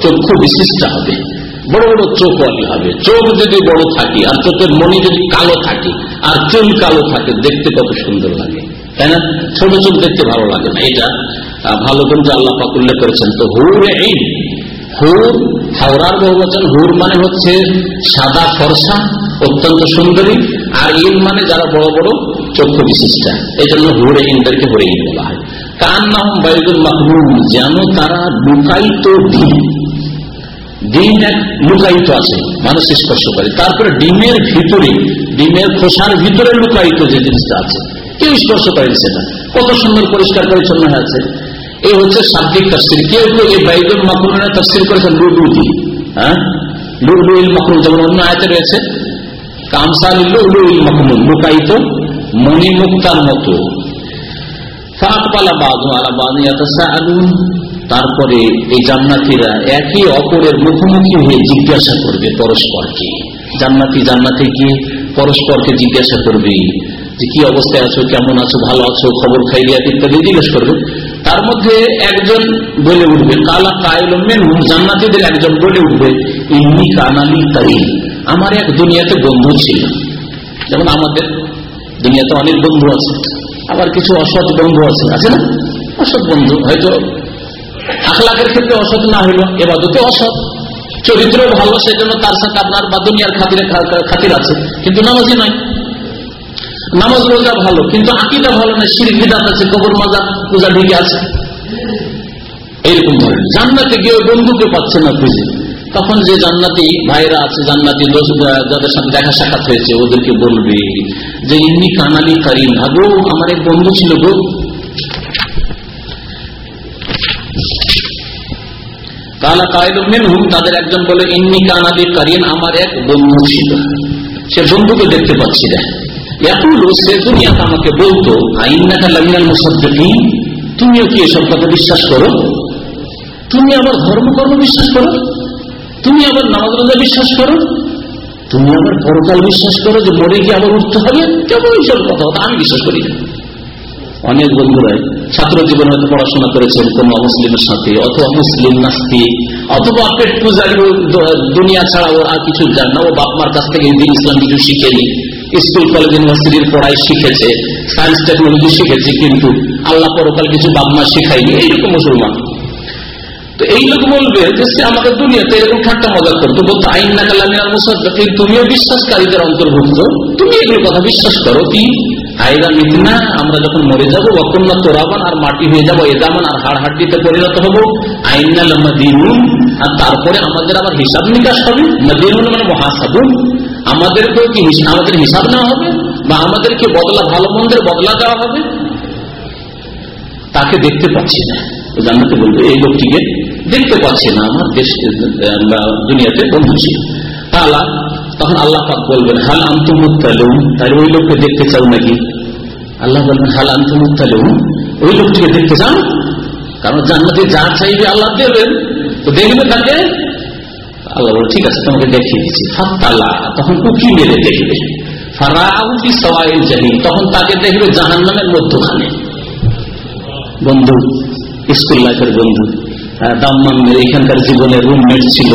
A: চক্ষু বিশিষ্ট হবে, বড় বড় চোখ হবে। চোখ যদি বড় থাকে, আর চোখের মনি যদি কালো থাকে, আর চুল কালো থাকে, দেখতে কত সুন্দর লাগে, তাই না? ছোট চোখ দেখতে ভালো লাগে না। এটা ভালো কিন্তু আল্লাহ পাক উল্লেখ করেছেন, তো হুর এই হুর, হাওড়ার বহু বচন হুর মানে হচ্ছে সাদা ফর্সা অত্যন্ত সুন্দরী। আর ইন মানে যারা বড় বড় চক্ষু বিশিষ্টা। এই জন্য হুরে ইনদেরকে হুরে ইন বলা হয়। কার নাম বাইদুল মাহরুম যেন তারা লুকায়িত ডিম ডিম এক লুকায়িত আছে, মানুষ স্পর্শ করে। তারপরে ডিমের ভিতরে, ডিমের খোসার ভিতরে লুকায়িত যে জিনিসটা আছে, কেউ স্পর্শ করেন সেটা। কত সুন্দর পরিষ্কার পরিচ্ছন্ন হয়ে আছে। এই হচ্ছে শাব্দিক তফসির। কেউ কেউ এই বাইদুল মাকরুনের তফসির করেছেন লুডু দিয়ে। হ্যাঁ? লুডু, ইল মাকরুন যেমন অন্য আয়তে রয়েছে কামসাল লুডু ইল মাকরুন লুকায়িত মণিমুক্তার মতো। তারপরে এই জান্নাতিরা একে অপরের মুখোমুখি হয়ে জিজ্ঞাসা করবে পরস্পরকে। জান্নাতি জান্নাতে গিয়ে পরস্পরকে জিজ্ঞাসা করবে যে কি অবস্থায় আছো, কেমন আছো, ভালো আছো, খবর খাইলিয়াত ইত্যাদি জিজ্ঞেস করবে। তার মধ্যে একজন বলে উঠবে, কালা কায়ল জান্নাতিদের একজন বলে উঠবে, ইন্নি কানালি তাই আমার এক দুনিয়াতে বন্ধু ছিল। যেমন আমাদের দুনিয়াতে অনেক বন্ধু আছে। আবার কিছু অসৎ বন্ধু আছে। আছে না? অসৎ বন্ধু। হয়তো আখলাখের ক্ষেত্রে অসৎ না হইল এবাদতে অসৎ। চরিত্র ভালো, সেজন্য তার সাথে আপনার বা দুনিয়ার খাতিরে খাতির আছে। কিন্তু নামাজি নয় নামাজ রোজা ভালো, কিন্তু আকিদা ভালো নয় বিদাত আছে, কবর মাজা পূজা ঢেকে আছে। এইরকম ধরেন জান্নাতে গিয়ে বন্ধুকে পাচ্ছে না খুঁজে। তখন যে জান্নাতি ভাইরা আছে, জান্নাতি যাদের সাথে দেখা সাক্ষাৎ হয়েছে, ওদেরকে বলবে যে, ইন্নি কানালি কারিম। ভাগো আমার এক বন্ধু ছিল গো। কায়দমিন হুম তাদের একজন বলে, ইন্নি কানালি কারিন আমার এক বন্ধু ছিল। সে বন্ধুকে দেখতে পাচ্ছি না। একুল সে দুনিয়াতে আমাকে বলতো আইনাকা লামিনাল মুসাদ্দিন তুমিও কি এসব কথা বিশ্বাস করো? তুমি আবার ধর্মকর্ম বিশ্বাস করো? তুমি আবার নামাজ রোজা বিশ্বাস করো? তুমি আবার পরকাল বিশ্বাস করো যে মরে গিয়ে আবার উঠতে হবে? কেমন এইসব কথা আমি বিশ্বাস করি না। অনেক বন্ধুরাই ছাত্র জীবনে হয়তো পড়াশোনা করেছেন কোন অমুসলিমের সাথে অথবা মুসলিম নাস্তি অথবা পেট পূজারি দুনিয়া ছাড়া ওর আর কিছু জান না। ও বাপমার কাছ থেকে ইসলাম কিছু শিখেনি। স্কুল, কলেজ, ইউনিভার্সিটির পড়াই শিখেছে সায়েন্স টেকনোলজি শিখেছে, কিন্তু আল্লাহ পরকাল কিছু বাপমা শিখাইনি এইরকম মুসলমান। তো এই লোক বলবে যে সে আমাদের দুনিয়াতে এরকম ঠাট্টা মজা করতো। বলতো আইন না কালামিনার মুসাদ্দিন তুমিও বিশ্বাসকারীদের অন্তর্ভুক্ত। তুমি এগুলো কথা বিশ্বাস করো কি? আইরা মিথনা আমরা যখন মরে যাব অকন্যা তোরাবান আর মাটি হয়ে যাব এদামান আর হাড় হাড্ডিতে পরিণত হব। আইনা দিনুন আর তারপরে আমাদের আবার হিসাব নিকাশ হবে। না দিনুন মানে মহাসাবুন আমাদেরকেও কি আমাদের হিসাব নেওয়া হবে? বা আমাদেরকে বদলা, ভালো মন্দের বদলা দেওয়া হবে? তাকে দেখতে পাচ্ছি না। জান্নাতে বলবে, এই লোকটিকে দেখতে পাচ্ছি না আমার দেশ দুনিয়াতে বন্ধু তাহলে তখন আল্লাহ পাক বলবেন, হাল আন্তমুত্তালুম তাহলে ওই লোককে দেখতে চাও নাকি? আল্লাহ বলবেন, হাল আন্তমুত্তালুম ওই লোকটিকে দেখতে চান? কারণ জান্নাতে যা চাইবে আল্লাহ দেবেন। তো দেখবে তাকে? আল্লাহ বল, ঠিক আছে, তোমাকে দেখিয়ে দিচ্ছি। ফাত্তালা, তখন উকি মেরে দেখবে। তখন তাকে দেখবে জাহান নামের মধ্যখানে। বন্ধু, স্কুল লাইফের বন্ধু। দাম্মান এখানকার জীবনে রুমমেট ছিল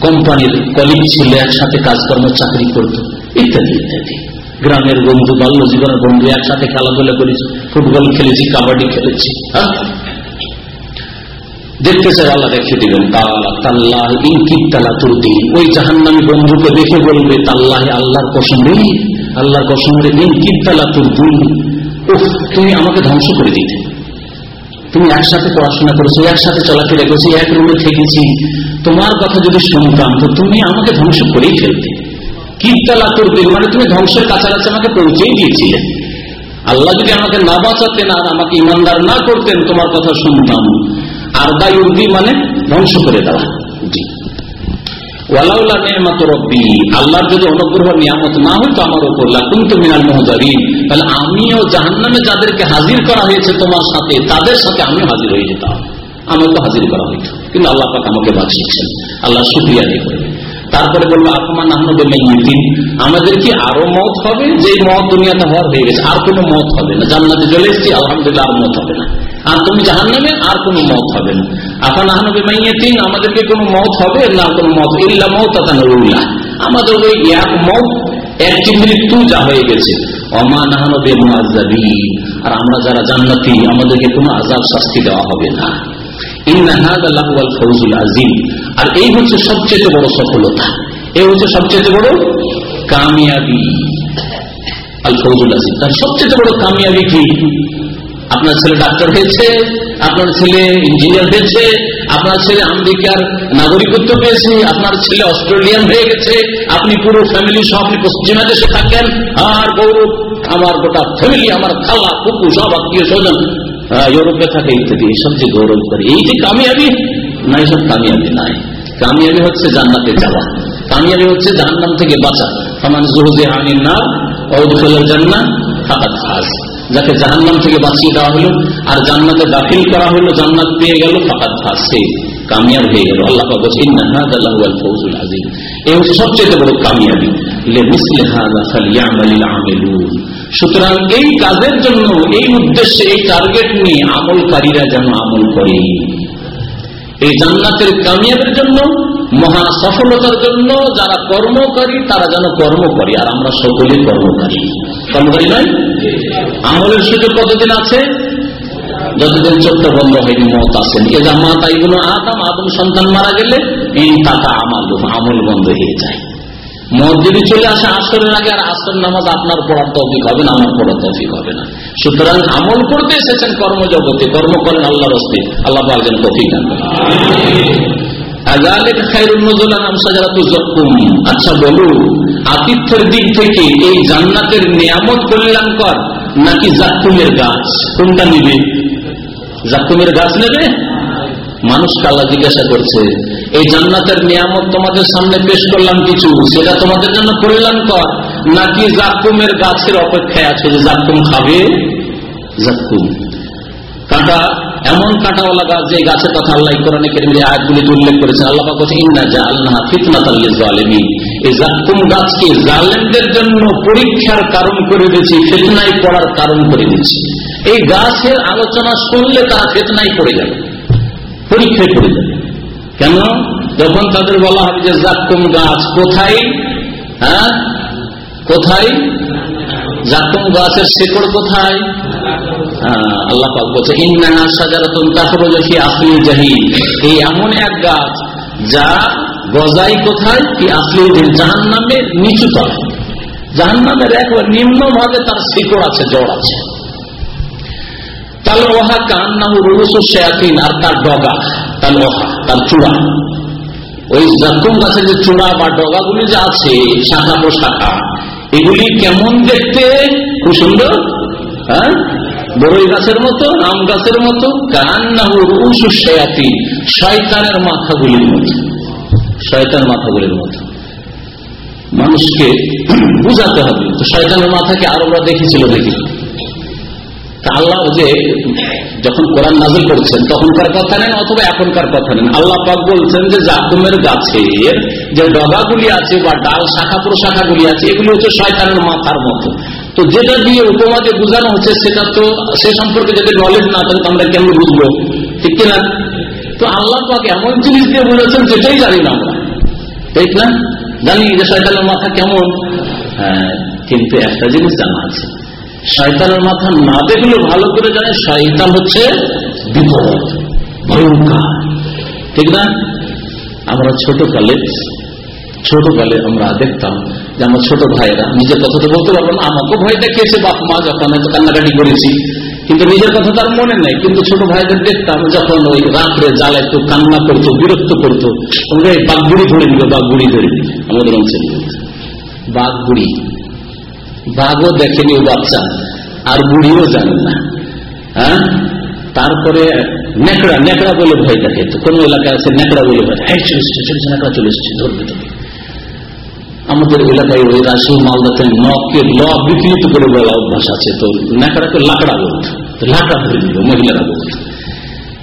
A: কোম্পানির কলিগ ছিল, একসাথে কাজকর্ম, চাকরি করত, ইত্যাদি ইত্যাদি। গ্রামের বন্ধু, বাল্য জীবনের বন্ধু একসাথে খেলাধুলা করেছি, ফুটবল খেলেছি, কাবাডি খেলেছি হ্যাঁ? দেখতে চাই, আল্লাহ দেখে দিবেন তাল্লাহ ইনকিতালা তুরদি। ওই জাহান্নামি বন্ধুকে দেখে বলবে, তাল্লাহ আল্লাহর কসমে আল্লাহর কসমে ইনকিতালা তুরদি। উফ, তুমি আমাকে ধ্বংস করে দিতে তুমি একসাথে পড়াশোনা করেছ, একসাথে চলাফেরা করেছ, এক রুমে থেকেছি। তোমার কথা যদি শুনতাম, তো তুমি আমাকে ধ্বংস করেই ফেলতে। কীর্তলা করতে মানে তুমি ধ্বংসের কাছাকাছি আমাকে পৌঁছেই দিয়েছিলে। আল্লাহ যদি আমাকে না বাঁচাতেন আর আমাকে ইমানদার না করতেন, তোমার কথা শুনতাম। আর দায় উর্দি মানে ধ্বংস করে দেওয়া। জি। ওয়ালাউলা নিয়ামত রব্বি, আল্লাহর যদি অনুগ্রহ নিয়ামত না হইতো আমার উপর, লাকুন্তু মিনাল মুহজারিন। তাহলে আমিও জাহান্নামে যাদেরকে হাজির করা হয়েছে তোমার সাথে, তাদের সাথে আমিও হাজির হয়ে যেতাম। আমাকে হাজির করা হইত কিন্তু আল্লাহ পাক আমাকে বাঁচিয়েছেন। আল্লাহ শুক্রিয়া দিয়ে করবে তারপরে বলব আহমান আহমদের মেঘমিন আমাদের কি আরও মত হবে? যে মত দুনিয়াতে হওয়ার হয়ে গেছে, আর কোনো মত হবে না। জান্নাতে চলে এসেছি, আলহামদুলিল্লাহ, আর মত হবে না। আর তুমি জাহান নামে আর কোন মত হবে না। আফান আমাদেরকে কোন মত হবে না, কোন মত ইল্লা মত উল্লাহ আমাদের ওই এক মত, একটি মৃত্যু যা হয়ে গেছে। অমান আহনবে আর আমরা যারা জান্নাতি, আমাদেরকে কোনো আজাব শাস্তি দেওয়া হবে না। আর এই হচ্ছে সবচেয়ে বড় সফলতা। এই হচ্ছে সবচেয়ে বড় কামিয়াবি। আল তার সবচেয়ে বড় কামিয়াবি কি? আপনার ছেলে ডাক্তার হয়েছে, আপনার ছেলে ইঞ্জিনিয়ার হয়েছে, আপনার ছেলে আমেরিকার নাগরিকত্ব পেয়েছে, আপনার ছেলে অস্ট্রেলিয়ান হয়ে গেছে, আপনি পুরো ফ্যামিলি সহ আপনি পশ্চিমা দেশে থাকেন, আর গৌরব, আমার গোটা ফ্যামিলি আমার খালা কুকু সব আত্মীয় স্বজন ইউরোপে থাকে, ইত্যাদি, এইসব যে গৌরব করে এই যে কামিয়াবি, না এইসব কামিয়াবি নাই। কামিয়াবি হচ্ছে জান্নাতে যাওয়া, কামিয়াবি হচ্ছে জাহান্নাম থেকে বাঁচা। সমান জোহজে আমিন না অদুফেলের জান্না ফাঁস যাকে জাহান্নাম থেকে বাঁচিয়ে দেওয়া হলো, আর জান্নাতে দাখিল করা হলো, জান্নাত পেয়ে গেল ফাঁকাত ফাঁসে, কামিয়াব হয়ে গেল। আল্লাহ ফৌজুল আজিম হচ্ছে সবচেয়ে বড় কামিয়াবি সুতরাং এই কাজের জন্য, এই উদ্দেশ্যে, এই টার্গেট নিয়ে আমলকারীরা যেন আমল করে। এই জান্নাতের কামিয়াবের জন্য মহা সফলতার জন্য যারা কর্মকারী, তারা যেন কর্ম করে, আর আমরা সকলেই কর্মকারী। কর্মকারী নয়? আমলের সুযোগ কতদিন আছে? যতদিন চোখটা বন্ধ হয়নি, মত আসেন। এজা মা তাই গুলো আদাম, আদম সন্তান মারা গেলে এই টাকা আমাল আমল বন্ধ হয়ে যায়। মদ যদি চলে আসে আসরের আগে, আর আসর নামাজ আপনার পড়ার তৌফিক হবে না, আমার পড়ার তৌফিক হবে না। সুতরাং আমল করতে এসেছেন কর্মজগতে, কর্ম করেন আল্লাহর হস্তে, আল্লাহ যেন তৌফিক আচ্ছা বলু, আতিথ্যের দিক থেকে এই জান্নাতের নিয়ামত কল্যাণকর নাকি জাকুমের গাছ? কোনটা নিবে? জাকুমের গাছ নেবে? মানুষ কাল্লা জিজ্ঞাসা করছে, এই জান্নাতের নিয়ামত তোমাদের সামনে পেশ করলাম কিছু, সেটা তোমাদের জন্য কল্যাণকর নাকি জাকুমের গাছের অপেক্ষায় আছে যে জাকুম খাবে? জাকুম। কাঁটা এমন কাঁটাওয়ালা গাছ যে গাছের কথা আল্লাহ কোরআনে কেরিমের আয়াতগুলিতে উল্লেখ করেছেন, আল্লাহ বলছে ইন্না জা আল্লাহ ফিতনাত জালেমি এই জাকুম গাছকে জালেমদের জন্য পরীক্ষার কারণ করে দিয়েছি, ফেতনায় পড়ার কারণ করে দিয়েছি। এই গাছের আলোচনা শুনলে তারা ফেতনায় পড়ে যাবে, পরীক্ষায় পড়ে যাবে। কেন? যখন তাদের বলা হবে যে জাকুম গাছ কোথায় হ্যাঁ? কোথায়? জাকুম গাছের শেকড় কোথায়? আল্লাহ পাক বলছে ইন্নাহা সাজারাতুন তাখরুজু আসলি জাহিম এই এমন এক গাছ যা গজাই কোথায়? কি আসলি জাহান্নামের নিচু তলে। জাহান্নামের একবার নিম্ন ভাবে তার শিকড় আছে জড় আছে। তার ওহা কান্নাহু রুসু শেয়াতিন, আর তার ডগা তার ওহা তার চূড়া। ওই জাকুম গাছের যে চূড়া বা ডগাগুলি যে আছে, শাখা প্রশাখা, এগুলি কেমন দেখতে? খুব সুন্দর হ্যাঁ? বড়ই গাছের মতো, আম গাছের মতো শয়তানের মাথাগুলির মতো। শয়তান মাথাগুলির মতো। মানুষকে বুঝাতে হবে। তো শয়তানের মাথাকে আরবরা দেখেছিল দেখি আল্লাহ যে যখন কোরআন নাজিল করছেন, তখনকার কথা নেন অথবা এখনকার কথা নেন। আল্লাহ পাক বলছেন যে জাকুমের গাছের যে ডগাগুলি আছে বা ডাল শাখা প্রশাখাগুলি আছে, এগুলি হচ্ছে শয়তানের মাথার মতো। তো যেটা দিয়ে উপমাকে বোঝানো হচ্ছে, সেটা তো সে সম্পর্কে যদি নলেজ না থাকে আমরা কেমন বুঝব? ঠিক কিনা তো আল্লাহ পাক এমন জিনিস দিয়ে বলেছেন, যেটাই জানি না আমরা। ঠিক না? জানি যে শয়তানের মাথা কেমন? হ্যাঁ কিন্তু একটা জিনিস জানা আছে। শয়তানের মাথা না দেখলে ভালো করে জানে, শয়তান হচ্ছে বিপদ, ভয়ঙ্কর। ঠিক না? আমরা ছোট ছোটকালে ছোটকালে আমরা দেখতাম যে আমার ছোট ভাইয়েরা নিজের কথা তো বলতে পারব না, আমাকেও ভয় দেখিয়েছে, বাপ মা যখন কান্নাকাটি করেছি। কিন্তু নিজের কথা তার মনে নেই। কিন্তু ছোট ভাইদের দেখতাম যখন ওই রাত্রে একটু কান্না করতো, বিরক্ত করতো। বাঘগুড়ি ধরে দিল বাঘগুড়ি ধরে আমাদের অঞ্চলে বাঘগুড়ি বাঘও দেখেনি ও বাচ্চা, আর বুড়িও জানেন না। হ্যাঁ? তারপরে নেকড়া নেকড়া বলে ভয় দেখে তো কোন এলাকায় আছে নেকড়া বলে ভয় নেকড়া চলে এসছে, ধরবে তুমি আমাদের এলাকায় ওই রাশি মালদাতে নকে ল বিকৃত করে বলা অভ্যাস আছে। তো নেকড়াকে লাকড়া বলত। লাকড়া ধরে দিল মহিলারা বলত।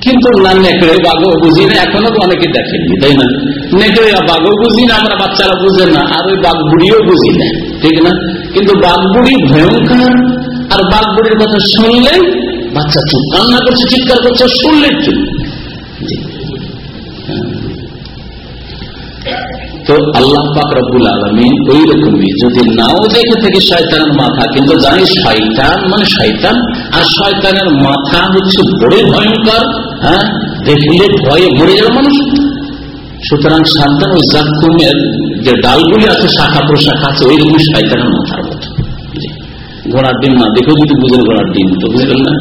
A: কিন্তু না নেকড়ে বাঘও বুঝি না, এখনও তো অনেকে দেখেনি তাই না? নেকড়ে বাঘও বুঝি না, আমরা বাচ্চারা বুঝে না, আর ওই বাঘ বুড়িও বুঝি না, ঠিক না? কিন্তু বাঘ বুড়ি ভয়ঙ্কর, আর বাঘ বুড়ির কথা শুনলে বাচ্চা চুপ। কান্না করছে, চিৎকার করছে, শুনলে চুপ। তো আল্লাহ পাক আলমিন ওই রকমই যদি নাও দেখে থেকে শয়তানের মাথা, কিন্তু জানি শয়তান মানে শয়তান, আর শয়তানের মাথা হচ্ছে বড় ভয়ঙ্কর হ্যাঁ? দেখলে ভয়ে মরে যাবে মানুষ। সুতরাং সাবধান ওই জাকুমের যে ডালগুলি আছে, শাখা প্রশাখা আছে ওই রকম শয়তানের মাথার মতো। ঘোড়ার ডিম না দেখো যদি বুঝেন ঘোড়ার ডিম তো বুঝলেন না?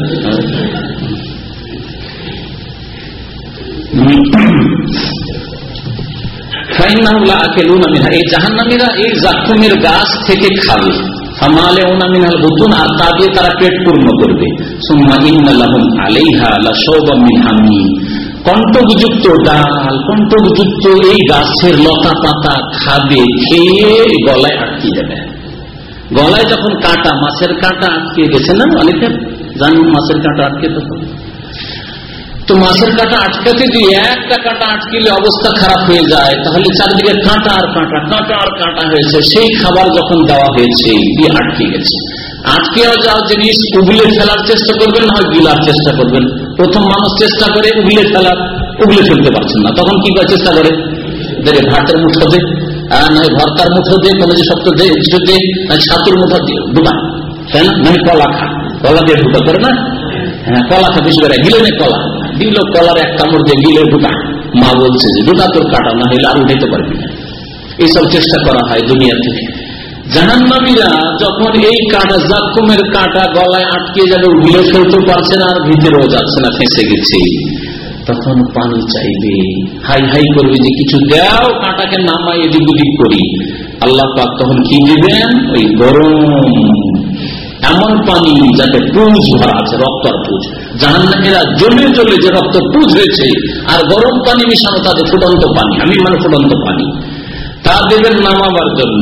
A: এই জাহান্নামীরা এই জাকুমের গাছ থেকে খাবে ফামালে ওনামিনাল বুতুন আর তা দিয়ে তারা পেট পূর্ণ করবে। সুম্মা ইন্নালাহুম আলাইহা লাশাওবাম মিন। হামিম ডাল কণ্টকযুক্ত এই গাছের লতা পাতা খাবে, খেয়ে গলায় আটকে যাবে গলায় যখন কাটা, মাছের কাঁটা আটকে গেছে না অনেকে জানি, মাছের কাঁটা আটকে তখন তো মাছের কাঁটা আটকাতে দিয়ে একটা কাঁটা আটকিলে অবস্থা খারাপ হয়ে যায়। তাহলে চারদিকে কাঁটা আর কাঁটা কাঁটা আর কাঁটা হয়েছে। সেই খাবার যখন দেওয়া হয়েছে দিয়ে আটকে গেছে। আটকে যাওয়া জিনিস উগলে ফেলার চেষ্টা করবেন, না হয় গিলার চেষ্টা করবেন। প্রথম মানুষ চেষ্টা করে উগলে ফেলার, উগলে ফেলতে পারছেন না। তখন কি করে চেষ্টা করে? ভাতের মুঠো দে নয় ভর্তার মুঠো দে, কোনো যে শক্ত দে দে ছাতুর মুঠো দিয়ে ডুবা তাই না? মানে কলা খা। কলা দিয়ে ঢুকা করে না? হ্যাঁ কলা খা, বেশি করে। গিলে কলা। দিল কলার এক কামড় দিয়ে গিলে ঢুকা মা বলছে যে ঢুকা তোর কাটা, না হইলে আর উঠাইতে পারবি না। এইসব চেষ্টা করা হয় দুনিয়া থেকে। জাহান্নামীরা যখন এই কাটা জাকুমের কাটা গলায় আটকে যাবে উগলে ফেলতে পারছে না আর ভিতরেও যাচ্ছে না, ফেঁসে গেছে। তখন পানি চাইবে, হাই হাই করবে যে, কিছু দেও, কাঁটাকে নামাই এদিক ওদিক করি। আল্লাহ পাক তখন কি দিবেন? ওই গরম এমন পানি যাতে পুজ ভরা আছে রক্ত আর পুজ জাহান্নামীরা জ্বলে জ্বলে যে রক্ত পুজ হয়েছে, আর গরম পানি মিশানো তাদের ফুটন্ত পানি, আমি মানে ফুটন্ত পানি। তা দেবেন নামাবার জন্য।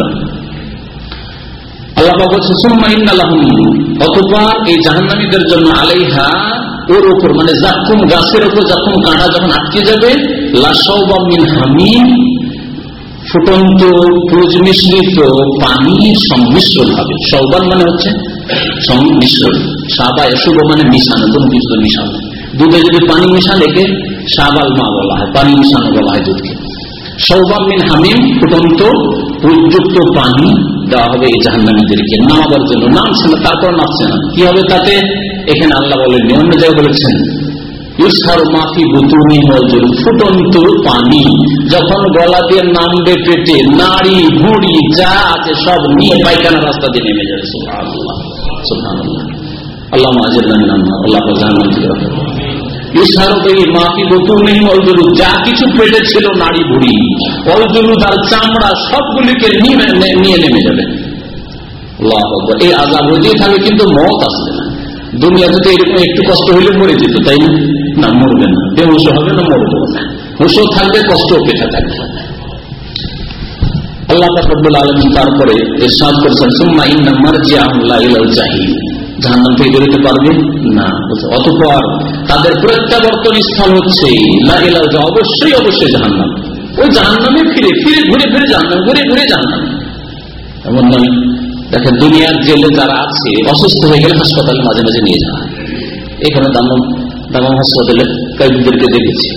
A: অতপর এই জন্য ওপর মানে ওপর যাবে লাসাউবামিন হামিম, ফুটন্ত মিশ্রিত সংমিশ্রণ হবে। সৌবান মানে হচ্ছে সংমিশ্রণ মানে নামাবার জন্য নামছে না তারপর নামছে না। কি হবে তাতে? এখানে আল্লাহ অন্য জায়গায় বলেছেন ইসার মাফি বুতুনি মজুর, ফুটন্ত পানি, যখন গলা দিয়ে নামবে পেটে, নাড়ি ভুড়ি যা আছে সব নিয়ে পায়খানা রাস্তা দিয়ে নেমে সুবহানাল্লাহ। যা কিছু পেটে ছিল নারী ভুড়ি। অলজুলু তার চামড়া সবগুলিকে নিয়ে নেমে যাবে। এই আজাব হয়ে থাকবে কিন্তু মত আসবে না। দুনিয়াতে এরকম একটু কষ্ট হইলে মরে যেত, তাই না? মরবে না। বেহুশ হবে না, মরবে না। হুশও থাকবে কষ্ট পেটে থাকবে। আল্লাহ ফবুল আলম তারপরে সাদ করেছেন, সুম্মা ইন্না জাহান্নাম পারবে না। তাদের প্রত্যাবর্তন স্থল হচ্ছে অবশ্যই অবশ্যই জাহান্নাম। ওই জাহান্নামে ফিরে ফিরে, ঘুরে ফিরে জাহান্নাম, ঘুরে ঘুরে জাহান্নাম। এমন নয় দেখেন দুনিয়ার জেলে যারা আছে, অসুস্থ হয়ে গেলে হাসপাতালে মাঝে মাঝে নিয়ে যাওয়া এখানে দামম দামম হাসপাতালে কয়েকদিনদেরকে দেখেছি।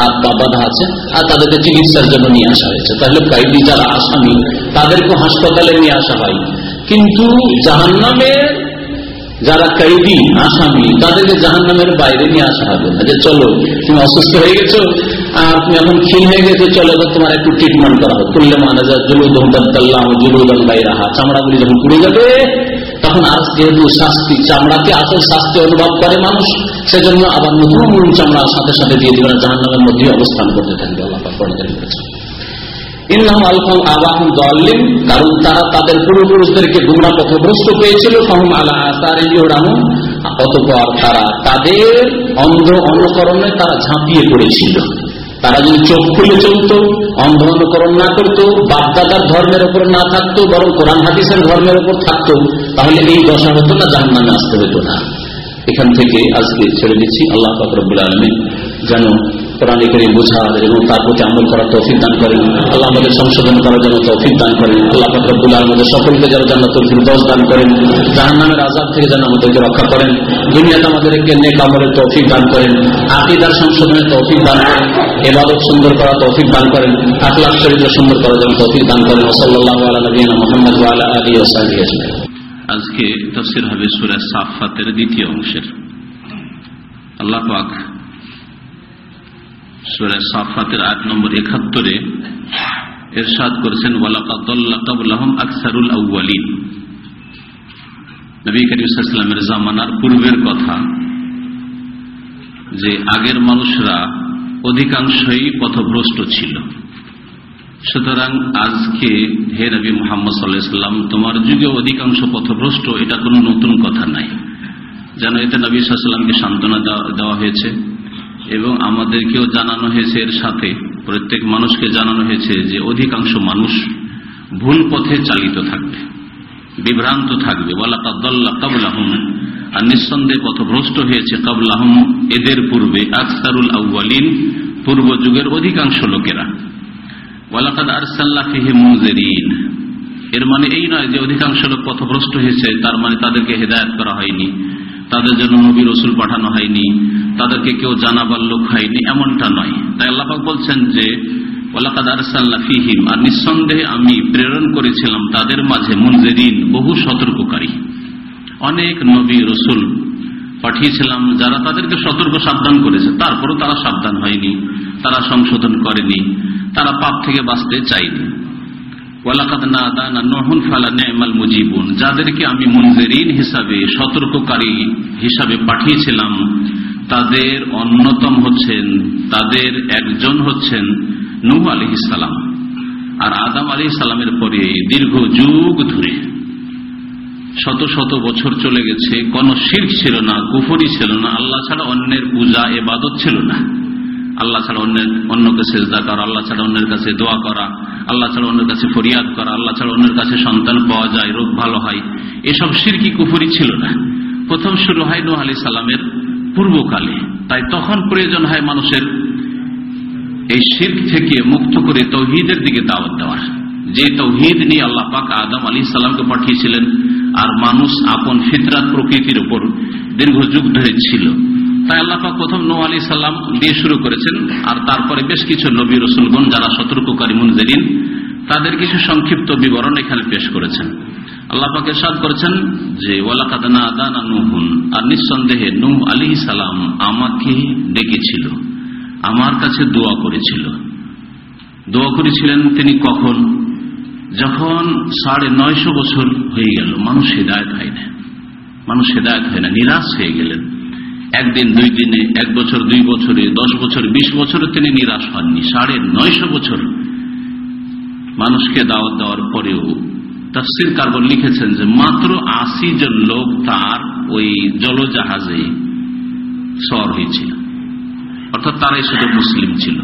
A: হাত পা বাধা আছে, আর তাদেরকে চিকিৎসার জন্য নিয়ে আসা হয়েছে। তাহলে যারা আসামি তাদেরকে হাসপাতালে নিয়ে আসা হয়। কিন্তু জাহান্নামের যারা কয়েদি আসামি, তাদেরকে জাহান নামের বাইরে নিয়ে আসা হবে যে চলো, তুমি অসুস্থ হয়ে গেছো, আর তুমি এখন ক্ষীণ হয়ে গেছো, চলো, এবার তোমার একটু ট্রিটমেন্ট করা হবে। করলে মানে যা জুলুদাম জুলুদাম বাইরাহা। চামড়াগুলি যখন পুড়ে যাবে তখন আর যেহেতু শাস্তি চামড়াকে আসল শাস্তি অনুভব করে মানুষ, সেজন্য আবার নতুন নতুন চামড়ার সাথে সাথে দিয়ে দিবে জাহান নামের মধ্যে অবস্থান করতে থাকবে, আল্লাহ কারণ তারা তাদের পূর্বপুরুষদেরকে গুমরা পথভ্রষ্ট পেয়েছিল, ফহম আলা আসার অতপর তারা তাদের অন্ধ অনুকরণে তারা ঝাঁপিয়ে পড়েছিল। তারা যদি চোখ খুলে চলত অন্ধ অনুকরণ না করতো, বাপদাদার ধর্মের উপর না থাকতো, বরং কোরআন হাদিসের ধর্মের উপর থাকতো, তাহলে এই দশা হতো না যান মানে আসতে হতো না। এখান থেকে আজকে ছেড়ে দিচ্ছি। আল্লাহ ফকরবুল আলমী যেন কোরআনে করে বোঝার এবং তার প্রতি আমল করার তৌফিক দান করেন। আল্লাহ আমাদের সংশোধন করার জন্য তৌফিক দান করেন। আল্লাহ ফকরবুল আমাদের সকলকে যেন যেন তৌফিক দশ দান করেন। জাহান নামের আজাদ থেকে যেন আমাদেরকে রক্ষা করেন। দুনিয়াতে আমাদেরকে নেক আমলের তৌফিক দান করেন। আকিদার সংশোধনের তৌফিক দান করেন। এবাদত সুন্দর করা তৌফিক দান করেন। আখলাখ চরিত্র সুন্দর করার জন্য তৌফিক দান করেন। ওসল্লাহ নবীনা মোহাম্মদ আলী ওসাহি
B: আজকে তফসির হবে সুরা সাফাতের দ্বিতীয় অংশের। আল্লাহ পাক সাফাতের আট নম্বর একাত্তরে এরশাদ করেছেন করিমের জামানার পূর্বের কথা, যে আগের মানুষরা অধিকাংশই পথভ্রষ্ট ছিল। সুতরাং আজকে হে নবী মোহাম্মদ সাল্লাহাম তোমার যুগে অধিকাংশ পথভ্রষ্ট, এটা কোনো নতুন কথা নাই। যেন এতে নবী সাল্লামকে সান্ত্বনা দেওয়া হয়েছে। এবং আমাদেরকেও জানানো হয়েছে এর সাথে। প্রত্যেক মানুষকে জানানো হয়েছে যে অধিকাংশ মানুষ ভুল পথে চালিত থাকবে, বিভ্রান্ত থাকবে। বলা কাদ্দাল্লা কাবলাহম, আর নিঃসন্দেহে পথভ্রষ্ট হয়েছে কাবলাহম এদের পূর্বে, আকসারুল আউ্বালিন পূর্ব যুগের অধিকাংশ লোকেরা। ওয়ালাকাদ আরসাল্লাহিহে মুজেরিন এর মানে এই নয় যে অধিকাংশ লোক পথভ্রষ্ট হয়েছে, তার মানে তাদেরকে হেদায়ত করা হয়নি। তাদের জন্য নবী রসুল পাঠানো হয়নি, তাদেরকে কেউ জানাবার লোক হয়নি, এমনটা নয়। তাই আল্লাহাক বলছেন যে ওলাকাদ আরসাল্লা ফিহিম, আর নিঃসন্দেহে আমি প্রেরণ করেছিলাম তাদের মাঝে মুনজেরিন, বহু সতর্ককারী। অনেক নবী রসুল পাঠিয়েছিলাম যারা তাদেরকে সতর্ক সাবধান করেছে, তারপরও তারা সাবধান হয়নি, তারা সংশোধন করেনি, তারা পাপ থেকে বাঁচতে চাইনি যাদেরকে আমি মঞ্জেরিন হিসাবে, সতর্ককারী হিসাবে পাঠিয়েছিলাম, তাদের অন্যতম হচ্ছেন, তাদের একজন হচ্ছেন নূহ আলী ইসালাম আর আদাম আলী সালামের পরে দীর্ঘ যুগ ধরে শত শত বছর চলে গেছে, কোন শির্ক ছিল না, কুফরি ছিল না, আল্লাহ ছাড়া অন্যের পূজা, এবাদত ছিল না। আল্লাহ ছাড়া অন্যের, অন্যকে সেজদা করা, আল্লাহ ছাড়া অন্যের কাছে দোয়া করা, আল্লাহ ছাড়া অন্যের কাছে ফরিয়াদ করা, আল্লাহ ছাড়া অন্যের কাছে সন্তান পাওয়া যায়, রোগ ভালো হয়। এসব সিরকি কুফুরি ছিল না। প্রথম শুরু হয় নূহ আলী সালামের পূর্বকালে। তাই তখন প্রয়োজন হয় মানুষের এই শির্ক থেকে মুক্ত করে তৌহিদের দিকে দাওয়াত দেওয়ার। যে তৌহিদ নিয়ে আল্লাহ পাক আদম আলী সালামকে পাঠিয়েছিলেন, আর মানুষ আপন ফিতরাত প্রকৃতির উপর দীর্ঘ যুগ ধরে ছিল। তাই আল্লাহ প্রথম নো আলী সাল্লাম দিয়ে শুরু করেছেন, আর তারপরে বেশ কিছু নবী রসুলগণ যারা সতর্ককারী মুনজেরিন, তাদের কিছু সংক্ষিপ্ত বিবরণ এখানে পেশ করেছেন। আল্লাহ পাকে সাদ করেছেন যে আর নিঃসন্দেহে নূহ আলী সালাম আমাকে ডেকেছিল, আমার কাছে দোয়া করেছিল। দোয়া করেছিলেন তিনি কখন? যখন সাড়ে নয়শো বছর হয়ে গেল, মানুষ হেদায়ত হয় না মানুষ হেদায়ত হয় না নিরাশ হয়ে গেলেন। একদিন, দুই দিনে, এক বছর, দুই বছরে, দশ বছর, বিশ বছরে তিনি নিরাশ হননি, সাড়ে নয়শো বছর মানুষকে দাওয়াত দেওয়ার পরেও তফসির কার্বন লিখেছেন যে মাত্র আশি জন লোক তার ওই জলজাহাজে সর হয়েছিল। অর্থাৎ তারাই শুধু মুসলিম ছিল।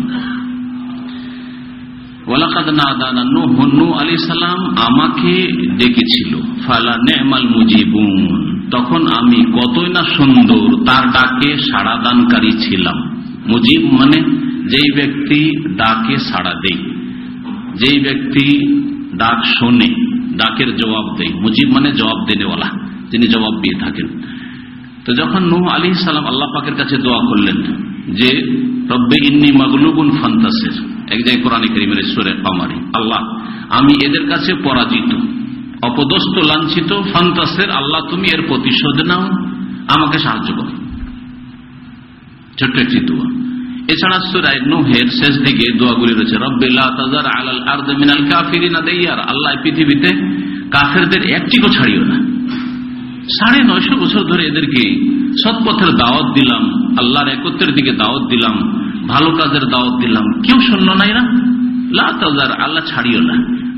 B: আমাকে ডেকেছিল, ফালা নেমাল মুজিবুন। তখন আমি কতই না সুন্দর, তার ডাকে সাড়া দানকারী ছিলাম। মুজিব মানে যেই ব্যক্তি ডাকে সাড়া দেই, যেই ব্যক্তি ডাক শোনে, ডাকের জবাব দেয় মুজিব মানে জবাব দেনেওয়ালা তিনি জবাব দিয়ে থাকেন। তো যখন নুহ আলী সালাম আল্লাহ পাকের কাছে দোয়া করলেন যে, রব্বে ইন্নি মাগলুবুন ফান্তাসের এক জায়গায় কোরআন করিমের সুরে আমারি আল্লাহ, আমি এদের কাছে পরাজিত অপদস্থ, লাঞ্ছিত, ফান্তাসের, আল্লাহ তুমি এর প্রতিশোধ নাও, আমাকে সাহায্য করো। ছোট্ট একটি দোয়া। এছাড়া সুরায় নুহের শেষ দিকে দোয়াগুলি রয়েছে রব্বিল্লাহ তাজার আলাল আর্দ মিনাল কাফিরিনা আল্লাহ পৃথিবীতে কাফেরদের একটিও ছাড়িও না। সাড়ে নয়শো বছর ধরে এদেরকে সৎপথের দাওয়াত দিলাম, আল্লাহর একত্রের দিকে দাওয়াত দিলাম, ভালো কাজের দাওয়াত দিলাম। কেউ নাই না? লাতাজার আল্লাহ ছাড়িও না।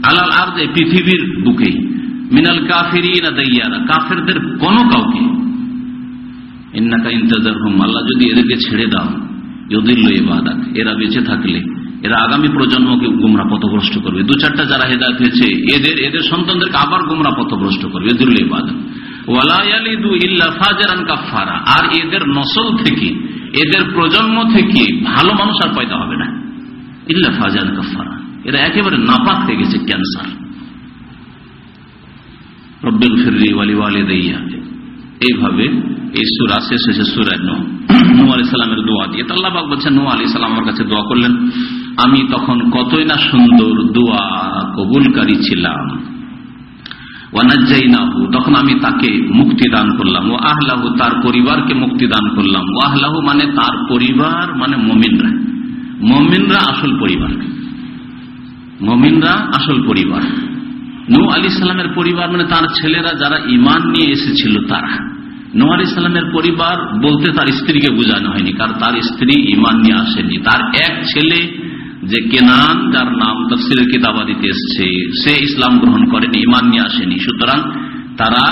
B: আল্লাহ আর পৃথিবীর বুকে। মিনাল কাফিরি কাফেরদের কোনো কাউকে। হুম আল্লাহ যদি এদেরকে ছেড়ে দাও, ইউদিল্ল ইবাদাক, এরা বেঁচে থাকলে, এরা আগামী প্রজন্মকে গুমরা পথভ্রষ্ট করবে। দু চারটা যারা হেদায়ত হয়েছে এদের এদের সন্তানদেরকে আবার গুমরা পথভ্রষ্ট করবে, ইউদিল্ল ইবাদাক। আর এদের নসল থেকে, এদের প্রজন্ম থেকে ভালো মানুষ আর পয়দা হবে না। ইল্লা ফাজান কাফারা এরা একেবারে নাপাক হয়ে গেছে, ক্যান্সার। এইভাবে এই সুরা শেষ হয়েছে সুরায় নো নু আলি সাল্লামের দোয়া দিয়ে। আল্লাহ বাক বলছেন নু আলি সাল্লাম আমার কাছে দোয়া করলেন। আমি তখন কতই না সুন্দর দোয়া কবুলকারী ছিলাম ওয়ানাজ্জাইনাহু তখন আমি তাকে মুক্তি দান করলাম। ও আহলাহু, তার পরিবারকে মুক্তি দান করলাম। ও আহলাহু মানে তার পরিবার মানে মমিনরা। মমিনরা আসল পরিবার। মমিনরা আসল পরিবার। নু আলী সাল্লামের পরিবার মানে তার ছেলেরা যারা ইমান নিয়ে এসেছিল তারা। নু আলী সাল্লামের পরিবার বলতে তার স্ত্রীকে বোঝানো হয়নি, কারণ তার স্ত্রী ইমান নিয়ে আসেনি তার এক ছেলে যে কেনান, যার নাম তফসিলের কিতাবা দিতে এসছে, সে ইসলাম গ্রহণ করেনি ইমান নিয়ে আসেনি। সুতরাং তারা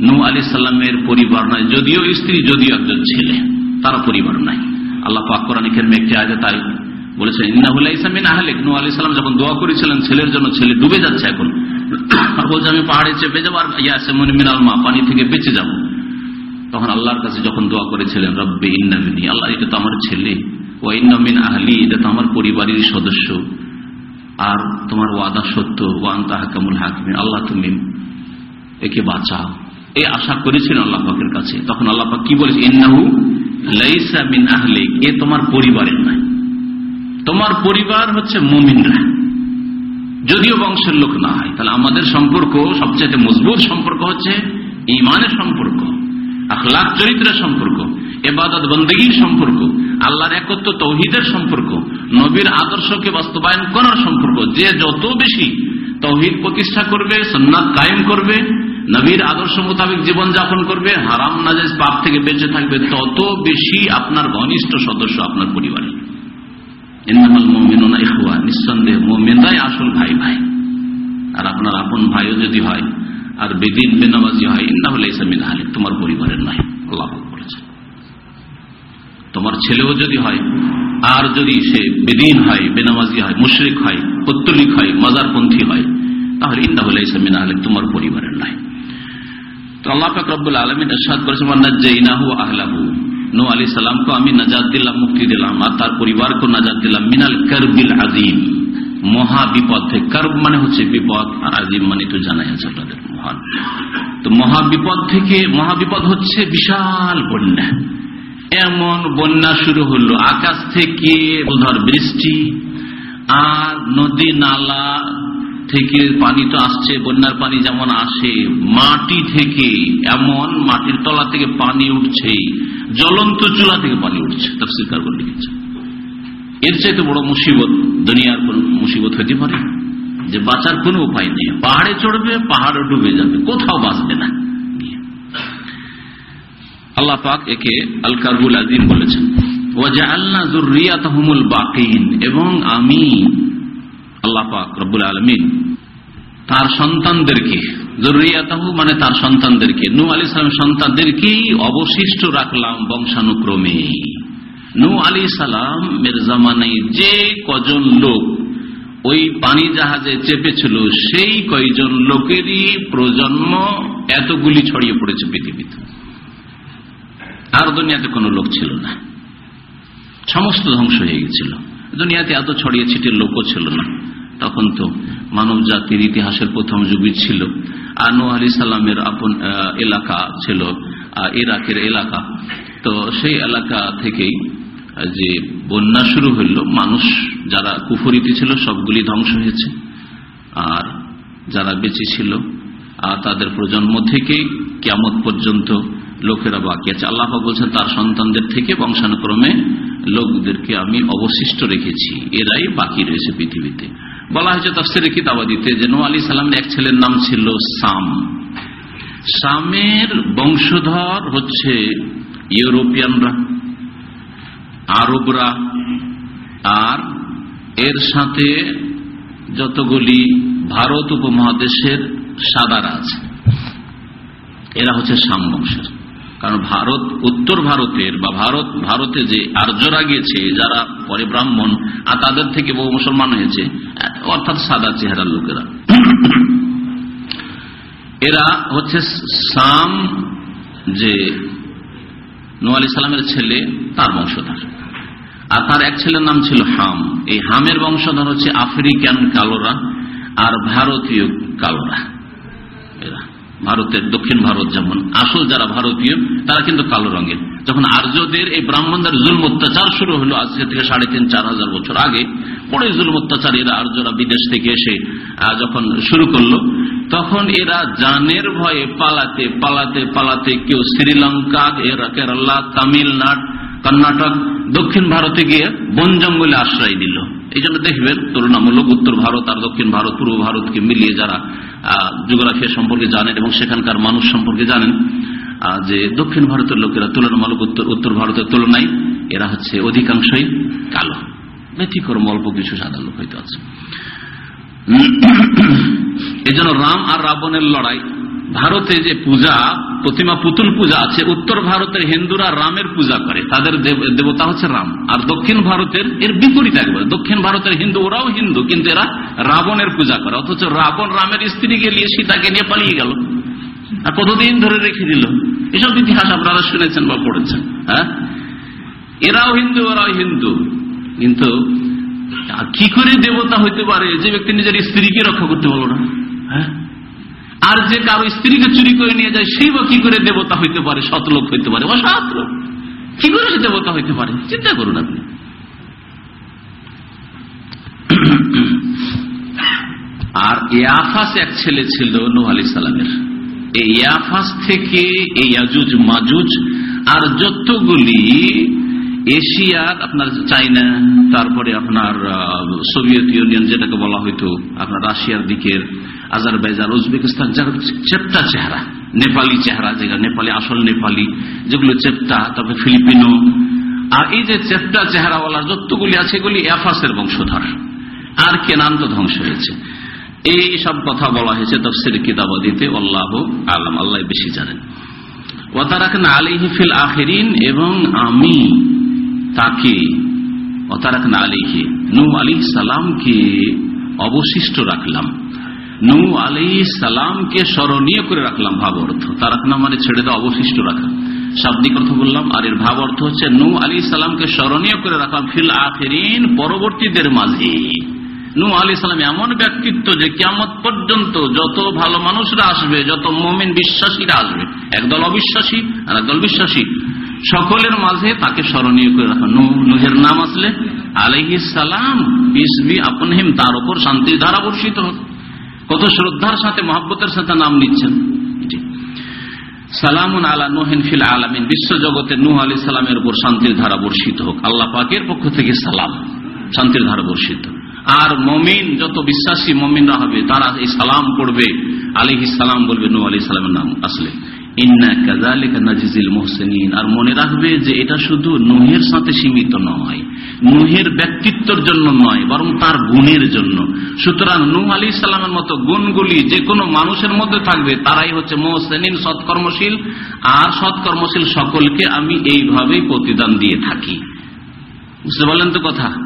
B: নু আলি সাল্লামের পরিবার নয়, যদিও স্ত্রী, যদিও একজন ছেলে, তারা পরিবার নাই। আল্লাহ পাকরানিকের একটি আয়তে তাই বলেছেন ইন্নাহুল্লাহ ইসলামিন আহলেক। নু আলি যখন দোয়া করেছিলেন, ছেলের জন্য ছেলে ডুবে যাচ্ছে এখন। বলছে, আমি পাহাড়ে চেপে যাব আর ইয়াসে মনে মিনাল মা, পানি থেকে বেঁচে যাব। তখন আল্লাহর কাছে যখন দোয়া করেছিলেন, রব্বে ইন্নামিনী আল্লাহ, এটা তো আমার ছেলে। ওয়াইনামিন আহলি, এটা তো আমার পরিবারের সদস্য। আর তোমার ওয়াদা সত্য। ওয়ান তাহাকামুল হাকিম আল্লাহ, তুমি একে বাঁচাও। এই আশা করেছিলেন আল্লাহ পাকের কাছে। তখন আল্লাহ পাক কি বলেছে? ইন্নাহু লাইসা মিন আহলিক, এ তোমার পরিবারের নয় তোমার পরিবার হচ্ছে মুমিনরা। যদিও বংশের লোক না হয়, তাহলে আমাদের সম্পর্ক সবচেয়ে মজবুত সম্পর্ক হচ্ছে ইমানের সম্পর্ক, আখলাখ চরিত্রের সম্পর্ক, এবাদত বন্দীর সম্পর্ক, আল্লাহর একত্র তৌহিদের সম্পর্ক, নবীর আদর্শকে বাস্তবায়ন করার সম্পর্ক। যে যত বেশি তৌহিদ প্রতিষ্ঠা করবে সন্ন্যাদ কায়েম করবে, নবীর আদর্শ মোতাবেক জীবনযাপন করবে, হারাম নাজেজ পাপ থেকে বেঁচে থাকবে, তত বেশি আপনার ঘনিষ্ঠ সদস্য আপনার নিঃসন্দেহ আসল ভাই ভাই। আর আপনার আপন ভাইও যদি হয়, আর বেদিন বেনামাজি হয় হলে ইসলামিন হালিক তোমার পরিবারের আল্লাহ তোমার ছেলেও যদি হয়, আর যদি সে বেদিন হয়, বেনামাজি হয়, মুশরিক হয়, পত্তলিক হয়, মাজারপন্থী হয়, তাহলে ইন্দা হলে ইসলামিন হালিক তোমার পরিবারের নয়। তো আল্লাহ ফাকরুল আলমিন আহলাহু। নো আলী সালামকে আমি নাজাদ দিলাম, মুক্তি দিলাম। আর তার পরিবারকে নাজাদ দিলাম, মিনাল কারবিল আজিম মহা বিপদ থেকে কার্ব মানে হচ্ছে বিপদ, আর আজিম মানে তো জানাই আছে আপনাদের, মহান। তো মহা বিপদ থেকে, মহা বিপদ হচ্ছে বিশাল বন্যা। এমন বন্যা শুরু হলো, আকাশ থেকে বৃষ্টি আর নদী নালা থেকে পানি তো আসছে, বন্যার পানি যেমন আসে, মাটি থেকে এমন মাটির তলা থেকে পানি উঠছে, জ্বলন্ত চুলা থেকে পানি উঠছে তফসিল কারবন লিখেছে। এর চাইতে বড় মুসিবত দুনিয়ার কোন মুসিবত হতে পারে যে বাঁচার কোনো উপায় নেই। পাহাড়ে চড়বে, পাহাড়ে ডুবে যাবে, কোথাও বাঁচবে না। আল্লাহ পাক একে আল কারবুল আজিম বলেছেন এবং আমি আল্লাহ পাক রব্বুল আলমিন। তার সন্তানদেরকে, জরুরিয়াতাহু মানে তার সন্তানদেরকে, নু আলী সালাম সন্তানদেরকেই অবশিষ্ট রাখলাম বংশানুক্রমে। নু আলী সালামের জামানায় যে কজন লোক ওই পানি জাহাজে চেপেছিল, সেই কয়জন লোকেরই প্রজন্ম এতগুলি ছড়িয়ে পড়েছে পৃথিবীতে। আর দুনিয়াতে কোনো লোক ছিল না। সমস্ত ধ্বংস হয়ে গেছিল। দুনিয়াতে এত ছড়িয়ে ছিটিয়ে লোকও ছিল না। তখন তো মানব জাতির ইতিহাসের প্রথম যুগই ছিল। আর নো আলি সাল্লামের আপন এলাকা ছিল ইরাকের এলাকা। তো সেই এলাকা থেকেই যে বন্যা শুরু হইল, মানুষ যারা কুফরিতে ছিল, সবগুলি ধ্বংস হয়েছে। আর যারা বেঁচে ছিল, আর তাদের প্রজন্ম থেকেই কেমন পর্যন্ত লোকেরা বাকি আছে। আল্লাহ বলছেন, তার সন্তানদের থেকে বংশানুক্রমে লোকদেরকে আমি অবশিষ্ট রেখেছি। এরাই বাকি রয়েছে পৃথিবীতে। বলা হয়েছে তফসিরে কিতাবাদিতে যে নো আলী সালামের এক ছেলের নাম ছিল সাম। সামের বংশধর হচ্ছে ইউরোপিয়ানরা, আরবরা, আর এর সাথে যতগুলি ভারত উপমহাদেশের সাদারা আছে, এরা হচ্ছে সাম বংশের। কারণ ভারত, উত্তর ভারতের বা ভারত, ভারতে যে আর্যরা গিয়েছে, যারা পরে ব্রাহ্মণ আর তাদের থেকে বহু মুসলমান হয়েছে, অর্থাৎ সাদা চেহারার লোকেরা। এরা হচ্ছে সাম, যে নোয়ালি সালামের ছেলে, তার বংশধর। আর তার এক ছেলের নাম ছিল হাম। এই হামের বংশধর হচ্ছে আফ্রিকান কালোরা আর ভারতীয় কালোরা। ভারতের, দক্ষিণ ভারত যেমন। আসল যারা ভারতীয়, তারা কিন্তু কালো রঙের। যখন আর্যদের এই ব্রাহ্মণদের জুল অত্যাচার শুরু হলো আজকে থেকে সাড়ে তিন, চার হাজার বছর আগে, পরে জুল অত্যাচার এরা আর্যরা বিদেশ থেকে এসে যখন শুরু করল, তখন এরা জানের ভয়ে পালাতে পালাতে পালাতে কেউ শ্রীলঙ্কা, এরা কেরালা, তামিলনাড়, কর্ণাটক, দক্ষিণ ভারতে গিয়ে বন জঙ্গলে আশ্রয় দিল। এই জন্য দেখবেন তুলনামূলক উত্তর ভারত আর দক্ষিণ ভারত, পূর্ব ভারতকে মিলিয়ে যারা জিওগ্রাফিয়া সম্পর্কে জানেন এবং সেখানকার মানুষ সম্পর্কে জানেন যে দক্ষিণ ভারতের লোকেরা তুলনামূলক উত্তর উত্তর ভারতের তুলনায় এরা হচ্ছে অধিকাংশই কালো। ব্যতিক্রম অল্প কিছু সাদা লোক হয়তো আছে। এই রাম আর রাবণের লড়াই ভারতে যে পূজা, প্রতিমা পুতুল পূজা আছে, উত্তর ভারতের হিন্দুরা রামের পূজা করে, তাদের দেবতা হচ্ছে রাম। আর দক্ষিণ ভারতের এর বিপরীত একবার, দক্ষিণ ভারতের হিন্দু, ওরাও হিন্দু, কিন্তু এরা রাবণের পূজা করে, অথচ রাবণ রামের স্ত্রীকে নিয়ে, সীতাকে নিয়ে পালিয়ে গেল। আর কতদিন ধরে রেখে দিল? এসব ইতিহাস আপনারা শুনেছেন বা পড়েছেন হ্যাঁ? এরাও হিন্দু, ওরাও হিন্দু। কিন্তু কি করে দেবতা হইতে পারে? যে ব্যক্তি নিজের স্ত্রীকে রক্ষা করতে পারল না হ্যাঁ? আর যে কারও স্ত্রীকে চুরি করে নিয়ে যায়, সেই বা কি করে দেবতা হইতে পারে? শতলোক হইতে পারে অসাত লোক। কি করে সে দেবতা হইতে পারে? চিন্তা করুন আপনি। আর ইয়াফাস এক ছেলে ছিল নু আলি সালামের। এই ইয়াফাস থেকে এই আজুজ মাজুজ আর যতগুলি এশিয়ার আপনার চাইনা তারপরে আপনার সোভিয়েত ইউনিয়ন যেটাকে বলা হইতো, আপনার রাশিয়ার দিকের আজারবাইজান, উজবেকিস্তান, যার চেপটা চেহারা, নেপালি চেহারা যেটা নেপালি, আসল নেপালি, যেগুলো চেপটা তবে ফিলিপিনো। আর এই যে চেপটা চেহারাওয়ালা যতগুলি আছে, এগুলি এফাসের বংশধর। আর কেনান তো ধ্বংস হয়েছে। এই সব কথা বলা হয়েছে তফসির কিতাবাদিতে আল্লাহ আলম, আল্লাহ বেশি জানেন। ওতারাকনা আলিহি ফিল আখেরিন, এবং আমি তাকে অতারাকনা আলিহি নু আলী সালামকে অবশিষ্ট রাখলাম। নু আলী সালামকে স্মরণীয় করে রাখলাম ভাব অর্থ। তারাকনা মানে ছেড়ে দেওয়া, অবশিষ্ট রাখা। শাব্দিক অর্থ বললাম, আর এর ভাব অর্থ হচ্ছে নু আলী সালামকে স্মরণীয় করে রাখলাম ফিল আখেরিন পরবর্তীদের মাঝে। নু আলী সালাম এমন ব্যক্তিত্ব যে কেমন পর্যন্ত যত ভালো মানুষরা আসবে, যত মোমেন বিশ্বাসীরা আসবে, একদল অবিশ্বাসী আর একদল বিশ্বাসী। সকলের মাঝে তাকে স্মরণীয় করে রাখা। নুহের নাম আসলে আলহি পিসবি আপনহিম তার উপর শান্তির ধারা বর্ষিত হোক। কত শ্রদ্ধার সাথে, মহাব্বতের সাথে নাম নিচ্ছেন সালামুন আলা নোহেন ফিল আলামিন, বিশ্ব জগতে নুহ আলী সালামের উপর শান্তির ধারা বর্ষিত হোক। আল্লাহ পাকের পক্ষ থেকে সালাম, শান্তির ধারা বর্ষিত। আর মমিন, যত বিশ্বাসী মমিনরা হবে, তারা এই সালাম পড়বে আলিহি সালাম বলবে নু আলি সালামের নাম আসলে। আর মনে রাখবে যে এটা শুধু নুহের সাথে সীমিত নয়, নুহের ব্যক্তিত্বর জন্য নয়, বরং তার গুণের জন্য। সুতরাং নুহ আলী সালামের মতো গুণগুলি যে কোনো মানুষের মধ্যে থাকবে, তারাই হচ্ছে মোহসেনিন, সৎকর্মশীল। আর সৎকর্মশীল সকলকে আমি এইভাবেই প্রতিদান দিয়ে থাকি। বুঝতে পারলেন তো কথা?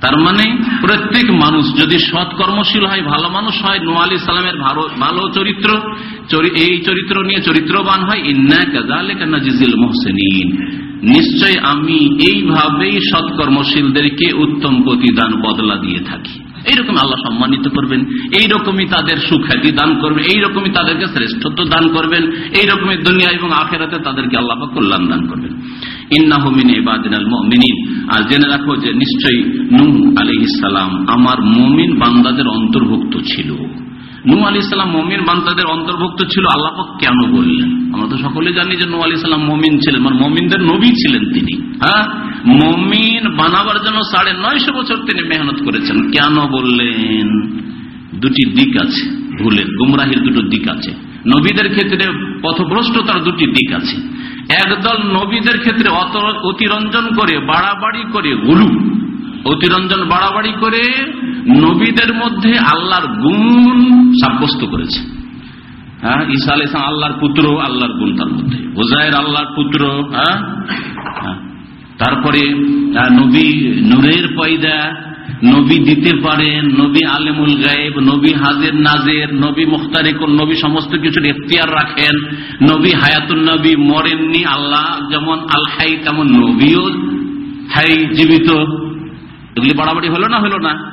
B: তার মানে প্রত্যেক মানুষ যদি সৎ কর্মশীল হয়, ভালো মানুষ হয় নোয়া আলী সালামের ভালো চরিত্র এই চরিত্র নিয়ে চরিত্রবান হয় ইন্না কাজালেকানা জিজিল মোহসেনিন। নিশ্চয় আমি এইভাবেই সৎকর্মশীলদেরকে উত্তম প্রতিদান বদলা দিয়ে থাকি। এইরকম আল্লাহ সম্মানিত করবেন, এইরকমই তাদের সুখ্যাতি দান করবেন এইরকমই তাদেরকে শ্রেষ্ঠত্ব দান করবেন, এইরকমই দুনিয়া এবং আখেরাতে তাদেরকে আল্লাহ কল্যাণ দান করবেন। আর জেনে রাখো যে নিশ্চয়ই নুম আলি ইসালাম আমার মমিন বান্দাদের অন্তর্ভুক্ত ছিল। নু আলী ইসলাম মমিন বান্দাদের অন্তর্ভুক্ত ছিল, আল্লাহ কেন বললেন আমরা তো সকলে জানি যে নু আলী ইসলাম মমিন ছিলেন মানে মমিনদের নবী ছিলেন তিনি। হ্যাঁ? মমিন বানাবার জন্য সাড়ে নয়শো বছর তিনি মেহনত করেছেন। কেন বললেন? দুটি দিক আছে, ভুলের, গুমরাহির দুটো দিক আছে। নবীদের ক্ষেত্রে পথভ্রষ্টতার দুটি দিক আছে। একদল নবীদের ক্ষেত্রে অতিরঞ্জন করে, বাড়াবাড়ি করে গুরু অতিরঞ্জন বাড়াবাড়ি করে নবীদের মধ্যে আল্লাহর গুণ সাব্যস্ত করেছে। হ্যাঁ ঈসা আল ইসলাম আল্লাহর পুত্র, আল্লাহর গুণ তার মধ্যে। বোজায়ের আল্লাহর পুত্র হ্যাঁ? তারপরে নবী নূরের পয়দা, নবী দিতে পারেন, নবী আলেমুল গায়েব, নবী হাজের নাজের, নবী মুখতারিকুল নবী সমস্ত কিছুর এখতিয়ার রাখেন। নবী হায়াতুল নবী মরেননি, আল্লাহ যেমন আল হাই তেমন নবীও হাই জীবিত। এগুলি বাড়াবাড়ি হলো না হলো না?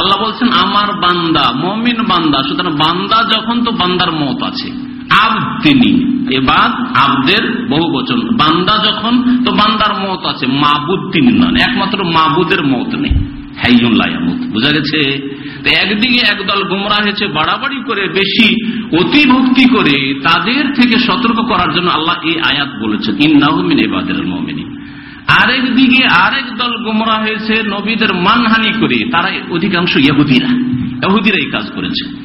B: আল্লাহ বলছেন, আমার বান্দা, মমিন বান্দা, সুতরাং বান্দা যখন তো বান্দার মত আছে। আব তিনি, এবার আবদের বহু বচন বান্দা যখন তো বান্দার মত আছে, মাবুদ তিনি নন, একমাত্র মাবুদের মত নেই বুঝা গেছে? একদিকে একদল গুমরা হয়েছে, বাড়াবাড়ি করে, বেশি অতিভক্তি করে, তাদের থেকে সতর্ক করার জন্য আল্লাহ এই আয়াত বলেছেন ইন্নাহমিন এবাদের মমিনী আরেক দিকে আরেক দল গোমরা হয়েছে নবীদের মানহানি করে। তারা অধিকাংশ ইহুদিরা। ইহুদিরা এই কাজ করেছে।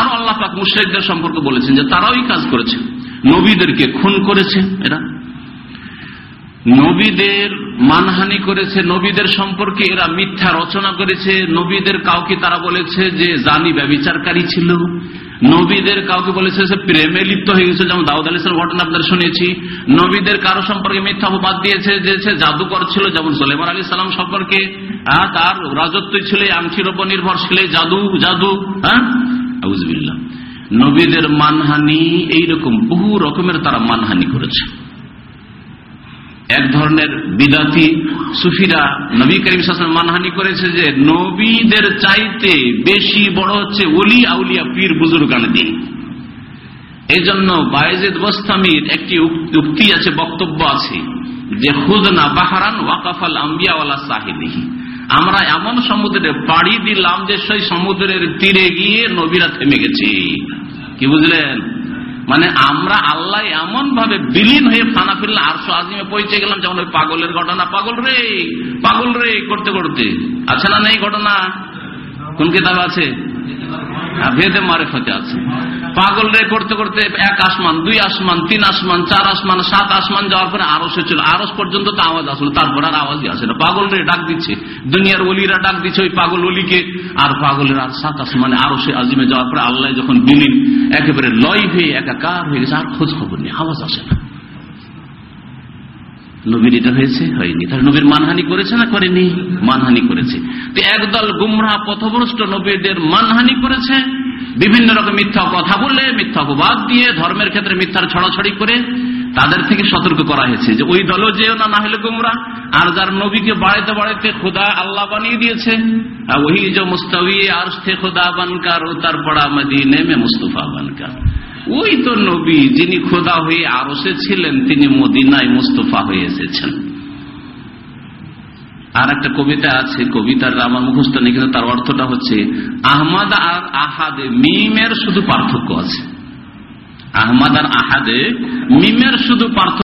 B: আর আল্লাহ পাক মুশ্রেকদের সম্পর্কে বলেছেন যে তারাও এই কাজ করেছে। নবীদেরকে খুন করেছে এরা। নবীদের মানহানি করেছে, নবীদের সম্পর্কে এরা মিথ্যা রচনা করেছে, নবীদের কাউকে তারা বলেছে যে জানি ব্যবচারকারী ছিল। নবীদের কাউকে বলেছে সে প্রেমে লিপ্ত হয়ে গেছে, যেমন দাউদ আলিসের ঘটনা আপনার শুনেছি। নবীদের কারও সম্পর্কে মিথ্যা বাদ দিয়েছে যে সে জাদুকর ছিল, যেমন সোলেমান আলী সালাম সম্পর্কে। তার রাজত্ব ছিল আংশির উপর নির্ভর ছিল জাদু জাদু হ্যাঁ? নবীদের মানহানি এইরকম বহু রকমের তারা মানহানি করেছে। এক ধরনের বিদাতি সুফিরা নবী করিম মানহানি করেছে যে নবীদের চাইতে বেশি বড় হচ্ছে অলি আউলিয়া পীর বুজুর্গান দিন এই জন্য বায়েজেদ বস্তামির একটি উক্তি আছে, বক্তব্য আছে যে, খুদনা বাহারান ওয়াকাফাল আম্বিয়াওয়ালা সাহিদিহি আমরা এমন সমুদ্রে পাড়ি দিলাম যে, সেই সমুদ্রের তীরে গিয়ে নবীরা থেমে গেছি। কি বুঝলেন? মানে আমরা আল্লাহ এমন ভাবে বিলীন হয়ে ফানা ফিরলে আরশো আজিমে পৌঁছে গেলাম যেমন ওই পাগলের ঘটনা, পাগল রে পাগল রে, করতে করতে। আছে না নেই ঘটনা? কোন কিতাব আছে? ভেদে মারেফতে আছে। পাগল রে করতে করতে এক আসমান, দুই আসমান, তিন আসমান, চার আসমান, সাত আসমান যাওয়ার পরে আরসে ছিল। আরস পর্যন্ত তো আওয়াজ আসলো, তারপর আর আওয়াজই আসে না। পাগল রে ডাক দিচ্ছে। দুনিয়ার অলিরা ডাক দিচ্ছে ওই পাগল অলিকে আর পাগলের আর সাত আসমানে আরসে আজিমে যাওয়ার পরে আল্লাহ যখন বিলীন একেবারে লয় হয়ে একাকার হয়ে গেছে, আর খোঁজ খবর নেই, আওয়াজ আসে না। নবীর এটা হয়েছে? হয়নি। তাহলে নবীর মানহানি করেছে না করেনি? মানহানি করেছে। তো একদল গুমরা পথভ্রষ্ট নবীদের মানহানি করেছে। বিভিন্ন রকম মিথ্যা কথা বলে, মিথ্যা অপবাদ দিয়ে, ধর্মের ক্ষেত্রে মিথ্যার ছড়াছড়ি করে তাদের থেকে সতর্ক করা হয়েছে যে ওই দলও যেও না না হলে গুমরা আর যার নবীকে বাড়াইতে বাড়াইতে খোদা আল্লাহ বানিয়ে দিয়েছে। আর ওই যে মুস্তাবি আর খোদা বানকার, ও তার পড়া মদিনে মে মুস্তফা বানকার। ওই তো নবী যিনি খোদা হয়ে আরসে ছিলেন, তিনি মদিনায় মুস্তফা হয়ে এসেছেন। আর একটা কবিতা আছে, কবিতার আমার মুখস্থ নেই, কিন্তু তার অর্থটা হচ্ছে, আহমদ আর আহাদে মিমের শুধু পার্থক্য আছে। আহমদ আর আহাদে মিমের শুধু পার্থক্য